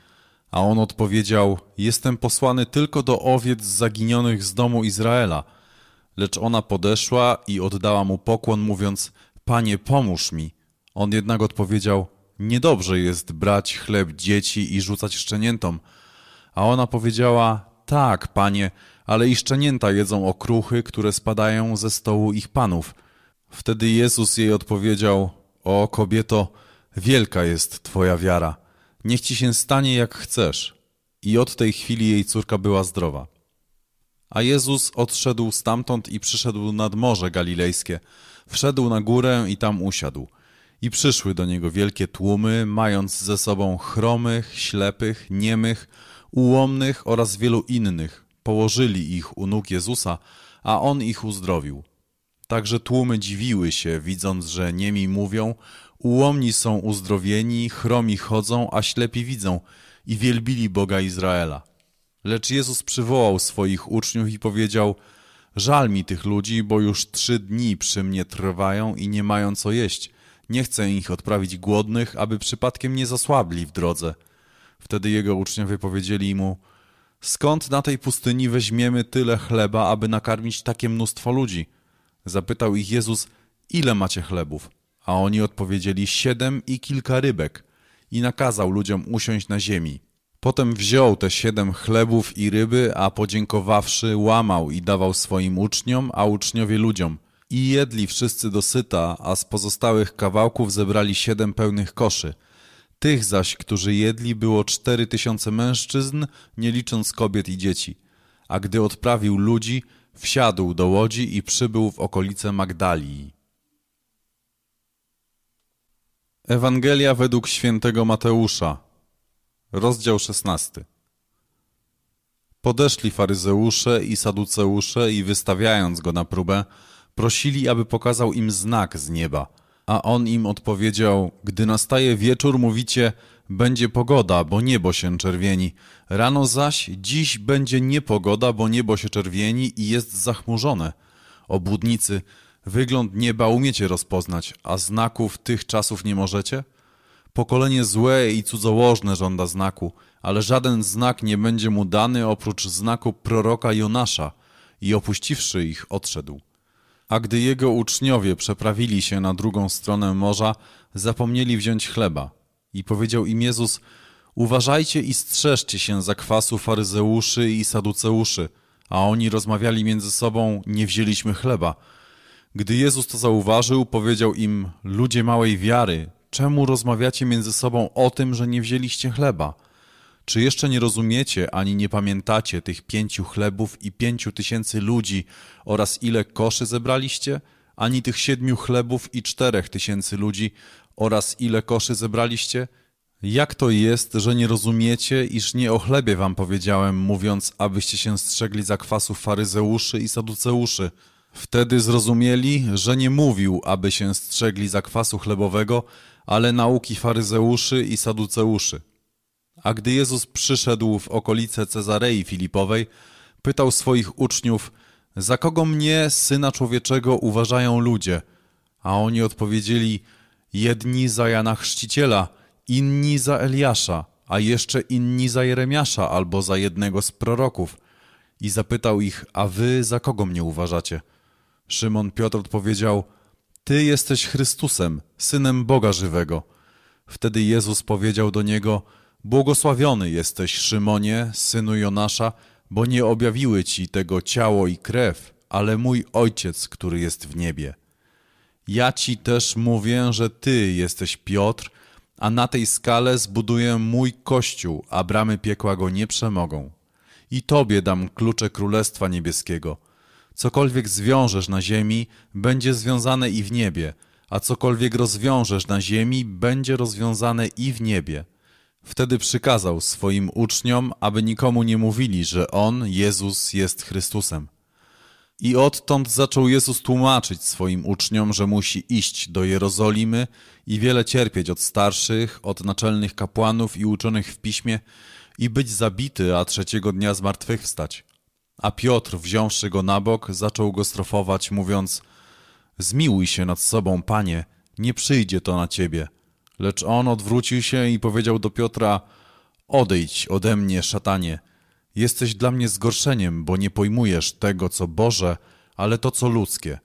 A on odpowiedział: Jestem posłany tylko do owiec zaginionych z domu Izraela. Lecz ona podeszła i oddała mu pokłon, mówiąc: Panie, pomóż mi. On jednak odpowiedział: Niedobrze jest brać chleb dzieci i rzucać szczeniętom. A ona powiedziała, tak, panie, ale i szczenięta jedzą okruchy, które spadają ze stołu ich panów. Wtedy Jezus jej odpowiedział, o kobieto, wielka jest twoja wiara. Niech ci się stanie jak chcesz. I od tej chwili jej córka była zdrowa. A Jezus odszedł stamtąd i przyszedł nad Morze Galilejskie. Wszedł na górę i tam usiadł. I przyszły do niego wielkie tłumy, mając ze sobą chromych, ślepych, niemych, ułomnych oraz wielu innych. Położyli ich u nóg Jezusa, a on ich uzdrowił. Także tłumy dziwiły się, widząc, że niemi mówią, ułomni są uzdrowieni, chromi chodzą, a ślepi widzą i wielbili Boga Izraela. Lecz Jezus przywołał swoich uczniów i powiedział, żal mi tych ludzi, bo już trzy dni przy mnie trwają i nie mają co jeść. Nie chcę ich odprawić głodnych, aby przypadkiem nie zasłabli w drodze. Wtedy jego uczniowie powiedzieli mu, skąd na tej pustyni weźmiemy tyle chleba, aby nakarmić takie mnóstwo ludzi? Zapytał ich Jezus, ile macie chlebów? A oni odpowiedzieli, siedem i kilka rybek. I nakazał ludziom usiąść na ziemi. Potem wziął te siedem chlebów i ryby, a podziękowawszy, łamał i dawał swoim uczniom, a uczniowie ludziom. I jedli wszyscy dosyta, a z pozostałych kawałków zebrali siedem pełnych koszy. Tych zaś, którzy jedli, było cztery tysiące mężczyzn, nie licząc kobiet i dzieci. A gdy odprawił ludzi, wsiadł do łodzi i przybył w okolice Magdalii. Ewangelia według świętego Mateusza, rozdział szesnasty. Podeszli faryzeusze i saduceusze i wystawiając go na próbę, prosili, aby pokazał im znak z nieba. A on im odpowiedział, gdy nastaje wieczór, mówicie, będzie pogoda, bo niebo się czerwieni. Rano zaś, dziś będzie niepogoda, bo niebo się czerwieni i jest zachmurzone. Obłudnicy, Wygląd nieba umiecie rozpoznać, a znaków tych czasów nie możecie? Pokolenie złe i cudzołożne żąda znaku, ale żaden znak nie będzie mu dany oprócz znaku proroka Jonasza i opuściwszy ich odszedł. A gdy jego uczniowie przeprawili się na drugą stronę morza, zapomnieli wziąć chleba. I powiedział im Jezus, uważajcie i strzeżcie się zakwasu faryzeuszy i saduceuszy. A oni rozmawiali między sobą, nie wzięliśmy chleba. Gdy Jezus to zauważył, powiedział im, ludzie małej wiary, czemu rozmawiacie między sobą o tym, że nie wzięliście chleba? Czy jeszcze nie rozumiecie ani nie pamiętacie tych pięciu chlebów i pięciu tysięcy ludzi oraz ile koszy zebraliście? Ani tych siedmiu chlebów i czterech tysięcy ludzi oraz ile koszy zebraliście? Jak to jest, że nie rozumiecie, iż nie o chlebie wam powiedziałem, mówiąc, abyście się strzegli zakwasu faryzeuszy i saduceuszy? Wtedy zrozumieli, że nie mówił, aby się strzegli zakwasu chlebowego, ale nauki faryzeuszy i saduceuszy. A gdy Jezus przyszedł w okolice Cezarei Filipowej, pytał swoich uczniów, za kogo mnie, Syna Człowieczego, uważają ludzie? A oni odpowiedzieli, jedni za Jana Chrzciciela, inni za Eliasza, a jeszcze inni za Jeremiasza albo za jednego z proroków. I zapytał ich, a wy za kogo mnie uważacie? Szymon Piotr odpowiedział, ty jesteś Chrystusem, Synem Boga żywego. Wtedy Jezus powiedział do niego, Błogosławiony jesteś, Szymonie, synu Jonasza, bo nie objawiły ci tego ciało i krew, ale mój Ojciec, który jest w niebie. Ja ci też mówię, że ty jesteś Piotr, a na tej skale zbuduję mój kościół, a bramy piekła go nie przemogą. I tobie dam klucze Królestwa Niebieskiego. Cokolwiek zwiążesz na ziemi, będzie związane i w niebie, a cokolwiek rozwiążesz na ziemi, będzie rozwiązane i w niebie. Wtedy przykazał swoim uczniom, aby nikomu nie mówili, że On, Jezus, jest Chrystusem. I odtąd zaczął Jezus tłumaczyć swoim uczniom, że musi iść do Jerozolimy i wiele cierpieć od starszych, od naczelnych kapłanów i uczonych w piśmie i być zabity, a trzeciego dnia zmartwychwstać. A Piotr, wziąwszy go na bok, zaczął go strofować, mówiąc Zmiłuj się nad sobą, panie, nie przyjdzie to na ciebie. Lecz on odwrócił się i powiedział do Piotra Odejdź ode mnie, szatanie. Jesteś dla mnie zgorszeniem, bo nie pojmujesz tego, co Boże, ale to, co ludzkie.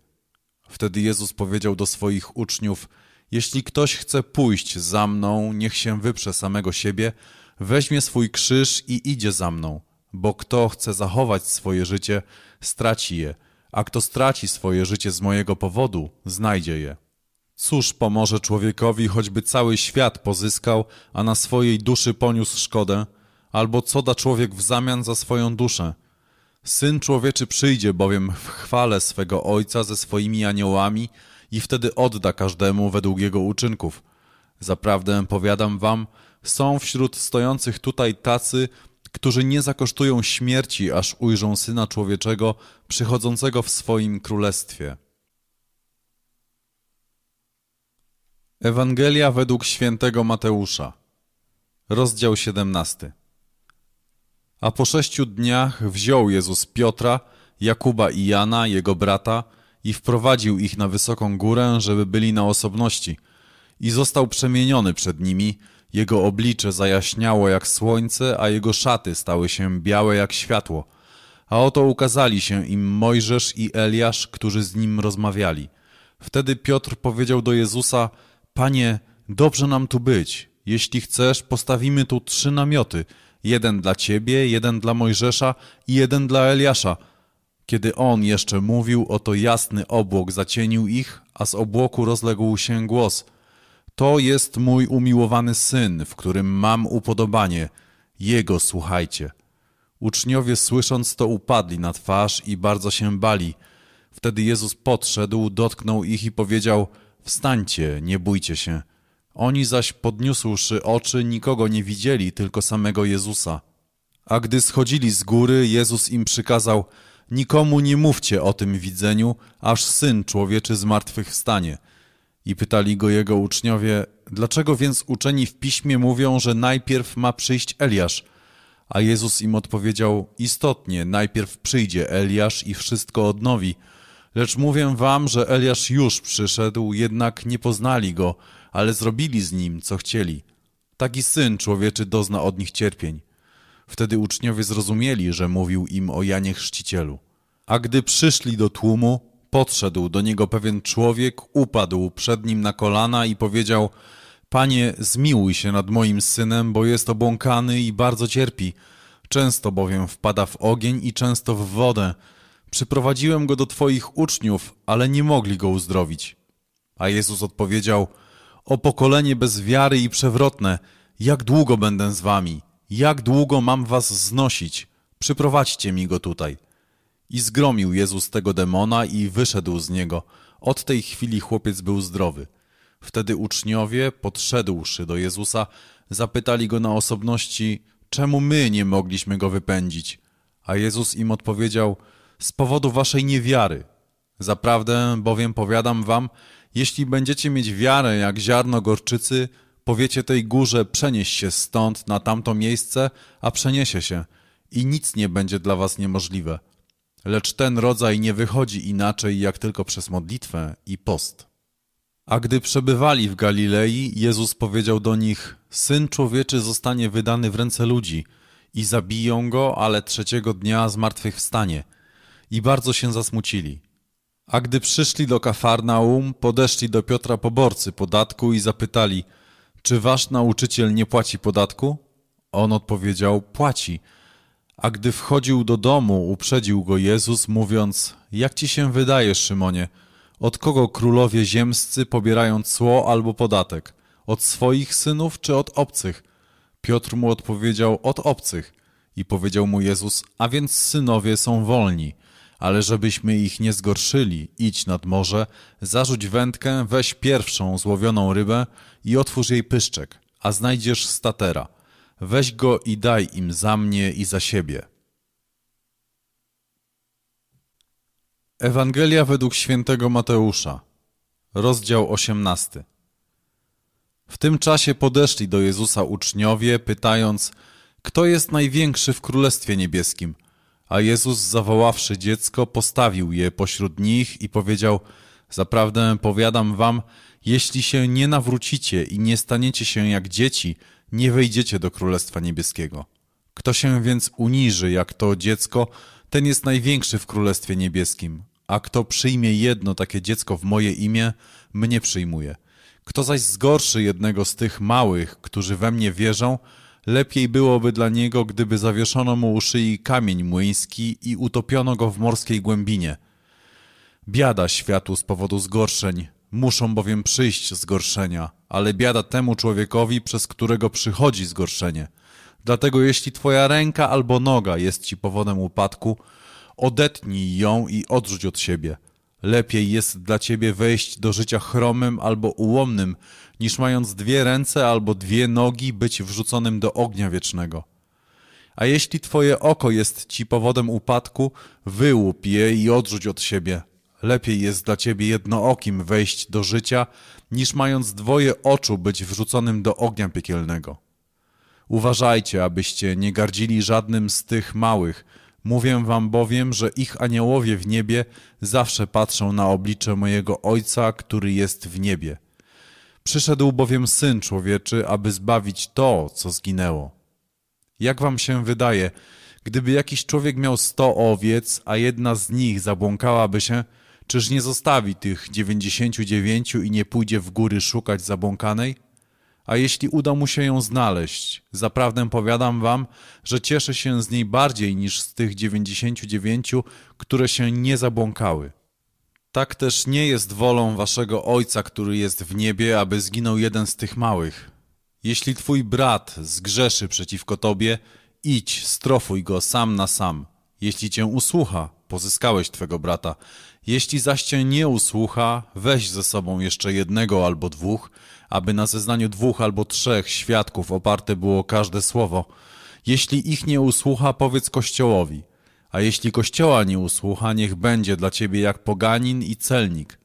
Wtedy Jezus powiedział do swoich uczniów Jeśli ktoś chce pójść za mną, niech się wyprze samego siebie, weźmie swój krzyż i idzie za mną bo kto chce zachować swoje życie, straci je, a kto straci swoje życie z mojego powodu, znajdzie je. Cóż pomoże człowiekowi, choćby cały świat pozyskał, a na swojej duszy poniósł szkodę, albo co da człowiek w zamian za swoją duszę? Syn człowieczy przyjdzie bowiem w chwale swego Ojca ze swoimi aniołami i wtedy odda każdemu według jego uczynków. Zaprawdę powiadam wam, są wśród stojących tutaj tacy, którzy nie zakosztują śmierci, aż ujrzą Syna Człowieczego przychodzącego w swoim królestwie. Ewangelia według świętego Mateusza, rozdział 17. A po sześciu dniach wziął Jezus Piotra, Jakuba i Jana, jego brata, i wprowadził ich na wysoką górę, żeby byli na osobności, i został przemieniony przed nimi, jego oblicze zajaśniało jak słońce, a jego szaty stały się białe jak światło. A oto ukazali się im Mojżesz i Eliasz, którzy z nim rozmawiali. Wtedy Piotr powiedział do Jezusa, Panie, dobrze nam tu być. Jeśli chcesz, postawimy tu trzy namioty. Jeden dla Ciebie, jeden dla Mojżesza i jeden dla Eliasza. Kiedy on jeszcze mówił, oto jasny obłok zacienił ich, a z obłoku rozległ się głos – to jest mój umiłowany syn, w którym mam upodobanie. Jego słuchajcie. Uczniowie słysząc to upadli na twarz i bardzo się bali. Wtedy Jezus podszedł, dotknął ich i powiedział: Wstańcie, nie bójcie się. Oni zaś podniósłszy oczy, nikogo nie widzieli, tylko samego Jezusa. A gdy schodzili z góry, Jezus im przykazał: Nikomu nie mówcie o tym widzeniu, aż syn człowieczy zmartwychwstanie. wstanie. I pytali go jego uczniowie, dlaczego więc uczeni w piśmie mówią, że najpierw ma przyjść Eliasz? A Jezus im odpowiedział, istotnie, najpierw przyjdzie Eliasz i wszystko odnowi. Lecz mówię wam, że Eliasz już przyszedł, jednak nie poznali go, ale zrobili z nim, co chcieli. Taki syn człowieczy dozna od nich cierpień. Wtedy uczniowie zrozumieli, że mówił im o Janie Chrzcicielu. A gdy przyszli do tłumu, podszedł do niego pewien człowiek, upadł przed nim na kolana i powiedział: Panie, zmiłuj się nad moim synem, bo jest obłąkany i bardzo cierpi. Często bowiem wpada w ogień i często w wodę. Przyprowadziłem go do Twoich uczniów, ale nie mogli go uzdrowić. A Jezus odpowiedział: O pokolenie bez wiary i przewrotne, jak długo będę z wami? Jak długo mam was znosić? Przyprowadźcie mi go tutaj. I zgromił Jezus tego demona i wyszedł z niego. Od tej chwili chłopiec był zdrowy. Wtedy uczniowie, podszedłszy do Jezusa, zapytali go na osobności, czemu my nie mogliśmy go wypędzić? A Jezus im odpowiedział, z powodu waszej niewiary. Zaprawdę bowiem powiadam wam, jeśli będziecie mieć wiarę jak ziarno gorczycy, powiecie tej górze przenieś się stąd na tamto miejsce, a przeniesie się i nic nie będzie dla was niemożliwe. Lecz ten rodzaj nie wychodzi inaczej jak tylko przez modlitwę i post. A gdy przebywali w Galilei, Jezus powiedział do nich: Syn człowieczy zostanie wydany w ręce ludzi i zabiją go, ale trzeciego dnia zmartwychwstanie. I bardzo się zasmucili. A gdy przyszli do Kafarnaum, podeszli do Piotra poborcy podatku i zapytali: Czy wasz nauczyciel nie płaci podatku? On odpowiedział: Płaci. A gdy wchodził do domu, uprzedził go Jezus, mówiąc: Jak ci się wydaje, Szymonie? Od kogo królowie ziemscy pobierają cło albo podatek? Od swoich synów czy od obcych? Piotr mu odpowiedział: Od obcych. I powiedział mu Jezus: A więc synowie są wolni. Ale żebyśmy ich nie zgorszyli, idź nad morze, zarzuć wędkę, weź pierwszą złowioną rybę i otwórz jej pyszczek, a znajdziesz statera. Weź go i daj im za mnie i za siebie. Ewangelia według świętego Mateusza, rozdział 18. W tym czasie podeszli do Jezusa uczniowie, pytając, kto jest największy w Królestwie Niebieskim? A Jezus, zawoławszy dziecko, postawił je pośród nich i powiedział, Zaprawdę powiadam wam, jeśli się nie nawrócicie i nie staniecie się jak dzieci, nie wejdziecie do Królestwa Niebieskiego. Kto się więc uniży jak to dziecko, ten jest największy w Królestwie Niebieskim, a kto przyjmie jedno takie dziecko w moje imię, mnie przyjmuje. Kto zaś zgorszy jednego z tych małych, którzy we mnie wierzą, lepiej byłoby dla niego, gdyby zawieszono mu u szyi kamień młyński i utopiono go w morskiej głębinie. Biada światu z powodu zgorszeń, muszą bowiem przyjść zgorszenia, ale biada temu człowiekowi, przez którego przychodzi zgorszenie. Dlatego jeśli twoja ręka albo noga jest ci powodem upadku, odetnij ją i odrzuć od siebie. Lepiej jest dla ciebie wejść do życia chromym albo ułomnym, niż mając dwie ręce albo dwie nogi być wrzuconym do ognia wiecznego. A jeśli twoje oko jest ci powodem upadku, wyłup je i odrzuć od siebie. Lepiej jest dla ciebie jednookim wejść do życia, niż mając dwoje oczu być wrzuconym do ognia piekielnego. Uważajcie, abyście nie gardzili żadnym z tych małych, Mówię wam bowiem, że ich aniołowie w niebie zawsze patrzą na oblicze mojego Ojca, który jest w niebie. Przyszedł bowiem Syn Człowieczy, aby zbawić to, co zginęło. Jak wam się wydaje, gdyby jakiś człowiek miał sto owiec, a jedna z nich zabłąkałaby się, czyż nie zostawi tych dziewięćdziesięciu dziewięciu i nie pójdzie w góry szukać zabłąkanej? A jeśli uda mu się ją znaleźć, zaprawdę powiadam wam, że cieszy się z niej bardziej niż z tych dziewięćdziesięciu dziewięciu, które się nie zabłąkały. Tak też nie jest wolą waszego Ojca, który jest w niebie, aby zginął jeden z tych małych. Jeśli twój brat zgrzeszy przeciwko tobie, idź, strofuj go sam na sam. Jeśli cię usłucha, pozyskałeś twego brata. Jeśli zaś cię nie usłucha, weź ze sobą jeszcze jednego albo dwóch, aby na zeznaniu dwóch albo trzech świadków oparte było każde słowo. Jeśli ich nie usłucha, powiedz Kościołowi, a jeśli Kościoła nie usłucha, niech będzie dla ciebie jak poganin i celnik.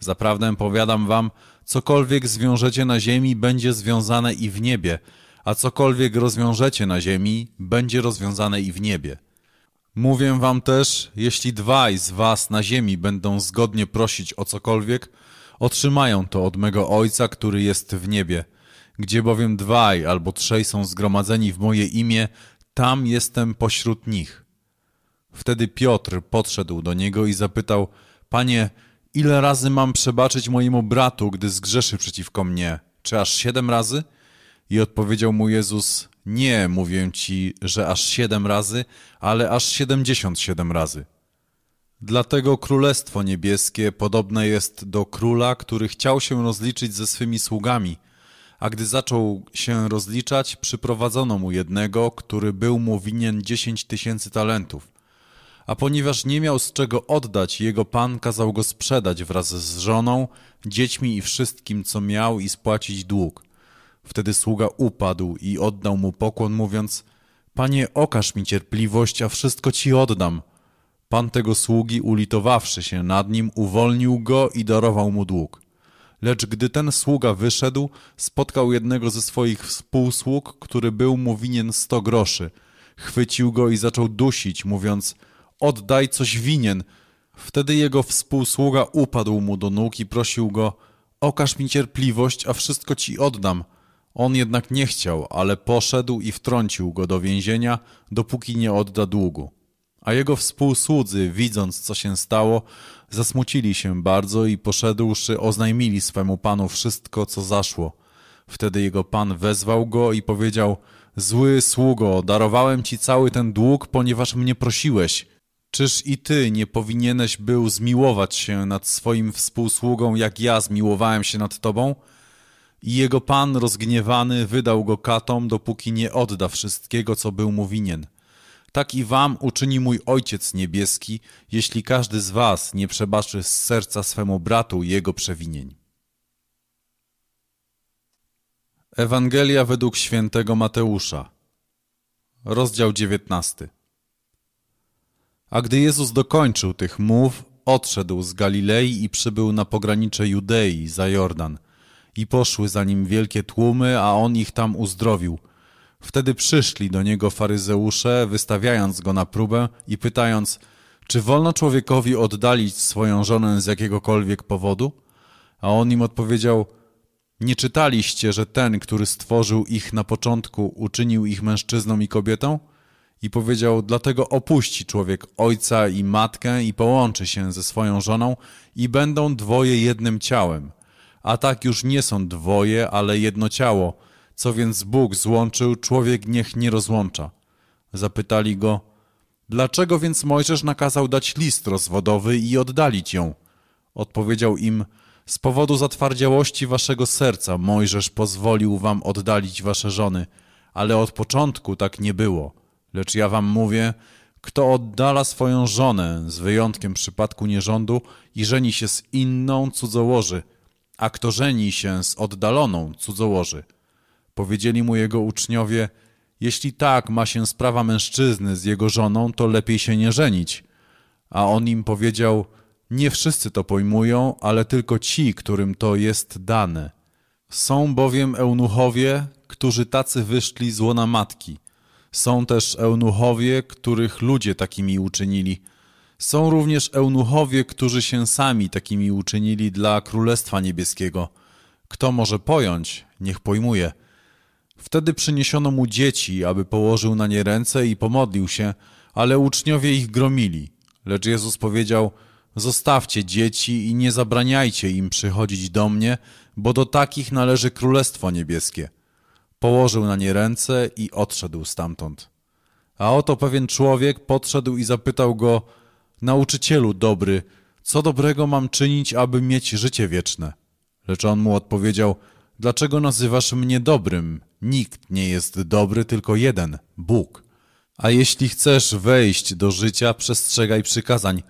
Zaprawdę powiadam wam, cokolwiek zwiążecie na ziemi, będzie związane i w niebie, a cokolwiek rozwiążecie na ziemi, będzie rozwiązane i w niebie. Mówię wam też, jeśli dwaj z was na ziemi będą zgodnie prosić o cokolwiek, otrzymają to od mego Ojca, który jest w niebie. Gdzie bowiem dwaj albo trzej są zgromadzeni w moje imię, tam jestem pośród nich. Wtedy Piotr podszedł do niego i zapytał, Panie, ile razy mam przebaczyć mojemu bratu, gdy zgrzeszy przeciwko mnie? Czy aż siedem razy? I odpowiedział mu Jezus, nie mówię ci, że aż siedem razy, ale aż siedemdziesiąt siedem razy. Dlatego Królestwo Niebieskie podobne jest do króla, który chciał się rozliczyć ze swymi sługami, a gdy zaczął się rozliczać, przyprowadzono mu jednego, który był mu winien dziesięć tysięcy talentów. A ponieważ nie miał z czego oddać, jego pan kazał go sprzedać wraz z żoną, dziećmi i wszystkim, co miał i spłacić dług. Wtedy sługa upadł i oddał mu pokłon, mówiąc: Panie, okaż mi cierpliwość, a wszystko ci oddam. Pan tego sługi, ulitowawszy się nad nim, uwolnił go i darował mu dług. Lecz gdy ten sługa wyszedł, spotkał jednego ze swoich współsług, który był mu winien sto groszy. Chwycił go i zaczął dusić, mówiąc: Oddaj coś winien. Wtedy jego współsługa upadł mu do nóg i prosił go: Okaż mi cierpliwość, a wszystko ci oddam. On jednak nie chciał, ale poszedł i wtrącił go do więzienia, dopóki nie odda długu. A jego współsłudzy, widząc co się stało, zasmucili się bardzo i poszedłszy oznajmili swemu panu wszystko, co zaszło. Wtedy jego pan wezwał go i powiedział: Zły sługo, darowałem ci cały ten dług, ponieważ mnie prosiłeś. Czyż i ty nie powinieneś był zmiłować się nad swoim współsługą, jak ja zmiłowałem się nad tobą? I jego pan rozgniewany wydał go katom, dopóki nie odda wszystkiego, co był mu winien. Tak i wam uczyni mój Ojciec Niebieski, jeśli każdy z was nie przebaczy z serca swemu bratu jego przewinień. Ewangelia według świętego Mateusza Rozdział 19 A gdy Jezus dokończył tych mów, odszedł z Galilei i przybył na pogranicze Judei za Jordan – i poszły za nim wielkie tłumy, a on ich tam uzdrowił. Wtedy przyszli do niego faryzeusze, wystawiając go na próbę i pytając, czy wolno człowiekowi oddalić swoją żonę z jakiegokolwiek powodu? A on im odpowiedział, nie czytaliście, że ten, który stworzył ich na początku, uczynił ich mężczyzną i kobietą? I powiedział, dlatego opuści człowiek ojca i matkę i połączy się ze swoją żoną i będą dwoje jednym ciałem a tak już nie są dwoje, ale jedno ciało. Co więc Bóg złączył, człowiek niech nie rozłącza. Zapytali go, dlaczego więc Mojżesz nakazał dać list rozwodowy i oddalić ją? Odpowiedział im, z powodu zatwardziałości waszego serca Mojżesz pozwolił wam oddalić wasze żony, ale od początku tak nie było. Lecz ja wam mówię, kto oddala swoją żonę, z wyjątkiem przypadku nierządu, i żeni się z inną, cudzołoży – a kto żeni się z oddaloną cudzołoży. Powiedzieli mu jego uczniowie, jeśli tak ma się sprawa mężczyzny z jego żoną, to lepiej się nie żenić. A on im powiedział, nie wszyscy to pojmują, ale tylko ci, którym to jest dane. Są bowiem eunuchowie, którzy tacy wyszli z łona matki. Są też eunuchowie, których ludzie takimi uczynili – są również eunuchowie, którzy się sami takimi uczynili dla Królestwa Niebieskiego. Kto może pojąć, niech pojmuje. Wtedy przyniesiono mu dzieci, aby położył na nie ręce i pomodlił się, ale uczniowie ich gromili. Lecz Jezus powiedział, zostawcie dzieci i nie zabraniajcie im przychodzić do mnie, bo do takich należy Królestwo Niebieskie. Położył na nie ręce i odszedł stamtąd. A oto pewien człowiek podszedł i zapytał go, Nauczycielu dobry, co dobrego mam czynić, aby mieć życie wieczne? Lecz on mu odpowiedział, dlaczego nazywasz mnie dobrym? Nikt nie jest dobry, tylko jeden, Bóg. A jeśli chcesz wejść do życia, przestrzegaj przykazań.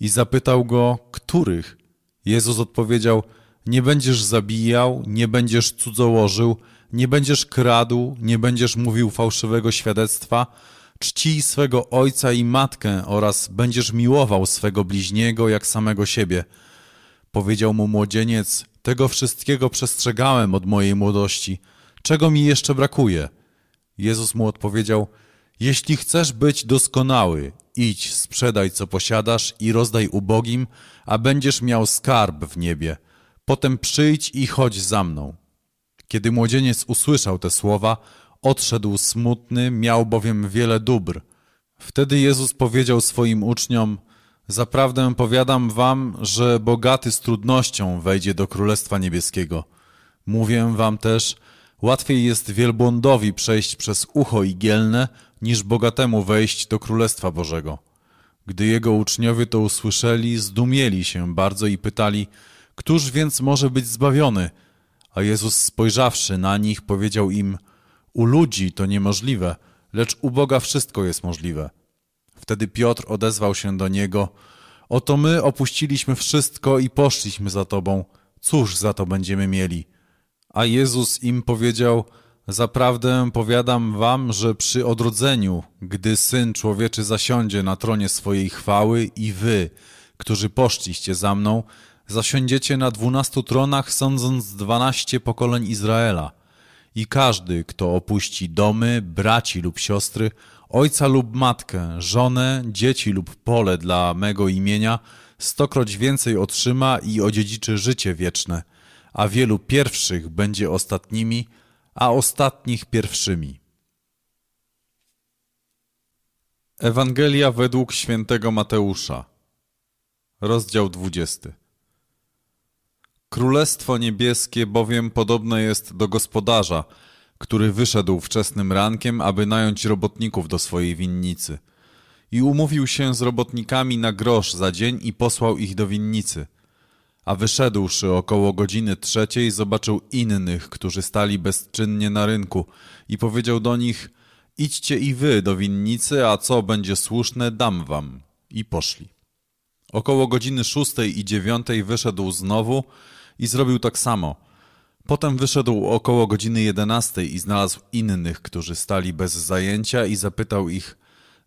I zapytał go, których? Jezus odpowiedział, nie będziesz zabijał, nie będziesz cudzołożył, nie będziesz kradł, nie będziesz mówił fałszywego świadectwa, Czcij swego ojca i matkę oraz będziesz miłował swego bliźniego jak samego siebie. Powiedział mu młodzieniec, tego wszystkiego przestrzegałem od mojej młodości. Czego mi jeszcze brakuje? Jezus mu odpowiedział, jeśli chcesz być doskonały, idź, sprzedaj co posiadasz i rozdaj ubogim, a będziesz miał skarb w niebie. Potem przyjdź i chodź za mną. Kiedy młodzieniec usłyszał te słowa, odszedł smutny, miał bowiem wiele dóbr. Wtedy Jezus powiedział swoim uczniom, Zaprawdę powiadam wam, że bogaty z trudnością wejdzie do Królestwa Niebieskiego. Mówię wam też, łatwiej jest wielbłądowi przejść przez ucho igielne, niż bogatemu wejść do Królestwa Bożego. Gdy jego uczniowie to usłyszeli, zdumieli się bardzo i pytali, któż więc może być zbawiony? A Jezus spojrzawszy na nich, powiedział im, u ludzi to niemożliwe, lecz u Boga wszystko jest możliwe. Wtedy Piotr odezwał się do niego, oto my opuściliśmy wszystko i poszliśmy za Tobą, cóż za to będziemy mieli? A Jezus im powiedział, Zaprawdę powiadam wam, że przy odrodzeniu, gdy Syn Człowieczy zasiądzie na tronie swojej chwały i wy, którzy poszliście za mną, zasiądziecie na dwunastu tronach, sądząc dwanaście pokoleń Izraela. I każdy, kto opuści domy, braci lub siostry, ojca lub matkę, żonę, dzieci lub pole dla mego imienia, stokroć więcej otrzyma i odziedziczy życie wieczne, a wielu pierwszych będzie ostatnimi, a ostatnich pierwszymi. Ewangelia według świętego Mateusza, rozdział 20. Królestwo niebieskie bowiem podobne jest do gospodarza, który wyszedł wczesnym rankiem, aby nająć robotników do swojej winnicy. I umówił się z robotnikami na grosz za dzień i posłał ich do winnicy – a wyszedłszy około godziny trzeciej, zobaczył innych, którzy stali bezczynnie na rynku i powiedział do nich, idźcie i wy do winnicy, a co będzie słuszne, dam wam. I poszli. Około godziny szóstej i dziewiątej wyszedł znowu i zrobił tak samo. Potem wyszedł około godziny jedenastej i znalazł innych, którzy stali bez zajęcia i zapytał ich,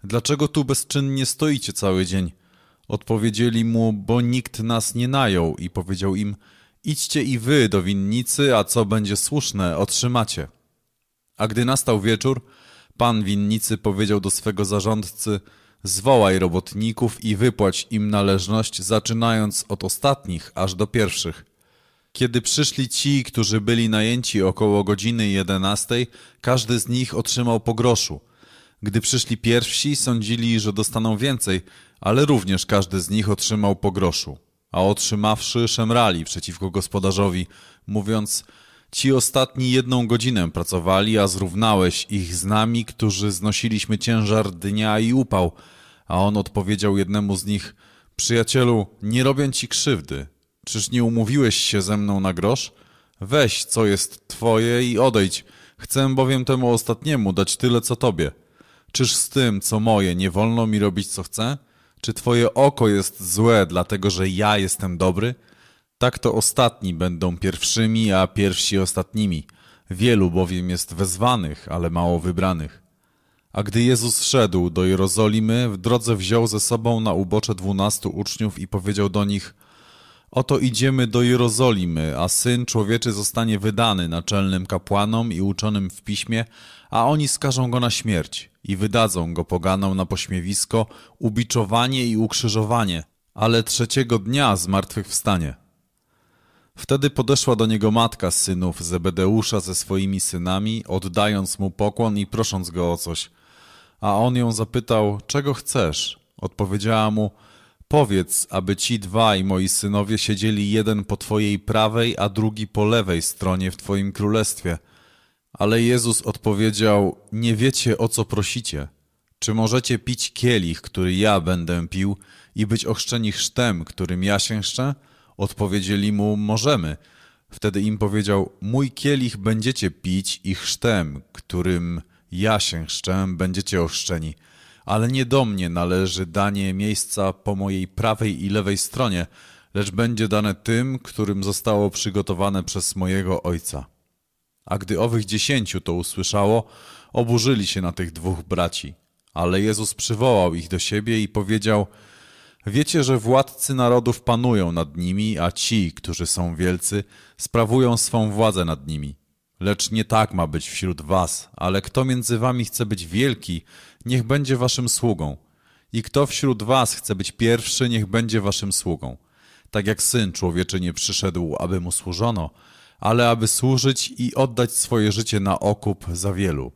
dlaczego tu bezczynnie stoicie cały dzień? Odpowiedzieli mu, bo nikt nas nie najął i powiedział im, idźcie i wy do winnicy, a co będzie słuszne, otrzymacie. A gdy nastał wieczór, pan winnicy powiedział do swego zarządcy, zwołaj robotników i wypłać im należność, zaczynając od ostatnich aż do pierwszych. Kiedy przyszli ci, którzy byli najęci około godziny jedenastej, każdy z nich otrzymał po groszu. Gdy przyszli pierwsi, sądzili, że dostaną więcej, ale również każdy z nich otrzymał po groszu, a otrzymawszy szemrali przeciwko gospodarzowi, mówiąc Ci ostatni jedną godzinę pracowali, a zrównałeś ich z nami, którzy znosiliśmy ciężar dnia i upał. A on odpowiedział jednemu z nich, przyjacielu, nie robię ci krzywdy. Czyż nie umówiłeś się ze mną na grosz? Weź, co jest twoje i odejdź. Chcę bowiem temu ostatniemu dać tyle, co tobie. Czyż z tym, co moje, nie wolno mi robić, co chcę? Czy twoje oko jest złe, dlatego że ja jestem dobry? Tak to ostatni będą pierwszymi, a pierwsi ostatnimi. Wielu bowiem jest wezwanych, ale mało wybranych. A gdy Jezus szedł do Jerozolimy, w drodze wziął ze sobą na ubocze dwunastu uczniów i powiedział do nich Oto idziemy do Jerozolimy, a Syn Człowieczy zostanie wydany naczelnym kapłanom i uczonym w piśmie, a oni skażą go na śmierć i wydadzą go poganą na pośmiewisko, ubiczowanie i ukrzyżowanie, ale trzeciego dnia zmartwychwstanie. Wtedy podeszła do niego matka synów Zebedeusza ze swoimi synami, oddając mu pokłon i prosząc go o coś. A on ją zapytał, czego chcesz? Odpowiedziała mu, powiedz, aby ci dwaj moi synowie siedzieli jeden po twojej prawej, a drugi po lewej stronie w twoim królestwie – ale Jezus odpowiedział: Nie wiecie o co prosicie. Czy możecie pić kielich, który ja będę pił, i być ochrzczeni chrztem, którym ja się chrzczę? Odpowiedzieli mu: Możemy. Wtedy im powiedział: Mój kielich będziecie pić i chrztem, którym ja się chrzczę, będziecie ochrzczeni. Ale nie do mnie należy danie miejsca po mojej prawej i lewej stronie, lecz będzie dane tym, którym zostało przygotowane przez mojego Ojca. A gdy owych dziesięciu to usłyszało, oburzyli się na tych dwóch braci. Ale Jezus przywołał ich do siebie i powiedział, Wiecie, że władcy narodów panują nad nimi, a ci, którzy są wielcy, sprawują swą władzę nad nimi. Lecz nie tak ma być wśród was, ale kto między wami chce być wielki, niech będzie waszym sługą. I kto wśród was chce być pierwszy, niech będzie waszym sługą. Tak jak Syn Człowieczy nie przyszedł, aby mu służono, ale aby służyć i oddać swoje życie na okup za wielu.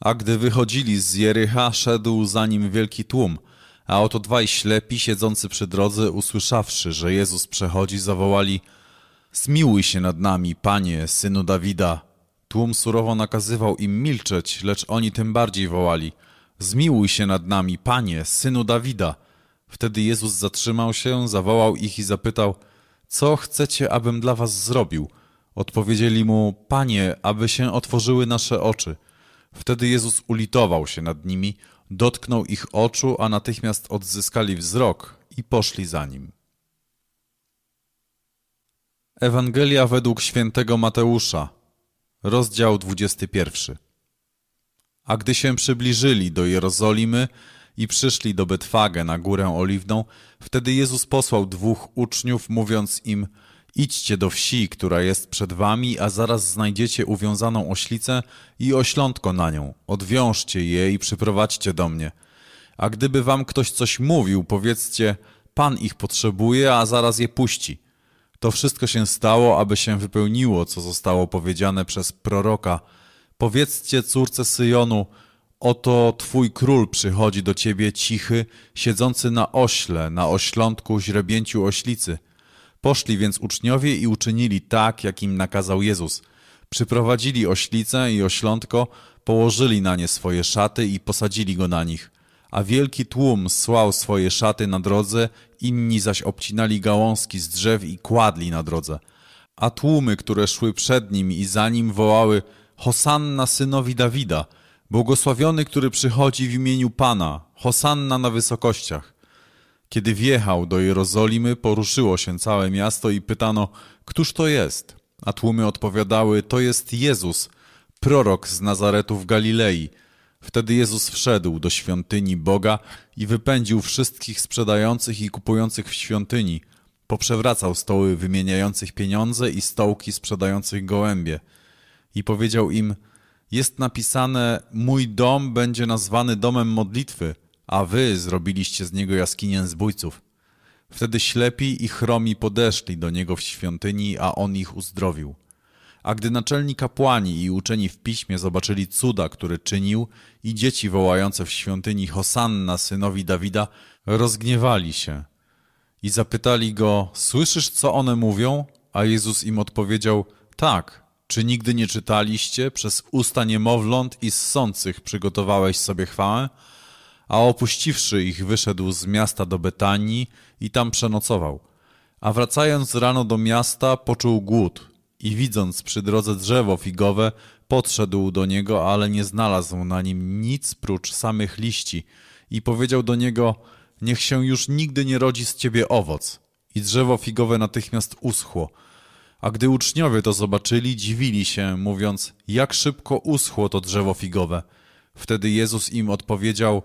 A gdy wychodzili z Jericha, szedł za nim wielki tłum, a oto dwaj ślepi siedzący przy drodze, usłyszawszy, że Jezus przechodzi, zawołali Zmiłuj się nad nami, Panie, Synu Dawida. Tłum surowo nakazywał im milczeć, lecz oni tym bardziej wołali Zmiłuj się nad nami, Panie, Synu Dawida. Wtedy Jezus zatrzymał się, zawołał ich i zapytał Co chcecie, abym dla was zrobił? Odpowiedzieli mu Panie, aby się otworzyły nasze oczy. Wtedy Jezus ulitował się nad nimi, dotknął ich oczu, a natychmiast odzyskali wzrok i poszli za nim. Ewangelia według świętego Mateusza, rozdział 21. A gdy się przybliżyli do Jerozolimy i przyszli do Betwagę na górę oliwną, wtedy Jezus posłał dwóch uczniów, mówiąc im – Idźcie do wsi, która jest przed wami, a zaraz znajdziecie uwiązaną oślicę i oślątko na nią. Odwiążcie je i przyprowadźcie do mnie. A gdyby wam ktoś coś mówił, powiedzcie, Pan ich potrzebuje, a zaraz je puści. To wszystko się stało, aby się wypełniło, co zostało powiedziane przez proroka. Powiedzcie córce Syjonu, oto twój król przychodzi do ciebie cichy, siedzący na ośle, na oślątku źrebięciu oślicy – Poszli więc uczniowie i uczynili tak, jak im nakazał Jezus. Przyprowadzili oślicę i oślątko, położyli na nie swoje szaty i posadzili go na nich. A wielki tłum słał swoje szaty na drodze, inni zaś obcinali gałązki z drzew i kładli na drodze. A tłumy, które szły przed nim i za nim wołały Hosanna synowi Dawida, błogosławiony, który przychodzi w imieniu Pana, Hosanna na wysokościach. Kiedy wjechał do Jerozolimy, poruszyło się całe miasto i pytano, któż to jest? A tłumy odpowiadały, to jest Jezus, prorok z Nazaretu w Galilei. Wtedy Jezus wszedł do świątyni Boga i wypędził wszystkich sprzedających i kupujących w świątyni. Poprzewracał stoły wymieniających pieniądze i stołki sprzedających gołębie. I powiedział im, jest napisane, mój dom będzie nazwany domem modlitwy – a wy zrobiliście z niego jaskinię zbójców. Wtedy ślepi i chromi podeszli do niego w świątyni, a on ich uzdrowił. A gdy naczelni kapłani i uczeni w piśmie zobaczyli cuda, które czynił, i dzieci wołające w świątyni Hosanna synowi Dawida, rozgniewali się i zapytali go, słyszysz, co one mówią? A Jezus im odpowiedział, tak, czy nigdy nie czytaliście, przez usta niemowląt i ssących przygotowałeś sobie chwałę? a opuściwszy ich wyszedł z miasta do Betanii i tam przenocował. A wracając rano do miasta, poczuł głód i widząc przy drodze drzewo figowe, podszedł do niego, ale nie znalazł na nim nic prócz samych liści i powiedział do niego, niech się już nigdy nie rodzi z ciebie owoc. I drzewo figowe natychmiast uschło. A gdy uczniowie to zobaczyli, dziwili się, mówiąc, jak szybko uschło to drzewo figowe. Wtedy Jezus im odpowiedział,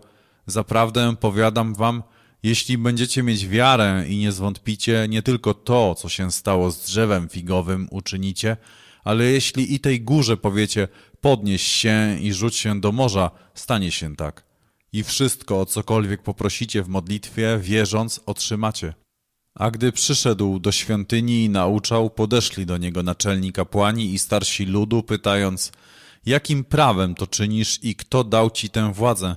Zaprawdę powiadam wam, jeśli będziecie mieć wiarę i nie zwątpicie, nie tylko to, co się stało z drzewem figowym, uczynicie, ale jeśli i tej górze powiecie, podnieś się i rzuć się do morza, stanie się tak. I wszystko, o cokolwiek poprosicie w modlitwie, wierząc, otrzymacie. A gdy przyszedł do świątyni i nauczał, podeszli do niego naczelni kapłani i starsi ludu, pytając, jakim prawem to czynisz i kto dał ci tę władzę?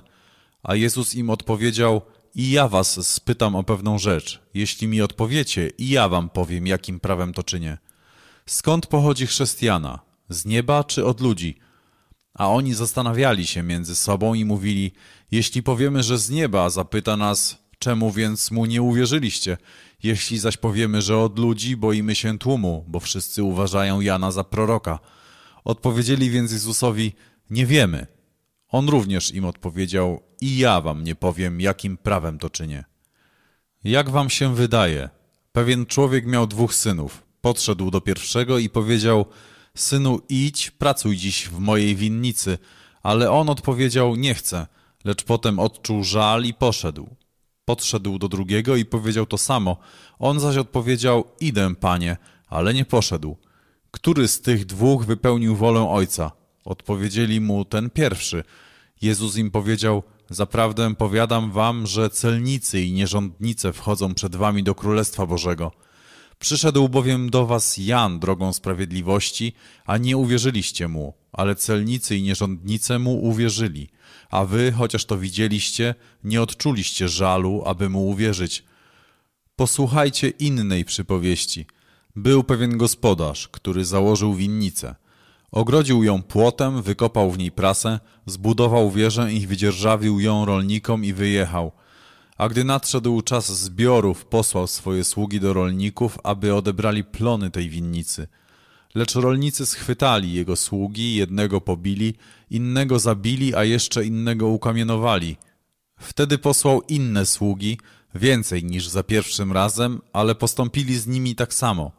A Jezus im odpowiedział, i ja was spytam o pewną rzecz. Jeśli mi odpowiecie, i ja wam powiem, jakim prawem to czynię. Skąd pochodzi chrześcijana? Z nieba czy od ludzi? A oni zastanawiali się między sobą i mówili, jeśli powiemy, że z nieba, zapyta nas, czemu więc mu nie uwierzyliście? Jeśli zaś powiemy, że od ludzi, boimy się tłumu, bo wszyscy uważają Jana za proroka. Odpowiedzieli więc Jezusowi, nie wiemy. On również im odpowiedział, i ja wam nie powiem, jakim prawem to czynię. Jak wam się wydaje? Pewien człowiek miał dwóch synów. Podszedł do pierwszego i powiedział, synu idź, pracuj dziś w mojej winnicy. Ale on odpowiedział, nie chcę, lecz potem odczuł żal i poszedł. Podszedł do drugiego i powiedział to samo. On zaś odpowiedział, idę, panie, ale nie poszedł. Który z tych dwóch wypełnił wolę ojca? Odpowiedzieli mu ten pierwszy. Jezus im powiedział, zaprawdę powiadam wam, że celnicy i nierządnice wchodzą przed wami do Królestwa Bożego. Przyszedł bowiem do was Jan drogą sprawiedliwości, a nie uwierzyliście mu, ale celnicy i nierządnice mu uwierzyli. A wy, chociaż to widzieliście, nie odczuliście żalu, aby mu uwierzyć. Posłuchajcie innej przypowieści. Był pewien gospodarz, który założył winnicę. Ogrodził ją płotem, wykopał w niej prasę, zbudował wieżę i wydzierżawił ją rolnikom i wyjechał. A gdy nadszedł czas zbiorów, posłał swoje sługi do rolników, aby odebrali plony tej winnicy. Lecz rolnicy schwytali jego sługi, jednego pobili, innego zabili, a jeszcze innego ukamienowali. Wtedy posłał inne sługi, więcej niż za pierwszym razem, ale postąpili z nimi tak samo.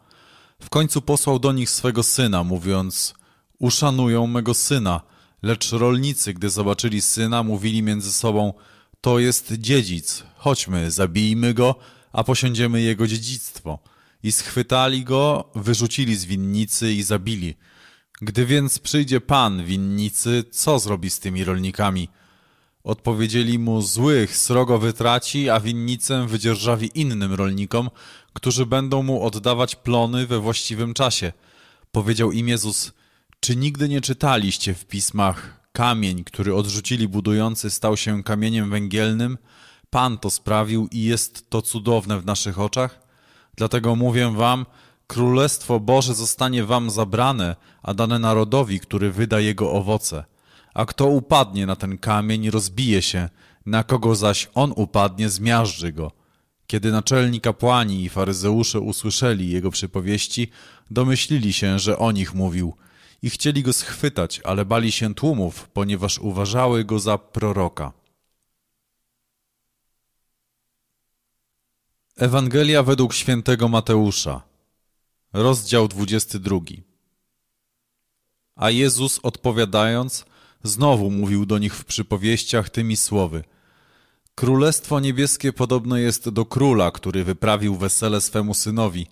W końcu posłał do nich swego syna, mówiąc: Uszanują mego syna. Lecz rolnicy, gdy zobaczyli syna, mówili między sobą: To jest dziedzic, chodźmy, zabijmy go, a posiądziemy jego dziedzictwo. I schwytali go, wyrzucili z winnicy i zabili. Gdy więc przyjdzie pan winnicy, co zrobi z tymi rolnikami? Odpowiedzieli mu, złych srogo wytraci, a winnicę wydzierżawi innym rolnikom, którzy będą mu oddawać plony we właściwym czasie. Powiedział im Jezus, czy nigdy nie czytaliście w pismach, kamień, który odrzucili budujący, stał się kamieniem węgielnym? Pan to sprawił i jest to cudowne w naszych oczach? Dlatego mówię wam, Królestwo Boże zostanie wam zabrane, a dane narodowi, który wyda jego owoce. A kto upadnie na ten kamień, rozbije się, na kogo zaś on upadnie, zmiażdży go. Kiedy naczelni kapłani i faryzeusze usłyszeli jego przypowieści, domyślili się, że o nich mówił i chcieli go schwytać, ale bali się tłumów, ponieważ uważały go za proroka. Ewangelia według świętego Mateusza, rozdział 22. A Jezus odpowiadając, znowu mówił do nich w przypowieściach tymi słowy – Królestwo niebieskie podobne jest do króla, który wyprawił wesele swemu synowi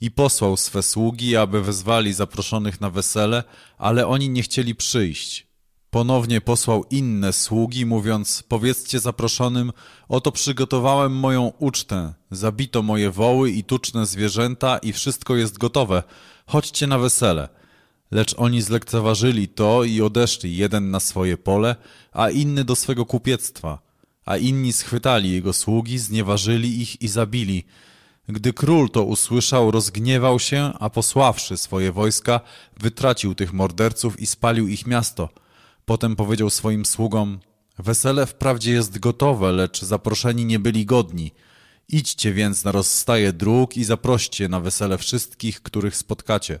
i posłał swe sługi, aby wezwali zaproszonych na wesele, ale oni nie chcieli przyjść. Ponownie posłał inne sługi, mówiąc, powiedzcie zaproszonym, oto przygotowałem moją ucztę, zabito moje woły i tuczne zwierzęta i wszystko jest gotowe, chodźcie na wesele. Lecz oni zlekceważyli to i odeszli, jeden na swoje pole, a inny do swego kupiectwa a inni schwytali jego sługi, znieważyli ich i zabili. Gdy król to usłyszał, rozgniewał się, a posławszy swoje wojska, wytracił tych morderców i spalił ich miasto. Potem powiedział swoim sługom, wesele wprawdzie jest gotowe, lecz zaproszeni nie byli godni. Idźcie więc na rozstaje dróg i zaproście na wesele wszystkich, których spotkacie.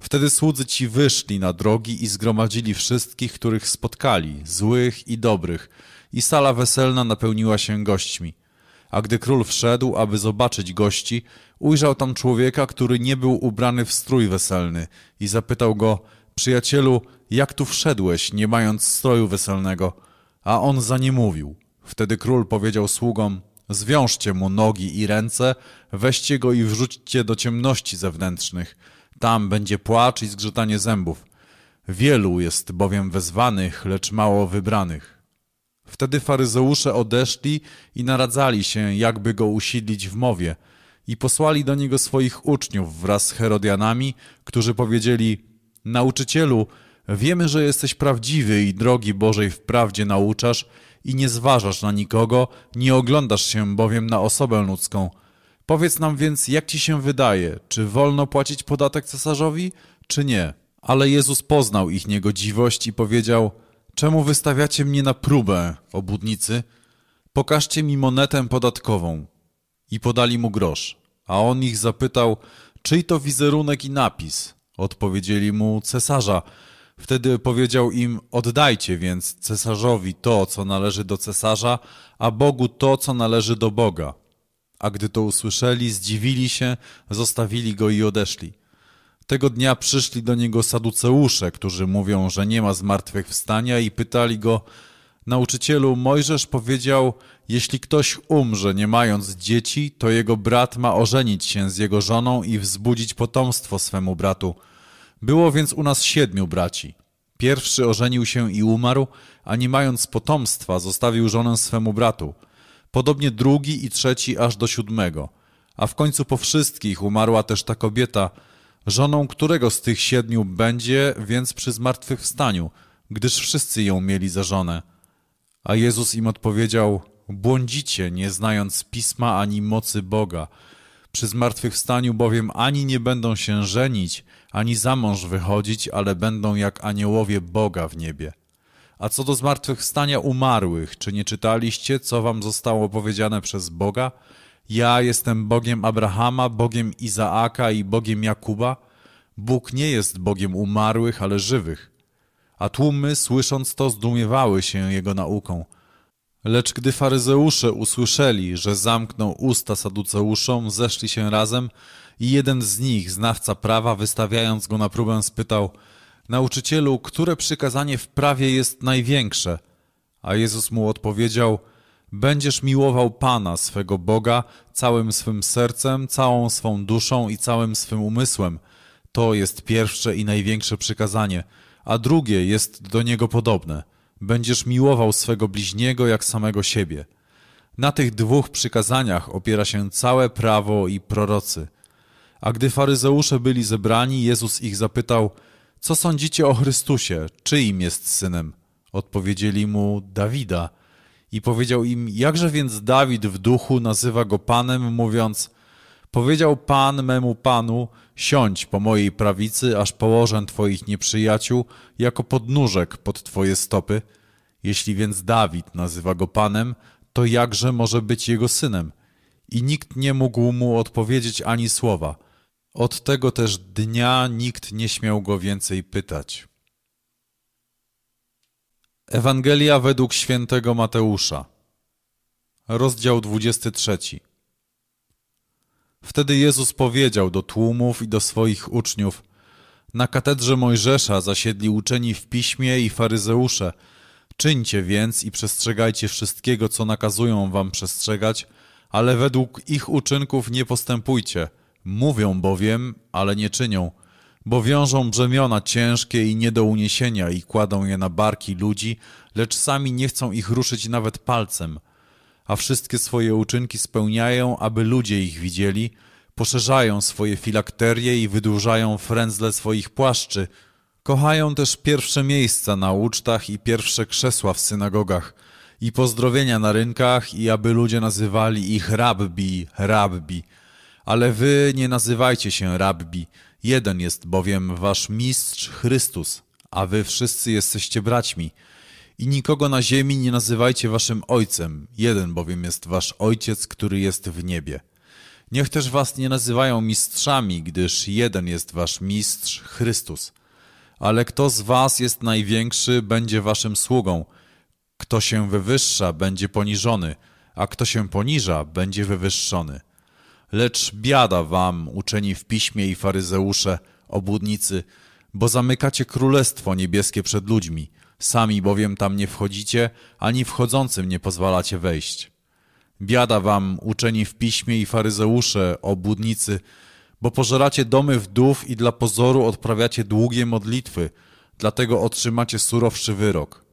Wtedy słudzy ci wyszli na drogi i zgromadzili wszystkich, których spotkali, złych i dobrych, i sala weselna napełniła się gośćmi. A gdy król wszedł, aby zobaczyć gości, ujrzał tam człowieka, który nie był ubrany w strój weselny i zapytał go, przyjacielu, jak tu wszedłeś, nie mając stroju weselnego? A on za nie mówił. Wtedy król powiedział sługom, zwiążcie mu nogi i ręce, weźcie go i wrzućcie do ciemności zewnętrznych. Tam będzie płacz i zgrzytanie zębów. Wielu jest bowiem wezwanych, lecz mało wybranych. Wtedy faryzeusze odeszli i naradzali się, jakby go usiedlić w mowie i posłali do niego swoich uczniów wraz z Herodianami, którzy powiedzieli Nauczycielu, wiemy, że jesteś prawdziwy i drogi Bożej wprawdzie nauczasz i nie zważasz na nikogo, nie oglądasz się bowiem na osobę ludzką. Powiedz nam więc, jak ci się wydaje, czy wolno płacić podatek cesarzowi, czy nie? Ale Jezus poznał ich niegodziwość i powiedział – Czemu wystawiacie mnie na próbę, obudnicy? Pokażcie mi monetę podatkową. I podali mu grosz. A on ich zapytał, czyj to wizerunek i napis? Odpowiedzieli mu cesarza. Wtedy powiedział im, oddajcie więc cesarzowi to, co należy do cesarza, a Bogu to, co należy do Boga. A gdy to usłyszeli, zdziwili się, zostawili go i odeszli. Tego dnia przyszli do niego saduceusze, którzy mówią, że nie ma zmartwychwstania i pytali go, Nauczycielu, Mojżesz powiedział, jeśli ktoś umrze nie mając dzieci, to jego brat ma ożenić się z jego żoną i wzbudzić potomstwo swemu bratu. Było więc u nas siedmiu braci. Pierwszy ożenił się i umarł, a nie mając potomstwa, zostawił żonę swemu bratu. Podobnie drugi i trzeci aż do siódmego. A w końcu po wszystkich umarła też ta kobieta, żoną którego z tych siedmiu będzie, więc przy zmartwychwstaniu, gdyż wszyscy ją mieli za żonę. A Jezus im odpowiedział, błądzicie, nie znając Pisma ani mocy Boga. Przy zmartwychwstaniu bowiem ani nie będą się żenić, ani za mąż wychodzić, ale będą jak aniołowie Boga w niebie. A co do zmartwychwstania umarłych, czy nie czytaliście, co wam zostało powiedziane przez Boga? Ja jestem Bogiem Abrahama, Bogiem Izaaka i Bogiem Jakuba. Bóg nie jest Bogiem umarłych, ale żywych. A tłumy, słysząc to, zdumiewały się jego nauką. Lecz gdy faryzeusze usłyszeli, że zamknął usta saduceuszom, zeszli się razem i jeden z nich, znawca prawa, wystawiając go na próbę, spytał Nauczycielu, które przykazanie w prawie jest największe? A Jezus mu odpowiedział Będziesz miłował Pana, swego Boga, całym swym sercem, całą swą duszą i całym swym umysłem. To jest pierwsze i największe przykazanie, a drugie jest do niego podobne. Będziesz miłował swego bliźniego jak samego siebie. Na tych dwóch przykazaniach opiera się całe prawo i prorocy. A gdy faryzeusze byli zebrani, Jezus ich zapytał, co sądzicie o Chrystusie, czyim jest synem? Odpowiedzieli mu, Dawida. I powiedział im, jakże więc Dawid w duchu nazywa go Panem, mówiąc, powiedział Pan memu Panu, siądź po mojej prawicy, aż położę Twoich nieprzyjaciół jako podnóżek pod Twoje stopy. Jeśli więc Dawid nazywa go Panem, to jakże może być jego synem? I nikt nie mógł mu odpowiedzieć ani słowa. Od tego też dnia nikt nie śmiał go więcej pytać. Ewangelia według świętego Mateusza Rozdział 23 Wtedy Jezus powiedział do tłumów i do swoich uczniów Na katedrze Mojżesza zasiedli uczeni w piśmie i faryzeusze. Czyńcie więc i przestrzegajcie wszystkiego, co nakazują wam przestrzegać, ale według ich uczynków nie postępujcie – Mówią bowiem, ale nie czynią, bo wiążą brzemiona ciężkie i nie do uniesienia i kładą je na barki ludzi, lecz sami nie chcą ich ruszyć nawet palcem, a wszystkie swoje uczynki spełniają, aby ludzie ich widzieli, poszerzają swoje filakterie i wydłużają frędzle swoich płaszczy, kochają też pierwsze miejsca na ucztach i pierwsze krzesła w synagogach i pozdrowienia na rynkach i aby ludzie nazywali ich rabbi, rabbi, ale wy nie nazywajcie się rabbi, jeden jest bowiem wasz mistrz Chrystus, a wy wszyscy jesteście braćmi. I nikogo na ziemi nie nazywajcie waszym ojcem, jeden bowiem jest wasz ojciec, który jest w niebie. Niech też was nie nazywają mistrzami, gdyż jeden jest wasz mistrz Chrystus. Ale kto z was jest największy, będzie waszym sługą. Kto się wywyższa, będzie poniżony, a kto się poniża, będzie wywyższony. Lecz biada wam, uczeni w piśmie i faryzeusze, obłudnicy, bo zamykacie królestwo niebieskie przed ludźmi, sami bowiem tam nie wchodzicie, ani wchodzącym nie pozwalacie wejść. Biada wam, uczeni w piśmie i faryzeusze, obłudnicy, bo pożeracie domy wdów i dla pozoru odprawiacie długie modlitwy, dlatego otrzymacie surowszy wyrok.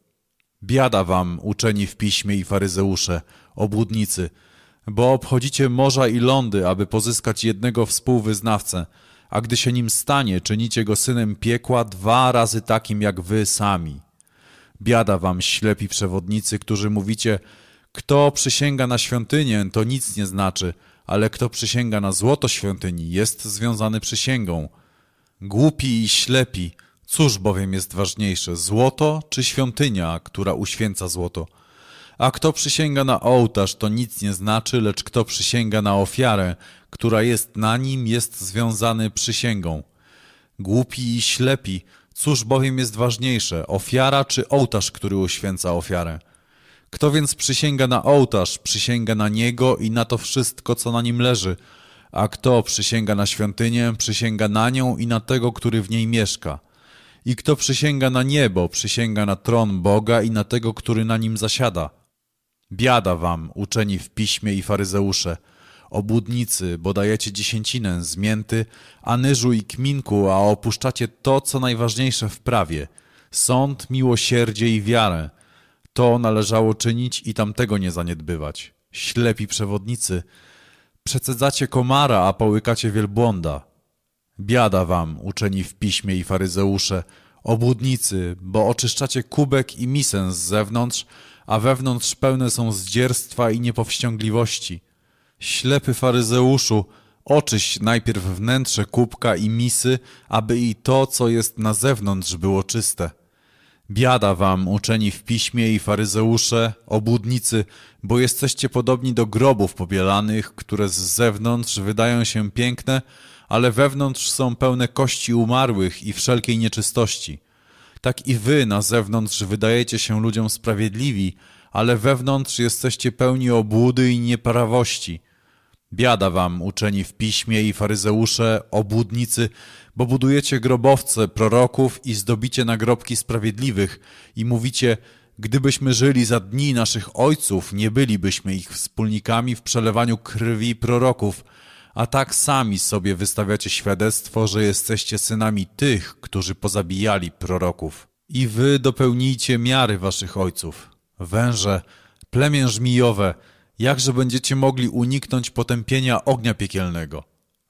Biada wam, uczeni w piśmie i faryzeusze, obłudnicy, bo obchodzicie morza i lądy, aby pozyskać jednego współwyznawcę, a gdy się nim stanie, czynicie go synem piekła dwa razy takim jak wy sami. Biada wam ślepi przewodnicy, którzy mówicie, kto przysięga na świątynię, to nic nie znaczy, ale kto przysięga na złoto świątyni, jest związany przysięgą. Głupi i ślepi, cóż bowiem jest ważniejsze, złoto czy świątynia, która uświęca złoto? A kto przysięga na ołtarz, to nic nie znaczy, lecz kto przysięga na ofiarę, która jest na nim, jest związany przysięgą. Głupi i ślepi, cóż bowiem jest ważniejsze, ofiara czy ołtarz, który uświęca ofiarę? Kto więc przysięga na ołtarz, przysięga na niego i na to wszystko, co na nim leży, a kto przysięga na świątynię, przysięga na nią i na tego, który w niej mieszka. I kto przysięga na niebo, przysięga na tron Boga i na tego, który na nim zasiada. Biada wam, uczeni w piśmie i faryzeusze, obłudnicy, bo dajecie dziesięcinę z mięty, anyżu i kminku, a opuszczacie to, co najważniejsze w prawie, Sąd, miłosierdzie i wiarę. To należało czynić i tamtego nie zaniedbywać. Ślepi przewodnicy, przecedzacie komara, a połykacie wielbłąda. Biada wam, uczeni w piśmie i faryzeusze, obłudnicy, bo oczyszczacie kubek i misę z zewnątrz, a wewnątrz pełne są zdzierstwa i niepowściągliwości. Ślepy faryzeuszu, oczyść najpierw wnętrze kubka i misy, aby i to, co jest na zewnątrz, było czyste. Biada wam, uczeni w piśmie i faryzeusze, obłudnicy, bo jesteście podobni do grobów pobielanych, które z zewnątrz wydają się piękne, ale wewnątrz są pełne kości umarłych i wszelkiej nieczystości. Tak i wy na zewnątrz wydajecie się ludziom sprawiedliwi, ale wewnątrz jesteście pełni obłudy i nieprawości. Biada wam, uczeni w piśmie i faryzeusze, obłudnicy, bo budujecie grobowce proroków i zdobicie nagrobki sprawiedliwych i mówicie, gdybyśmy żyli za dni naszych ojców, nie bylibyśmy ich wspólnikami w przelewaniu krwi proroków, a tak sami sobie wystawiacie świadectwo, że jesteście synami tych, którzy pozabijali proroków. I wy dopełnijcie miary waszych ojców. Węże, plemię żmijowe, jakże będziecie mogli uniknąć potępienia ognia piekielnego.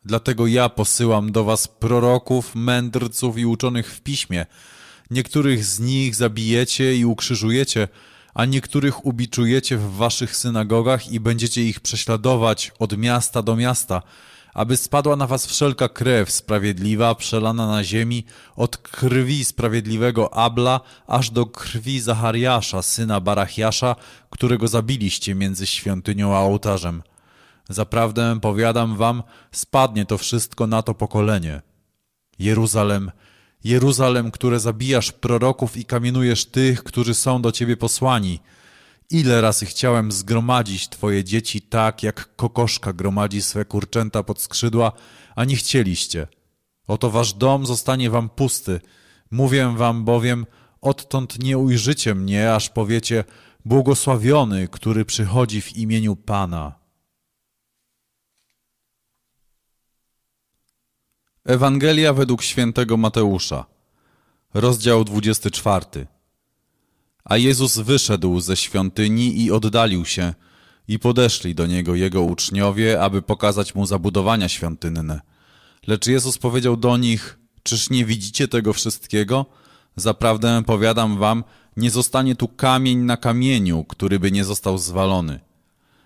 Dlatego ja posyłam do was proroków, mędrców i uczonych w piśmie. Niektórych z nich zabijecie i ukrzyżujecie, a niektórych ubiczujecie w waszych synagogach i będziecie ich prześladować od miasta do miasta, aby spadła na was wszelka krew sprawiedliwa przelana na ziemi, od krwi sprawiedliwego Abla, aż do krwi Zachariasza, syna Barachiasza, którego zabiliście między świątynią a ołtarzem. Zaprawdę powiadam wam, spadnie to wszystko na to pokolenie. Jeruzalem, Jeruzalem, które zabijasz proroków i kamienujesz tych, którzy są do ciebie posłani. Ile razy chciałem zgromadzić twoje dzieci tak, jak kokoszka gromadzi swe kurczęta pod skrzydła, a nie chcieliście. Oto wasz dom zostanie wam pusty. Mówię wam bowiem, odtąd nie ujrzycie mnie, aż powiecie, błogosławiony, który przychodzi w imieniu Pana. Ewangelia według świętego Mateusza, rozdział 24. A Jezus wyszedł ze świątyni i oddalił się, i podeszli do niego jego uczniowie, aby pokazać mu zabudowania świątynne. Lecz Jezus powiedział do nich: Czyż nie widzicie tego wszystkiego? Zaprawdę powiadam wam, nie zostanie tu kamień na kamieniu, który by nie został zwalony.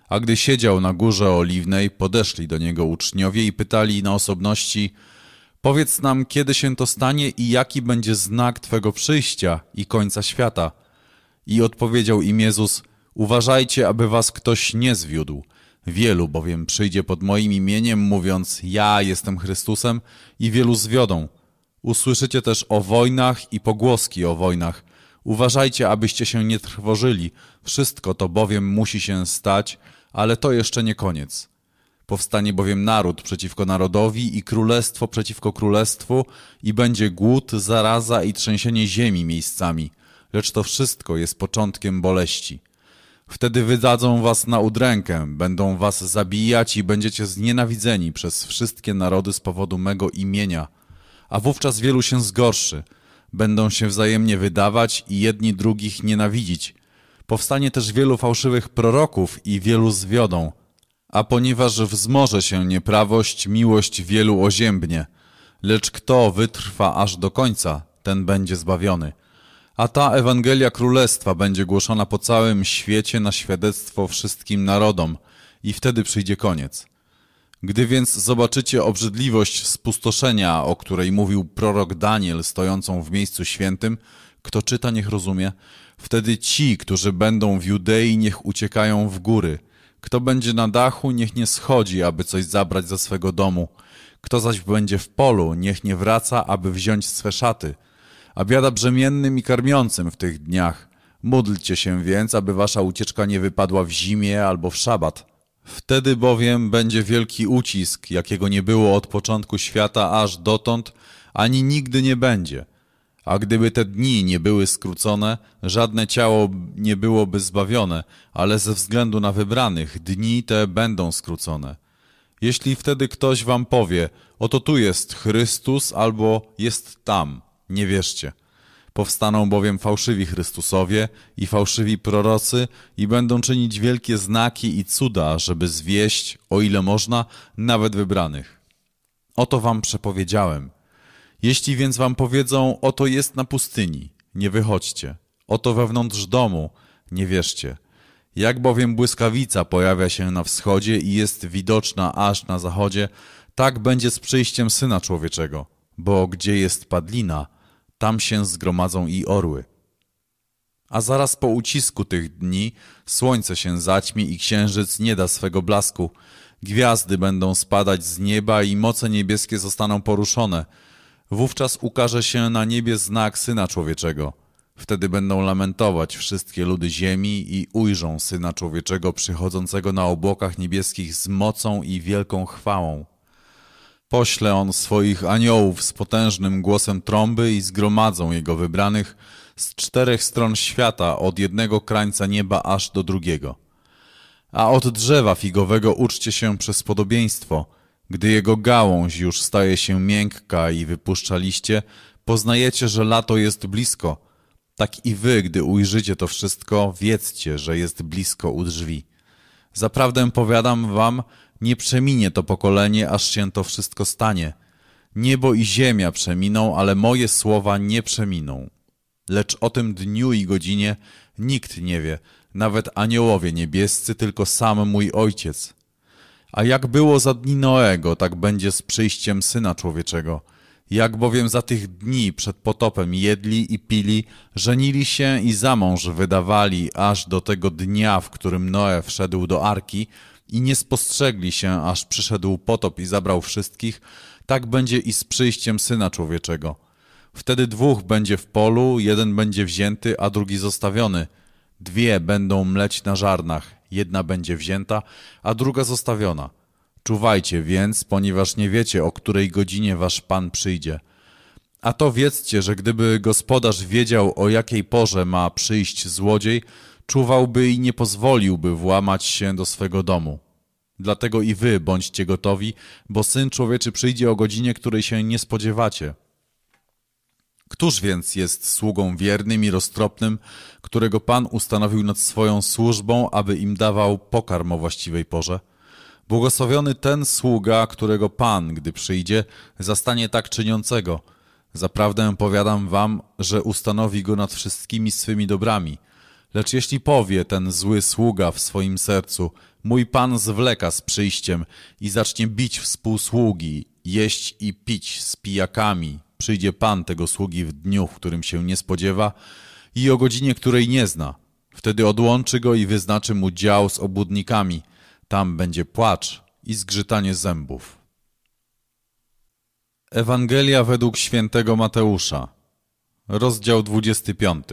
A gdy siedział na górze oliwnej, podeszli do niego uczniowie i pytali na osobności: Powiedz nam, kiedy się to stanie i jaki będzie znak Twego przyjścia i końca świata. I odpowiedział im Jezus, uważajcie, aby was ktoś nie zwiódł. Wielu bowiem przyjdzie pod moim imieniem, mówiąc, ja jestem Chrystusem i wielu zwiodą. Usłyszycie też o wojnach i pogłoski o wojnach. Uważajcie, abyście się nie trwożyli. Wszystko to bowiem musi się stać, ale to jeszcze nie koniec. Powstanie bowiem naród przeciwko narodowi i królestwo przeciwko królestwu i będzie głód, zaraza i trzęsienie ziemi miejscami. Lecz to wszystko jest początkiem boleści. Wtedy wydadzą was na udrękę, będą was zabijać i będziecie znienawidzeni przez wszystkie narody z powodu mego imienia. A wówczas wielu się zgorszy. Będą się wzajemnie wydawać i jedni drugich nienawidzić. Powstanie też wielu fałszywych proroków i wielu zwiodą – a ponieważ wzmoże się nieprawość, miłość wielu oziębnie. Lecz kto wytrwa aż do końca, ten będzie zbawiony. A ta Ewangelia Królestwa będzie głoszona po całym świecie na świadectwo wszystkim narodom i wtedy przyjdzie koniec. Gdy więc zobaczycie obrzydliwość spustoszenia, o której mówił prorok Daniel stojącą w miejscu świętym, kto czyta, niech rozumie, wtedy ci, którzy będą w Judei, niech uciekają w góry – kto będzie na dachu, niech nie schodzi, aby coś zabrać ze swego domu. Kto zaś będzie w polu, niech nie wraca, aby wziąć swe szaty. A biada brzemiennym i karmiącym w tych dniach. Módlcie się więc, aby wasza ucieczka nie wypadła w zimie albo w szabat. Wtedy bowiem będzie wielki ucisk, jakiego nie było od początku świata aż dotąd, ani nigdy nie będzie – a gdyby te dni nie były skrócone, żadne ciało nie byłoby zbawione, ale ze względu na wybranych dni te będą skrócone. Jeśli wtedy ktoś wam powie, oto tu jest Chrystus albo jest tam, nie wierzcie. Powstaną bowiem fałszywi Chrystusowie i fałszywi prorocy i będą czynić wielkie znaki i cuda, żeby zwieść, o ile można, nawet wybranych. Oto wam przepowiedziałem. Jeśli więc wam powiedzą, oto jest na pustyni, nie wychodźcie. Oto wewnątrz domu, nie wierzcie. Jak bowiem błyskawica pojawia się na wschodzie i jest widoczna aż na zachodzie, tak będzie z przyjściem Syna Człowieczego. Bo gdzie jest padlina, tam się zgromadzą i orły. A zaraz po ucisku tych dni słońce się zaćmi i księżyc nie da swego blasku. Gwiazdy będą spadać z nieba i moce niebieskie zostaną poruszone. Wówczas ukaże się na niebie znak Syna Człowieczego – Wtedy będą lamentować wszystkie ludy ziemi i ujrzą Syna Człowieczego przychodzącego na obłokach niebieskich z mocą i wielką chwałą. Pośle on swoich aniołów z potężnym głosem trąby i zgromadzą jego wybranych z czterech stron świata, od jednego krańca nieba aż do drugiego. A od drzewa figowego uczcie się przez podobieństwo. Gdy jego gałąź już staje się miękka i wypuszcza liście, poznajecie, że lato jest blisko – tak i wy, gdy ujrzycie to wszystko, wiedzcie, że jest blisko u drzwi. Zaprawdę powiadam wam, nie przeminie to pokolenie, aż się to wszystko stanie. Niebo i ziemia przeminą, ale moje słowa nie przeminą. Lecz o tym dniu i godzinie nikt nie wie, nawet aniołowie niebiescy, tylko sam mój Ojciec. A jak było za dni Noego, tak będzie z przyjściem Syna Człowieczego – jak bowiem za tych dni przed potopem jedli i pili, żenili się i za mąż wydawali aż do tego dnia, w którym Noe wszedł do arki i nie spostrzegli się, aż przyszedł potop i zabrał wszystkich, tak będzie i z przyjściem Syna Człowieczego. Wtedy dwóch będzie w polu, jeden będzie wzięty, a drugi zostawiony. Dwie będą mleć na żarnach, jedna będzie wzięta, a druga zostawiona. Czuwajcie więc, ponieważ nie wiecie, o której godzinie wasz Pan przyjdzie. A to wiedzcie, że gdyby gospodarz wiedział, o jakiej porze ma przyjść złodziej, czuwałby i nie pozwoliłby włamać się do swego domu. Dlatego i wy bądźcie gotowi, bo Syn Człowieczy przyjdzie o godzinie, której się nie spodziewacie. Któż więc jest sługą wiernym i roztropnym, którego Pan ustanowił nad swoją służbą, aby im dawał pokarm o właściwej porze? Błogosławiony ten sługa, którego Pan, gdy przyjdzie, zastanie tak czyniącego. Zaprawdę powiadam wam, że ustanowi go nad wszystkimi swymi dobrami. Lecz jeśli powie ten zły sługa w swoim sercu, mój Pan zwleka z przyjściem i zacznie bić współsługi, jeść i pić z pijakami, przyjdzie Pan tego sługi w dniu, w którym się nie spodziewa i o godzinie, której nie zna. Wtedy odłączy go i wyznaczy mu dział z obłudnikami – tam będzie płacz i zgrzytanie zębów. Ewangelia według świętego Mateusza, rozdział 25.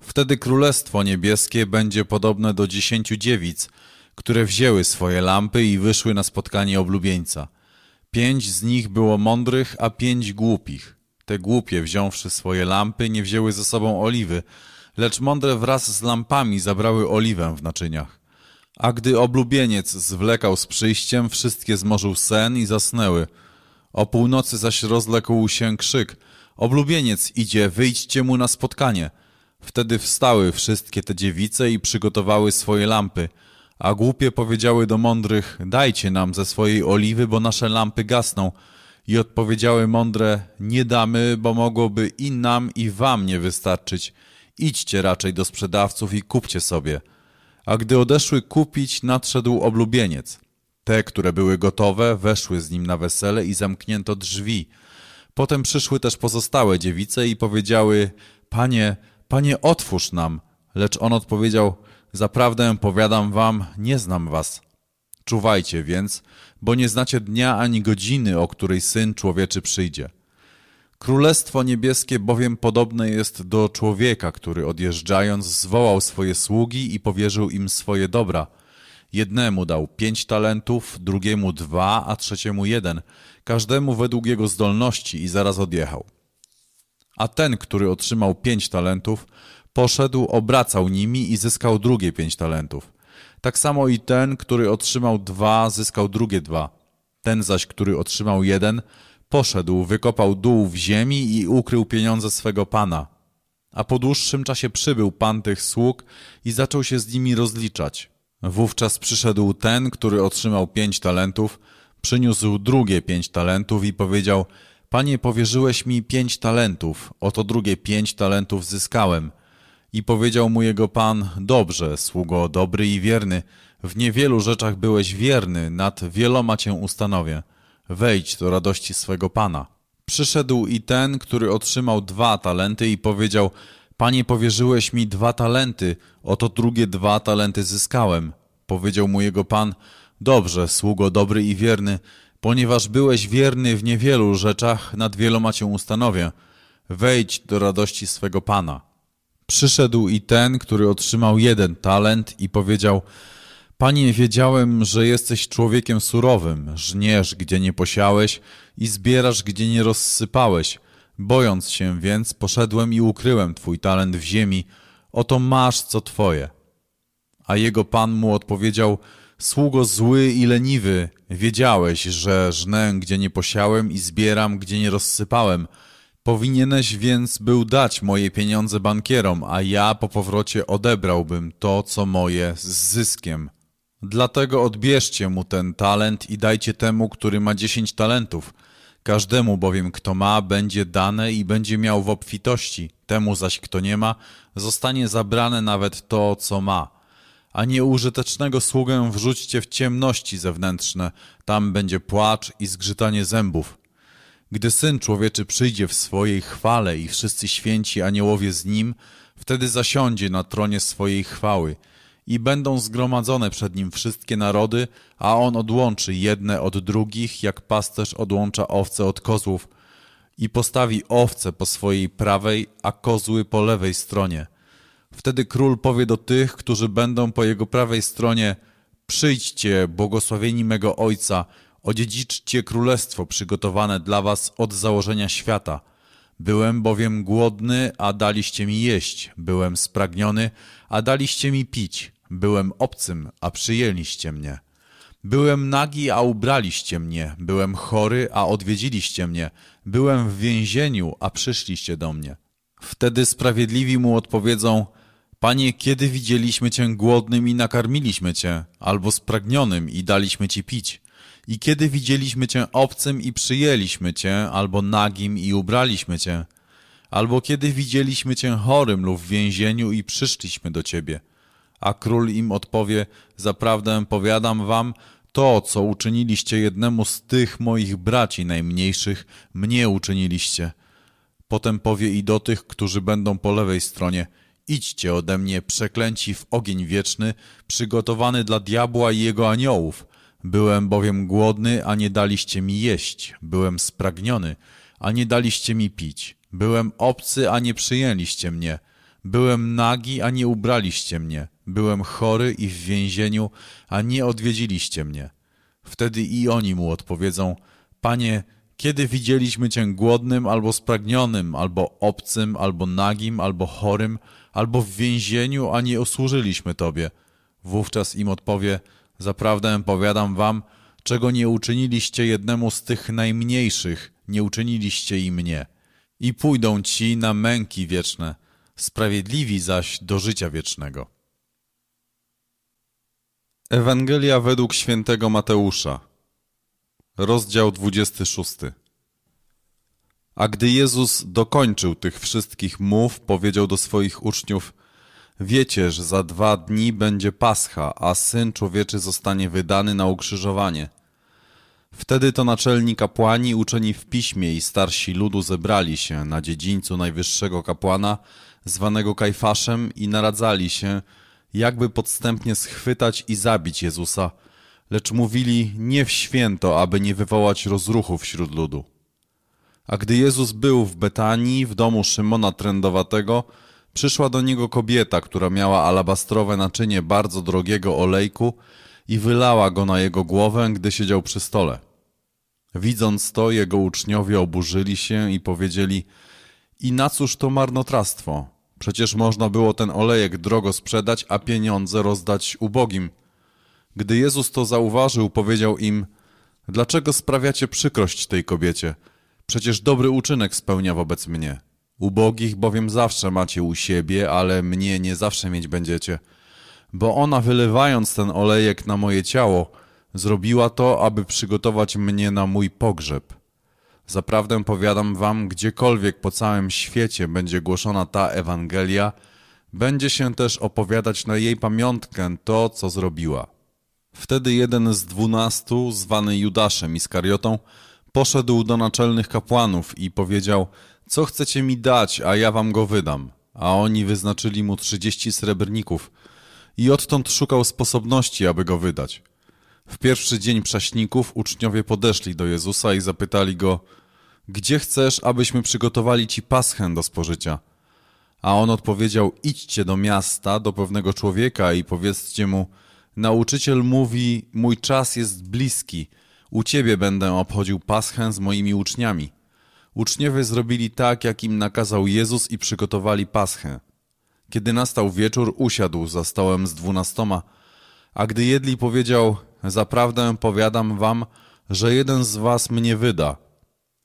Wtedy Królestwo Niebieskie będzie podobne do dziesięciu dziewic, które wzięły swoje lampy i wyszły na spotkanie oblubieńca. Pięć z nich było mądrych, a pięć głupich. Te głupie, wziąwszy swoje lampy, nie wzięły ze sobą oliwy, lecz mądre wraz z lampami zabrały oliwę w naczyniach. A gdy oblubieniec zwlekał z przyjściem, wszystkie zmorzył sen i zasnęły. O północy zaś rozległ się krzyk. Oblubieniec idzie, wyjdźcie mu na spotkanie. Wtedy wstały wszystkie te dziewice i przygotowały swoje lampy. A głupie powiedziały do mądrych, dajcie nam ze swojej oliwy, bo nasze lampy gasną. I odpowiedziały mądre, nie damy, bo mogłoby i nam, i wam nie wystarczyć. Idźcie raczej do sprzedawców i kupcie sobie. A gdy odeszły kupić, nadszedł oblubieniec. Te, które były gotowe, weszły z nim na wesele i zamknięto drzwi. Potem przyszły też pozostałe dziewice i powiedziały, Panie, Panie, otwórz nam. Lecz on odpowiedział, Zaprawdę powiadam wam, nie znam was. Czuwajcie więc, bo nie znacie dnia ani godziny, o której Syn Człowieczy przyjdzie. Królestwo niebieskie bowiem podobne jest do człowieka, który odjeżdżając zwołał swoje sługi i powierzył im swoje dobra. Jednemu dał pięć talentów, drugiemu dwa, a trzeciemu jeden, każdemu według jego zdolności i zaraz odjechał. A ten, który otrzymał pięć talentów, poszedł, obracał nimi i zyskał drugie pięć talentów. Tak samo i ten, który otrzymał dwa, zyskał drugie dwa. Ten zaś, który otrzymał jeden, poszedł, wykopał dół w ziemi i ukrył pieniądze swego pana. A po dłuższym czasie przybył pan tych sług i zaczął się z nimi rozliczać. Wówczas przyszedł ten, który otrzymał pięć talentów, przyniósł drugie pięć talentów i powiedział: Panie, powierzyłeś mi pięć talentów, oto drugie pięć talentów zyskałem. I powiedział mu jego pan: Dobrze, sługo dobry i wierny, w niewielu rzeczach byłeś wierny, nad wieloma cię ustanowię. Wejdź do radości swego pana. Przyszedł i ten, który otrzymał dwa talenty i powiedział: Panie, powierzyłeś mi dwa talenty, oto drugie dwa talenty zyskałem. Powiedział mu jego pan: Dobrze, sługo dobry i wierny, ponieważ byłeś wierny w niewielu rzeczach, nad wieloma cię ustanowię. Wejdź do radości swego pana. Przyszedł i ten, który otrzymał jeden talent i powiedział: Panie, wiedziałem, że jesteś człowiekiem surowym, żniesz, gdzie nie posiałeś i zbierasz, gdzie nie rozsypałeś. Bojąc się więc, poszedłem i ukryłem twój talent w ziemi. Oto masz co twoje. A jego pan mu odpowiedział: Sługo zły i leniwy, wiedziałeś, że żnę, gdzie nie posiałem i zbieram, gdzie nie rozsypałem. Powinieneś więc był dać moje pieniądze bankierom, a ja po powrocie odebrałbym to, co moje, z zyskiem. Dlatego odbierzcie mu ten talent i dajcie temu, który ma dziesięć talentów. Każdemu bowiem, kto ma, będzie dane i będzie miał w obfitości, temu zaś, kto nie ma, zostanie zabrane nawet to, co ma. A nieużytecznego sługę wrzućcie w ciemności zewnętrzne, tam będzie płacz i zgrzytanie zębów. Gdy Syn Człowieczy przyjdzie w swojej chwale i wszyscy święci aniołowie z Nim, wtedy zasiądzie na tronie swojej chwały – i będą zgromadzone przed nim wszystkie narody, a on odłączy jedne od drugich, jak pasterz odłącza owce od kozłów i postawi owce po swojej prawej, a kozły po lewej stronie. Wtedy król powie do tych, którzy będą po jego prawej stronie: Przyjdźcie, błogosławieni mego ojca, odziedziczcie królestwo przygotowane dla was od założenia świata. Byłem bowiem głodny, a daliście mi jeść, byłem spragniony, a daliście mi pić. Byłem obcym, a przyjęliście mnie. Byłem nagi, a ubraliście mnie. Byłem chory, a odwiedziliście mnie. Byłem w więzieniu, a przyszliście do mnie. Wtedy sprawiedliwi mu odpowiedzą, Panie, kiedy widzieliśmy Cię głodnym i nakarmiliśmy Cię, albo spragnionym i daliśmy Ci pić? I kiedy widzieliśmy Cię obcym i przyjęliśmy Cię, albo nagim i ubraliśmy Cię? Albo kiedy widzieliśmy Cię chorym lub w więzieniu i przyszliśmy do Ciebie? A król im odpowie, zaprawdę powiadam wam, to, co uczyniliście jednemu z tych moich braci najmniejszych, mnie uczyniliście. Potem powie i do tych, którzy będą po lewej stronie, idźcie ode mnie, przeklęci w ogień wieczny, przygotowany dla diabła i jego aniołów. Byłem bowiem głodny, a nie daliście mi jeść. Byłem spragniony, a nie daliście mi pić. Byłem obcy, a nie przyjęliście mnie. Byłem nagi, a nie ubraliście mnie. Byłem chory i w więzieniu, a nie odwiedziliście mnie. Wtedy i oni mu odpowiedzą, Panie, kiedy widzieliśmy Cię głodnym albo spragnionym, albo obcym, albo nagim, albo chorym, albo w więzieniu, a nie usłużyliśmy Tobie? Wówczas im odpowie, zaprawdę powiadam Wam, czego nie uczyniliście jednemu z tych najmniejszych, nie uczyniliście i mnie. I pójdą ci na męki wieczne, sprawiedliwi zaś do życia wiecznego. Ewangelia według świętego Mateusza, rozdział 26. A gdy Jezus dokończył tych wszystkich mów, powiedział do swoich uczniów: Wiecie, że za dwa dni będzie Pascha, a syn człowieczy zostanie wydany na ukrzyżowanie. Wtedy to naczelni kapłani, uczeni w piśmie i starsi ludu zebrali się na dziedzińcu najwyższego kapłana, zwanego Kajfaszem, i naradzali się, jakby podstępnie schwytać i zabić Jezusa, lecz mówili nie w święto, aby nie wywołać rozruchu wśród ludu. A gdy Jezus był w Betanii, w domu Szymona Trędowatego, przyszła do niego kobieta, która miała alabastrowe naczynie bardzo drogiego olejku i wylała go na jego głowę, gdy siedział przy stole. Widząc to, jego uczniowie oburzyli się i powiedzieli: I na cóż to marnotrawstwo? Przecież można było ten olejek drogo sprzedać, a pieniądze rozdać ubogim. Gdy Jezus to zauważył, powiedział im: Dlaczego sprawiacie przykrość tej kobiecie? Przecież dobry uczynek spełnia wobec mnie. Ubogich bowiem zawsze macie u siebie, ale mnie nie zawsze mieć będziecie. Bo ona wylewając ten olejek na moje ciało, zrobiła to, aby przygotować mnie na mój pogrzeb. Zaprawdę powiadam wam, gdziekolwiek po całym świecie będzie głoszona ta Ewangelia, będzie się też opowiadać na jej pamiątkę to, co zrobiła. Wtedy jeden z dwunastu, zwany Judaszem Iskariotą, poszedł do naczelnych kapłanów i powiedział, co chcecie mi dać, a ja wam go wydam. A oni wyznaczyli mu trzydzieści srebrników i odtąd szukał sposobności, aby go wydać. W pierwszy dzień prześników uczniowie podeszli do Jezusa i zapytali go, gdzie chcesz, abyśmy przygotowali ci paschę do spożycia? A on odpowiedział, idźcie do miasta, do pewnego człowieka i powiedzcie mu, nauczyciel mówi, mój czas jest bliski, u ciebie będę obchodził paschę z moimi uczniami. Uczniowie zrobili tak, jak im nakazał Jezus i przygotowali paschę. Kiedy nastał wieczór, usiadł za stołem z dwunastoma, a gdy jedli powiedział, zaprawdę powiadam wam, że jeden z was mnie wyda.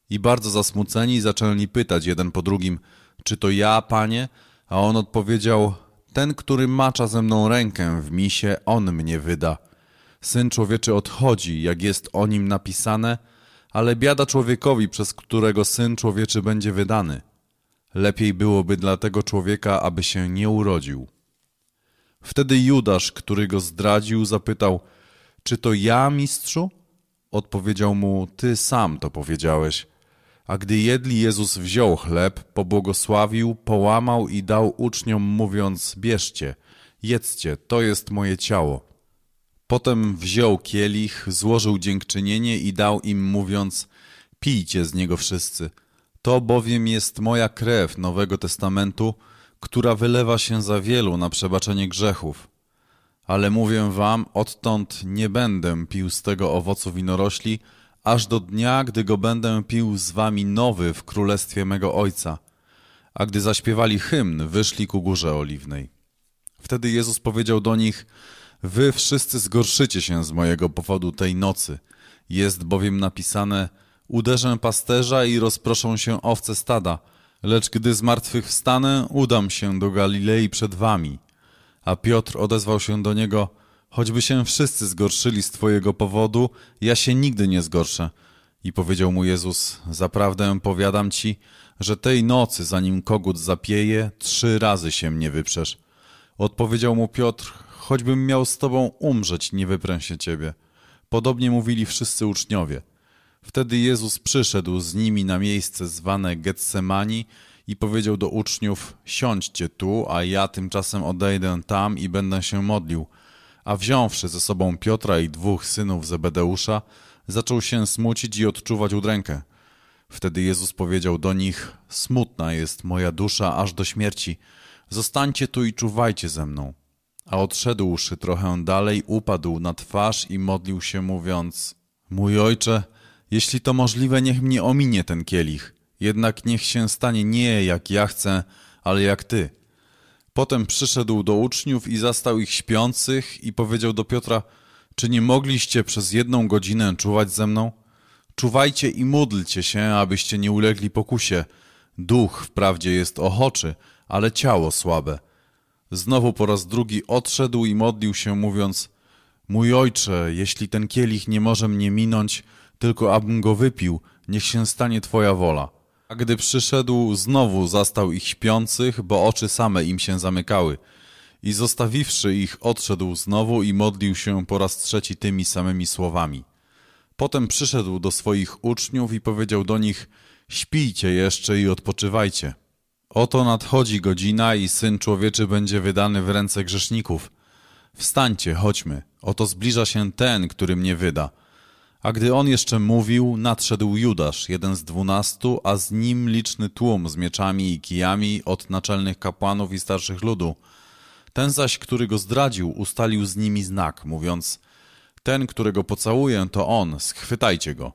I bardzo zasmuceni zaczęli pytać jeden po drugim, czy to ja, panie? A on odpowiedział, ten, który macza ze mną rękę w misie, on mnie wyda. Syn człowieczy odchodzi, jak jest o nim napisane, ale biada człowiekowi, przez którego syn człowieczy będzie wydany. Lepiej byłoby dla tego człowieka, aby się nie urodził. Wtedy Judasz, który go zdradził, zapytał, czy to ja, mistrzu? Odpowiedział mu, ty sam to powiedziałeś. A gdy jedli, Jezus wziął chleb, pobłogosławił, połamał i dał uczniom, mówiąc, bierzcie, jedzcie, to jest moje ciało. Potem wziął kielich, złożył dziękczynienie i dał im, mówiąc, pijcie z niego wszyscy. To bowiem jest moja krew Nowego Testamentu, która wylewa się za wielu na przebaczenie grzechów. Ale mówię wam, odtąd nie będę pił z tego owocu winorośli, aż do dnia, gdy go będę pił z wami nowy w królestwie mego Ojca. A gdy zaśpiewali hymn, wyszli ku górze oliwnej. Wtedy Jezus powiedział do nich, wy wszyscy zgorszycie się z mojego powodu tej nocy. Jest bowiem napisane, uderzę pasterza i rozproszą się owce stada, lecz gdy z martwych wstanę, udam się do Galilei przed wami. A Piotr odezwał się do niego, choćby się wszyscy zgorszyli z twojego powodu, ja się nigdy nie zgorszę. I powiedział mu Jezus, zaprawdę powiadam ci, że tej nocy, zanim kogut zapieje, trzy razy się mnie wyprzesz. Odpowiedział mu Piotr, choćbym miał z tobą umrzeć, nie wyprę się ciebie. Podobnie mówili wszyscy uczniowie. Wtedy Jezus przyszedł z nimi na miejsce zwane Getsemani i powiedział do uczniów, siądźcie tu, a ja tymczasem odejdę tam i będę się modlił. A wziąwszy ze sobą Piotra i dwóch synów Zebedeusza, zaczął się smucić i odczuwać udrękę. Wtedy Jezus powiedział do nich, smutna jest moja dusza aż do śmierci, zostańcie tu i czuwajcie ze mną. A odszedłszy trochę dalej, upadł na twarz i modlił się, mówiąc, mój ojcze, jeśli to możliwe, niech mnie ominie ten kielich, jednak niech się stanie nie jak ja chcę, ale jak ty. Potem przyszedł do uczniów i zastał ich śpiących i powiedział do Piotra, czy nie mogliście przez jedną godzinę czuwać ze mną? Czuwajcie i módlcie się, abyście nie ulegli pokusie. Duch wprawdzie jest ochoczy, ale ciało słabe. Znowu po raz drugi odszedł i modlił się, mówiąc, Mój ojcze, jeśli ten kielich nie może mnie minąć, tylko abym go wypił, niech się stanie Twoja wola. A gdy przyszedł, znowu zastał ich śpiących, bo oczy same im się zamykały. I zostawiwszy ich, odszedł znowu i modlił się po raz trzeci tymi samymi słowami. Potem przyszedł do swoich uczniów i powiedział do nich, śpijcie jeszcze i odpoczywajcie. Oto nadchodzi godzina i Syn Człowieczy będzie wydany w ręce grzeszników. Wstańcie, chodźmy, oto zbliża się ten, który mnie wyda – a gdy on jeszcze mówił, nadszedł Judasz, jeden z dwunastu, a z nim liczny tłum z mieczami i kijami od naczelnych kapłanów i starszych ludu. Ten zaś, który go zdradził, ustalił z nimi znak, mówiąc, ten, którego pocałuję, to on, schwytajcie go.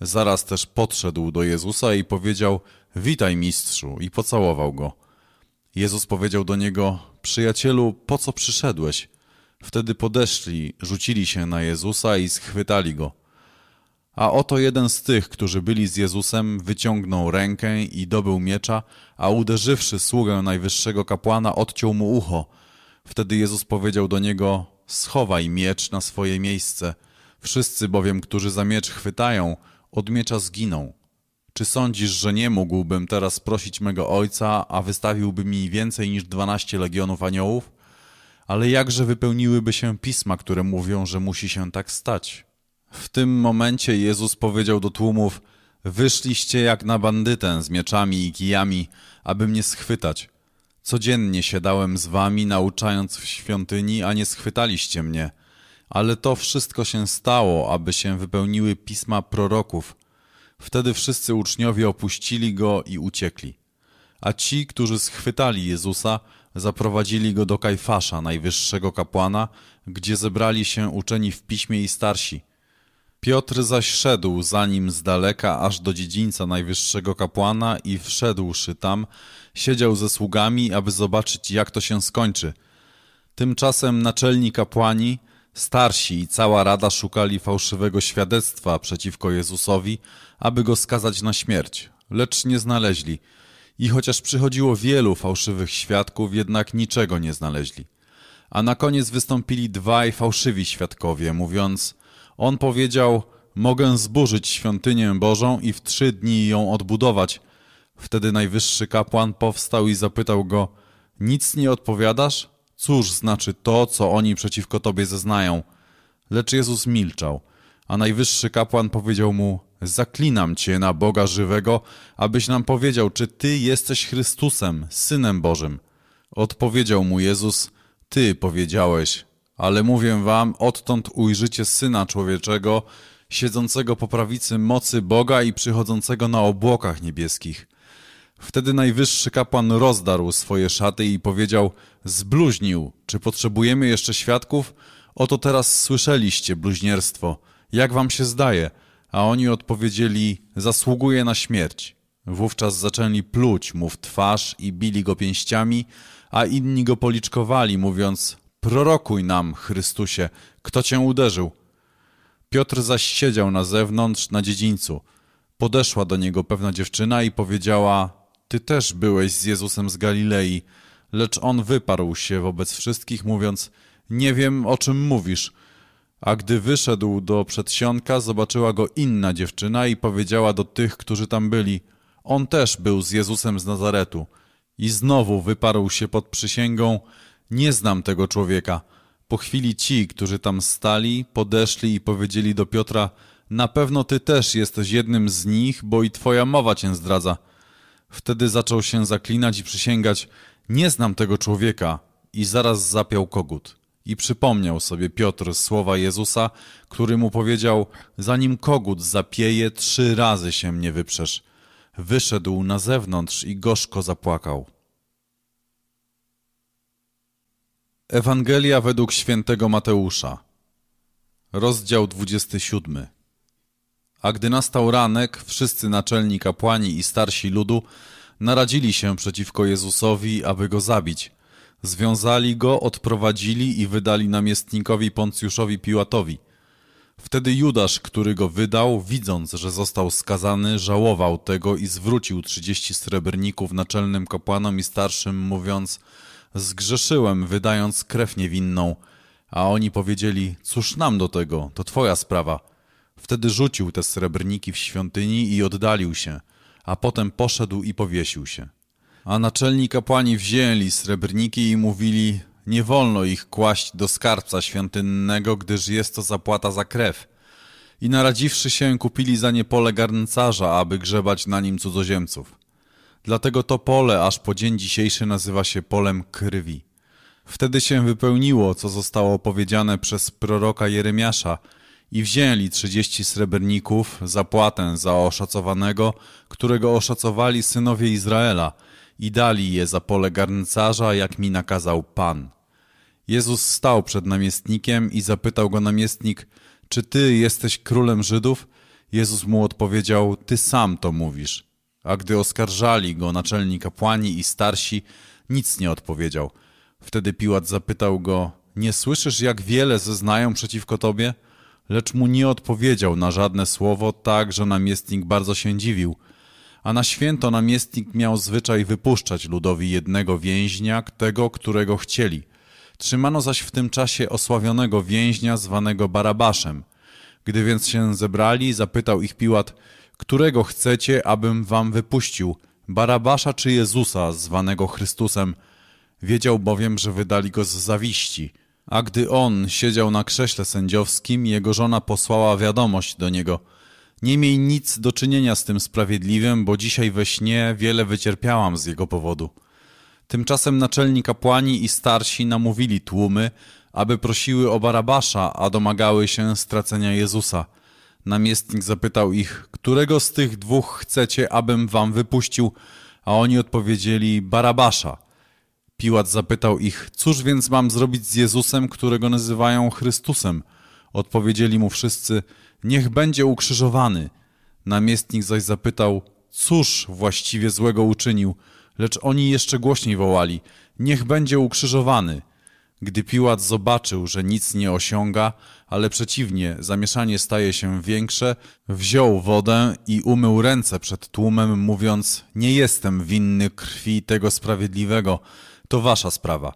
Zaraz też podszedł do Jezusa i powiedział, witaj mistrzu, i pocałował go. Jezus powiedział do niego, przyjacielu, po co przyszedłeś? Wtedy podeszli, rzucili się na Jezusa i schwytali go. A oto jeden z tych, którzy byli z Jezusem, wyciągnął rękę i dobył miecza, a uderzywszy sługę najwyższego kapłana, odciął mu ucho. Wtedy Jezus powiedział do niego: Schowaj miecz na swoje miejsce. Wszyscy bowiem, którzy za miecz chwytają, od miecza zginą. Czy sądzisz, że nie mógłbym teraz prosić mego ojca, a wystawiłby mi więcej niż dwanaście legionów aniołów? Ale jakże wypełniłyby się pisma, które mówią, że musi się tak stać? W tym momencie Jezus powiedział do tłumów: Wyszliście jak na bandytę z mieczami i kijami, aby mnie schwytać. Codziennie siadałem z wami, nauczając w świątyni, a nie schwytaliście mnie. Ale to wszystko się stało, aby się wypełniły pisma proroków. Wtedy wszyscy uczniowie opuścili go i uciekli. A ci, którzy schwytali Jezusa, zaprowadzili go do Kajfasza, najwyższego kapłana, gdzie zebrali się uczeni w piśmie i starsi. Piotr zaś szedł za nim z daleka aż do dziedzińca najwyższego kapłana i wszedłszy tam, siedział ze sługami, aby zobaczyć, jak to się skończy. Tymczasem naczelni kapłani, starsi i cała rada szukali fałszywego świadectwa przeciwko Jezusowi, aby go skazać na śmierć, lecz nie znaleźli. I chociaż przychodziło wielu fałszywych świadków, jednak niczego nie znaleźli. A na koniec wystąpili dwaj fałszywi świadkowie, mówiąc: On powiedział: Mogę zburzyć świątynię Bożą i w trzy dni ją odbudować. Wtedy najwyższy kapłan powstał i zapytał go: Nic nie odpowiadasz? Cóż znaczy to, co oni przeciwko tobie zeznają? Lecz Jezus milczał, a najwyższy kapłan powiedział mu: Zaklinam cię na Boga żywego, abyś nam powiedział, czy ty jesteś Chrystusem, synem Bożym. Odpowiedział mu Jezus: Ty powiedziałeś, ale mówię wam, odtąd ujrzycie syna człowieczego, siedzącego po prawicy mocy Boga i przychodzącego na obłokach niebieskich. Wtedy najwyższy kapłan rozdarł swoje szaty i powiedział: Zbluźnił, czy potrzebujemy jeszcze świadków? Oto teraz słyszeliście bluźnierstwo. Jak wam się zdaje? A oni odpowiedzieli: Zasługuje na śmierć. Wówczas zaczęli pluć mu w twarz i bili go pięściami, a inni go policzkowali, mówiąc: Prorokuj nam, Chrystusie, kto cię uderzył? Piotr zaś siedział na zewnątrz, na dziedzińcu. Podeszła do niego pewna dziewczyna i powiedziała: Ty też byłeś z Jezusem z Galilei. Lecz on wyparł się wobec wszystkich, mówiąc: Nie wiem, o czym mówisz. A gdy wyszedł do przedsionka, zobaczyła go inna dziewczyna i powiedziała do tych, którzy tam byli: On też był z Jezusem z Nazaretu. I znowu wyparł się pod przysięgą: Nie znam tego człowieka. Po chwili ci, którzy tam stali, podeszli i powiedzieli do Piotra: Na pewno ty też jesteś jednym z nich, bo i twoja mowa cię zdradza. Wtedy zaczął się zaklinać i przysięgać: Nie znam tego człowieka. I zaraz zapiał kogut. I przypomniał sobie Piotr słowa Jezusa, który mu powiedział: Zanim kogut zapieje, trzy razy się mnie wyprzesz. Wyszedł na zewnątrz i gorzko zapłakał. Ewangelia według świętego Mateusza, rozdział 27. A gdy nastał ranek, wszyscy naczelni kapłani i starsi ludu naradzili się przeciwko Jezusowi, aby go zabić. Związali go, odprowadzili i wydali namiestnikowi Poncjuszowi Piłatowi. Wtedy Judasz, który go wydał, widząc, że został skazany, żałował tego i zwrócił trzydzieści srebrników naczelnym kapłanom i starszym, mówiąc: Zgrzeszyłem, wydając krew niewinną. A oni powiedzieli: Cóż nam do tego, to twoja sprawa. Wtedy rzucił te srebrniki w świątyni i oddalił się, a potem poszedł i powiesił się. A naczelni kapłani wzięli srebrniki i mówili, nie wolno ich kłaść do skarbca świątynnego, gdyż jest to zapłata za krew. I naradziwszy się, kupili za nie pole garncarza, aby grzebać na nim cudzoziemców. Dlatego to pole aż po dzień dzisiejszy nazywa się polem krwi. Wtedy się wypełniło, co zostało powiedziane przez proroka Jeremiasza i wzięli trzydzieści srebrników, zapłatę za oszacowanego, którego oszacowali synowie Izraela – i dali je za pole garncarza, jak mi nakazał Pan. Jezus stał przed namiestnikiem i zapytał go namiestnik, czy ty jesteś królem Żydów? Jezus mu odpowiedział, ty sam to mówisz. A gdy oskarżali go naczelni kapłani i starsi, nic nie odpowiedział. Wtedy Piłat zapytał go, nie słyszysz, jak wiele zeznają przeciwko tobie? Lecz mu nie odpowiedział na żadne słowo, tak, że namiestnik bardzo się dziwił. A na święto namiestnik miał zwyczaj wypuszczać ludowi jednego więźnia, tego, którego chcieli. Trzymano zaś w tym czasie osławionego więźnia zwanego Barabaszem. Gdy więc się zebrali, zapytał ich Piłat, którego chcecie, abym wam wypuścił, Barabasza czy Jezusa, zwanego Chrystusem? Wiedział bowiem, że wydali go z zawiści. A gdy on siedział na krześle sędziowskim, jego żona posłała wiadomość do niego. Nie miej nic do czynienia z tym sprawiedliwym, bo dzisiaj we śnie wiele wycierpiałam z jego powodu. Tymczasem naczelni kapłani i starsi namówili tłumy, aby prosiły o Barabasza, a domagały się stracenia Jezusa. Namiestnik zapytał ich, którego z tych dwóch chcecie, abym wam wypuścił, a oni odpowiedzieli Barabasza. Piłat zapytał ich, cóż więc mam zrobić z Jezusem, którego nazywają Chrystusem? Odpowiedzieli mu wszyscy, niech będzie ukrzyżowany. Namiestnik zaś zapytał, cóż właściwie złego uczynił? Lecz oni jeszcze głośniej wołali, niech będzie ukrzyżowany. Gdy Piłat zobaczył, że nic nie osiąga, ale przeciwnie, zamieszanie staje się większe, wziął wodę i umył ręce przed tłumem, mówiąc: Nie jestem winny krwi tego sprawiedliwego, to wasza sprawa.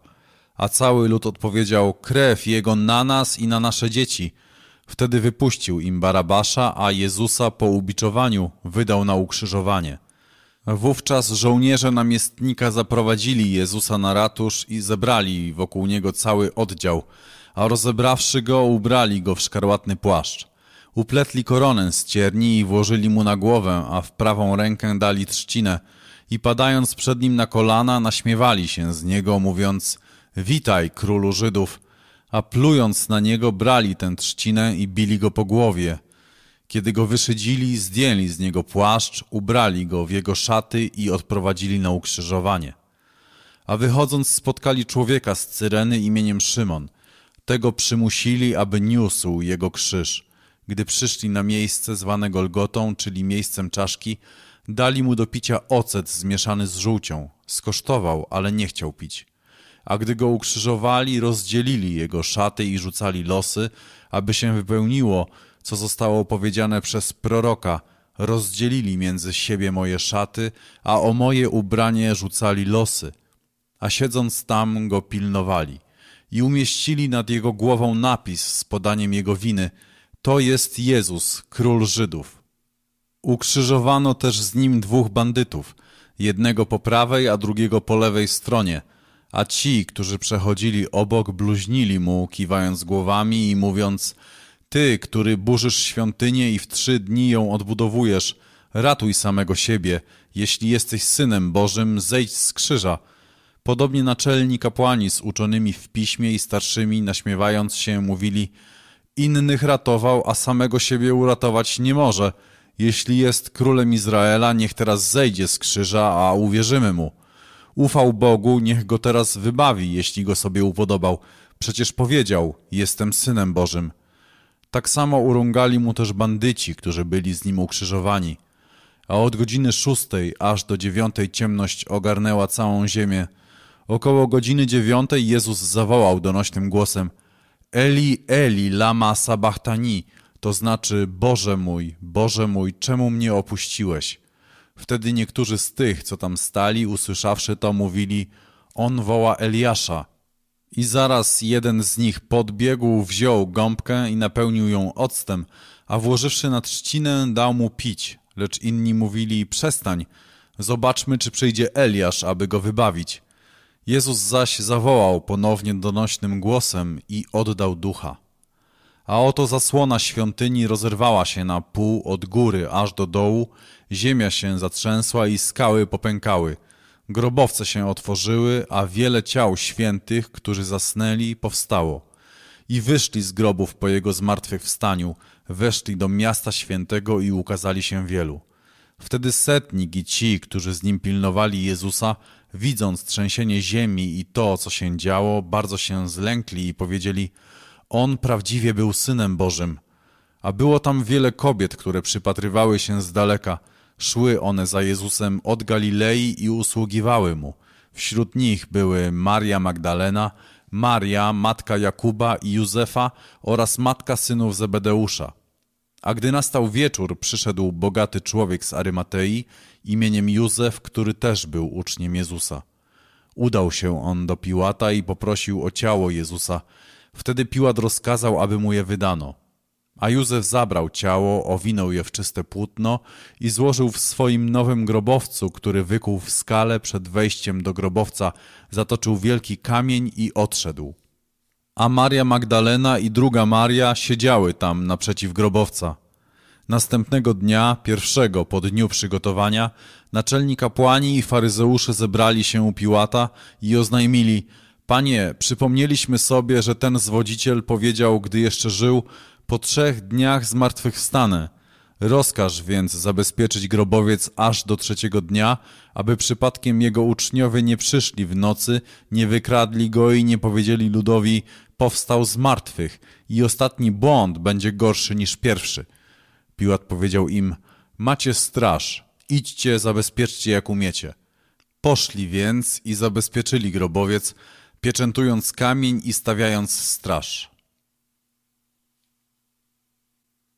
A cały lud odpowiedział: Krew jego na nas i na nasze dzieci. Wtedy wypuścił im Barabasza, a Jezusa po ubiczowaniu wydał na ukrzyżowanie. Wówczas żołnierze namiestnika zaprowadzili Jezusa na ratusz i zebrali wokół niego cały oddział, a rozebrawszy go, ubrali go w szkarłatny płaszcz. Upletli koronę z cierni i włożyli mu na głowę, a w prawą rękę dali trzcinę i padając przed nim na kolana, naśmiewali się z niego, mówiąc Witaj, królu Żydów, a plując na niego, brali tę trzcinę i bili go po głowie – kiedy go wyszydzili, zdjęli z niego płaszcz, ubrali go w jego szaty i odprowadzili na ukrzyżowanie. A wychodząc spotkali człowieka z Cyreny imieniem Szymon. Tego przymusili, aby niósł jego krzyż. Gdy przyszli na miejsce zwane Golgotą, czyli miejscem czaszki, dali mu do picia ocet zmieszany z żółcią. Skosztował, ale nie chciał pić. A gdy go ukrzyżowali, rozdzielili jego szaty i rzucali losy, aby się wypełniło, co zostało powiedziane przez proroka, rozdzielili między siebie moje szaty, a o moje ubranie rzucali losy, a siedząc tam go pilnowali i umieścili nad jego głową napis z podaniem jego winy, to jest Jezus, król Żydów. Ukrzyżowano też z nim dwóch bandytów, jednego po prawej, a drugiego po lewej stronie, a ci, którzy przechodzili obok, bluźnili mu, kiwając głowami i mówiąc – ty, który burzysz świątynię i w trzy dni ją odbudowujesz, ratuj samego siebie. Jeśli jesteś synem Bożym, zejdź z krzyża. Podobnie naczelni kapłani z uczonymi w piśmie i starszymi, naśmiewając się, mówili Innych ratował, a samego siebie uratować nie może. Jeśli jest królem Izraela, niech teraz zejdzie z krzyża, a uwierzymy mu. Ufał Bogu, niech go teraz wybawi, jeśli go sobie upodobał. Przecież powiedział, jestem synem Bożym. Tak samo urągali mu też bandyci, którzy byli z nim ukrzyżowani. A od godziny szóstej aż do dziewiątej ciemność ogarnęła całą ziemię. Około godziny dziewiątej Jezus zawołał donośnym głosem Eli, Eli, lama sabachtani, to znaczy Boże mój, Boże mój, czemu mnie opuściłeś? Wtedy niektórzy z tych, co tam stali, usłyszawszy to, mówili On woła Eliasza. I zaraz jeden z nich podbiegł, wziął gąbkę i napełnił ją octem, a włożywszy na trzcinę dał mu pić. Lecz inni mówili, przestań, zobaczmy, czy przyjdzie Eliasz, aby go wybawić. Jezus zaś zawołał ponownie donośnym głosem i oddał ducha. A oto zasłona świątyni rozerwała się na pół od góry aż do dołu, ziemia się zatrzęsła i skały popękały – Grobowce się otworzyły, a wiele ciał świętych, którzy zasnęli, powstało. I wyszli z grobów po jego zmartwychwstaniu, weszli do miasta świętego i ukazali się wielu. Wtedy setnik i ci, którzy z nim pilnowali Jezusa, widząc trzęsienie ziemi i to, co się działo, bardzo się zlękli i powiedzieli: On prawdziwie był synem Bożym. A było tam wiele kobiet, które przypatrywały się z daleka – Szły one za Jezusem od Galilei i usługiwały mu. Wśród nich były Maria Magdalena, Maria, matka Jakuba i Józefa oraz matka synów Zebedeusza. A gdy nastał wieczór, przyszedł bogaty człowiek z Arymatei imieniem Józef, który też był uczniem Jezusa. Udał się on do Piłata i poprosił o ciało Jezusa. Wtedy Piłat rozkazał, aby mu je wydano. A Józef zabrał ciało, owinął je w czyste płótno i złożył w swoim nowym grobowcu, który wykuł w skale przed wejściem do grobowca, zatoczył wielki kamień i odszedł. A Maria Magdalena i druga Maria siedziały tam naprzeciw grobowca. Następnego dnia, pierwszego po dniu przygotowania, naczelni kapłani i faryzeusze zebrali się u Piłata i oznajmili: Panie, przypomnieliśmy sobie, że ten zwodziciel powiedział, gdy jeszcze żył, po trzech dniach zmartwychwstanę. Rozkaż więc zabezpieczyć grobowiec aż do trzeciego dnia, aby przypadkiem jego uczniowie nie przyszli w nocy, nie wykradli go i nie powiedzieli ludowi: Powstał z martwych, i ostatni błąd będzie gorszy niż pierwszy. Piłat powiedział im: Macie straż, idźcie, zabezpieczcie jak umiecie. Poszli więc i zabezpieczyli grobowiec, pieczętując kamień i stawiając straż.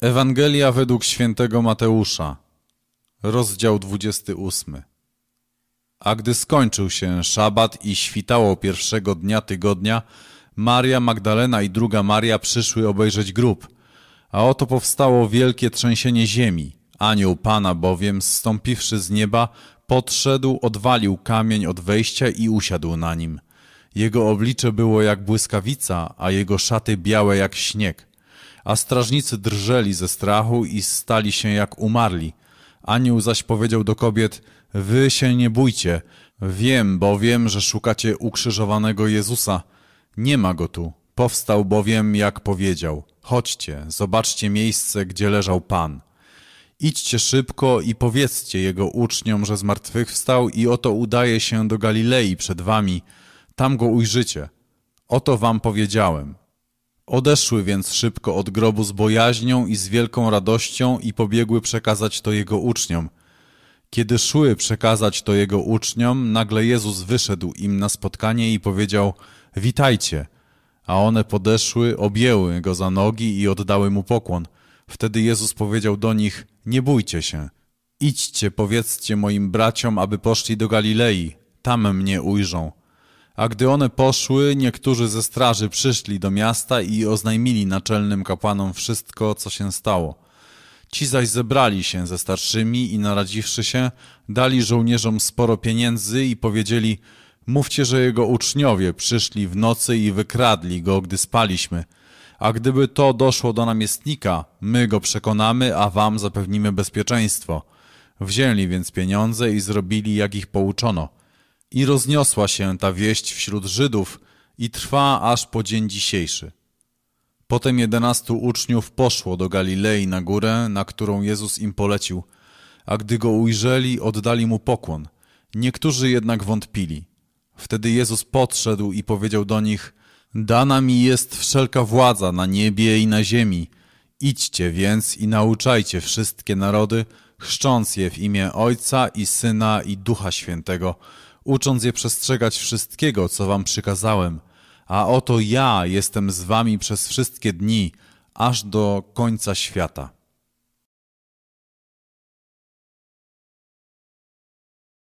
Ewangelia według świętego Mateusza, rozdział 28. A gdy skończył się szabat i świtało pierwszego dnia tygodnia, Maria Magdalena i druga Maria przyszły obejrzeć grób. A oto powstało wielkie trzęsienie ziemi. Anioł Pana bowiem, zstąpiwszy z nieba, podszedł, odwalił kamień od wejścia i usiadł na nim. Jego oblicze było jak błyskawica, a jego szaty białe jak śnieg a strażnicy drżeli ze strachu i stali się jak umarli. Anioł zaś powiedział do kobiet, wy się nie bójcie, wiem bowiem, że szukacie ukrzyżowanego Jezusa. Nie ma go tu, powstał bowiem, jak powiedział. Chodźcie, zobaczcie miejsce, gdzie leżał Pan. Idźcie szybko i powiedzcie jego uczniom, że zmartwychwstał i oto udaje się do Galilei przed wami. Tam go ujrzycie. Oto wam powiedziałem. Odeszły więc szybko od grobu z bojaźnią i z wielką radością i pobiegły przekazać to jego uczniom. Kiedy szły przekazać to jego uczniom, nagle Jezus wyszedł im na spotkanie i powiedział: Witajcie. A one podeszły, objęły go za nogi i oddały mu pokłon. Wtedy Jezus powiedział do nich: Nie bójcie się. Idźcie, powiedzcie moim braciom, aby poszli do Galilei, tam mnie ujrzą. A gdy one poszły, niektórzy ze straży przyszli do miasta i oznajmili naczelnym kapłanom wszystko, co się stało. Ci zaś zebrali się ze starszymi i naradziwszy się, dali żołnierzom sporo pieniędzy i powiedzieli Mówcie, że jego uczniowie przyszli w nocy i wykradli go, gdy spaliśmy. A gdyby to doszło do namiestnika, my go przekonamy, a wam zapewnimy bezpieczeństwo. Wzięli więc pieniądze i zrobili, jak ich pouczono – i rozniosła się ta wieść wśród Żydów i trwa aż po dzień dzisiejszy. Potem jedenastu uczniów poszło do Galilei na górę, na którą Jezus im polecił, a gdy go ujrzeli, oddali mu pokłon. Niektórzy jednak wątpili. Wtedy Jezus podszedł i powiedział do nich: Dana mi jest wszelka władza na niebie i na ziemi. Idźcie więc i nauczajcie wszystkie narody, chrzcząc je w imię Ojca i Syna i Ducha Świętego ucząc je przestrzegać wszystkiego, co wam przykazałem. A oto ja jestem z wami przez wszystkie dni, aż do końca świata.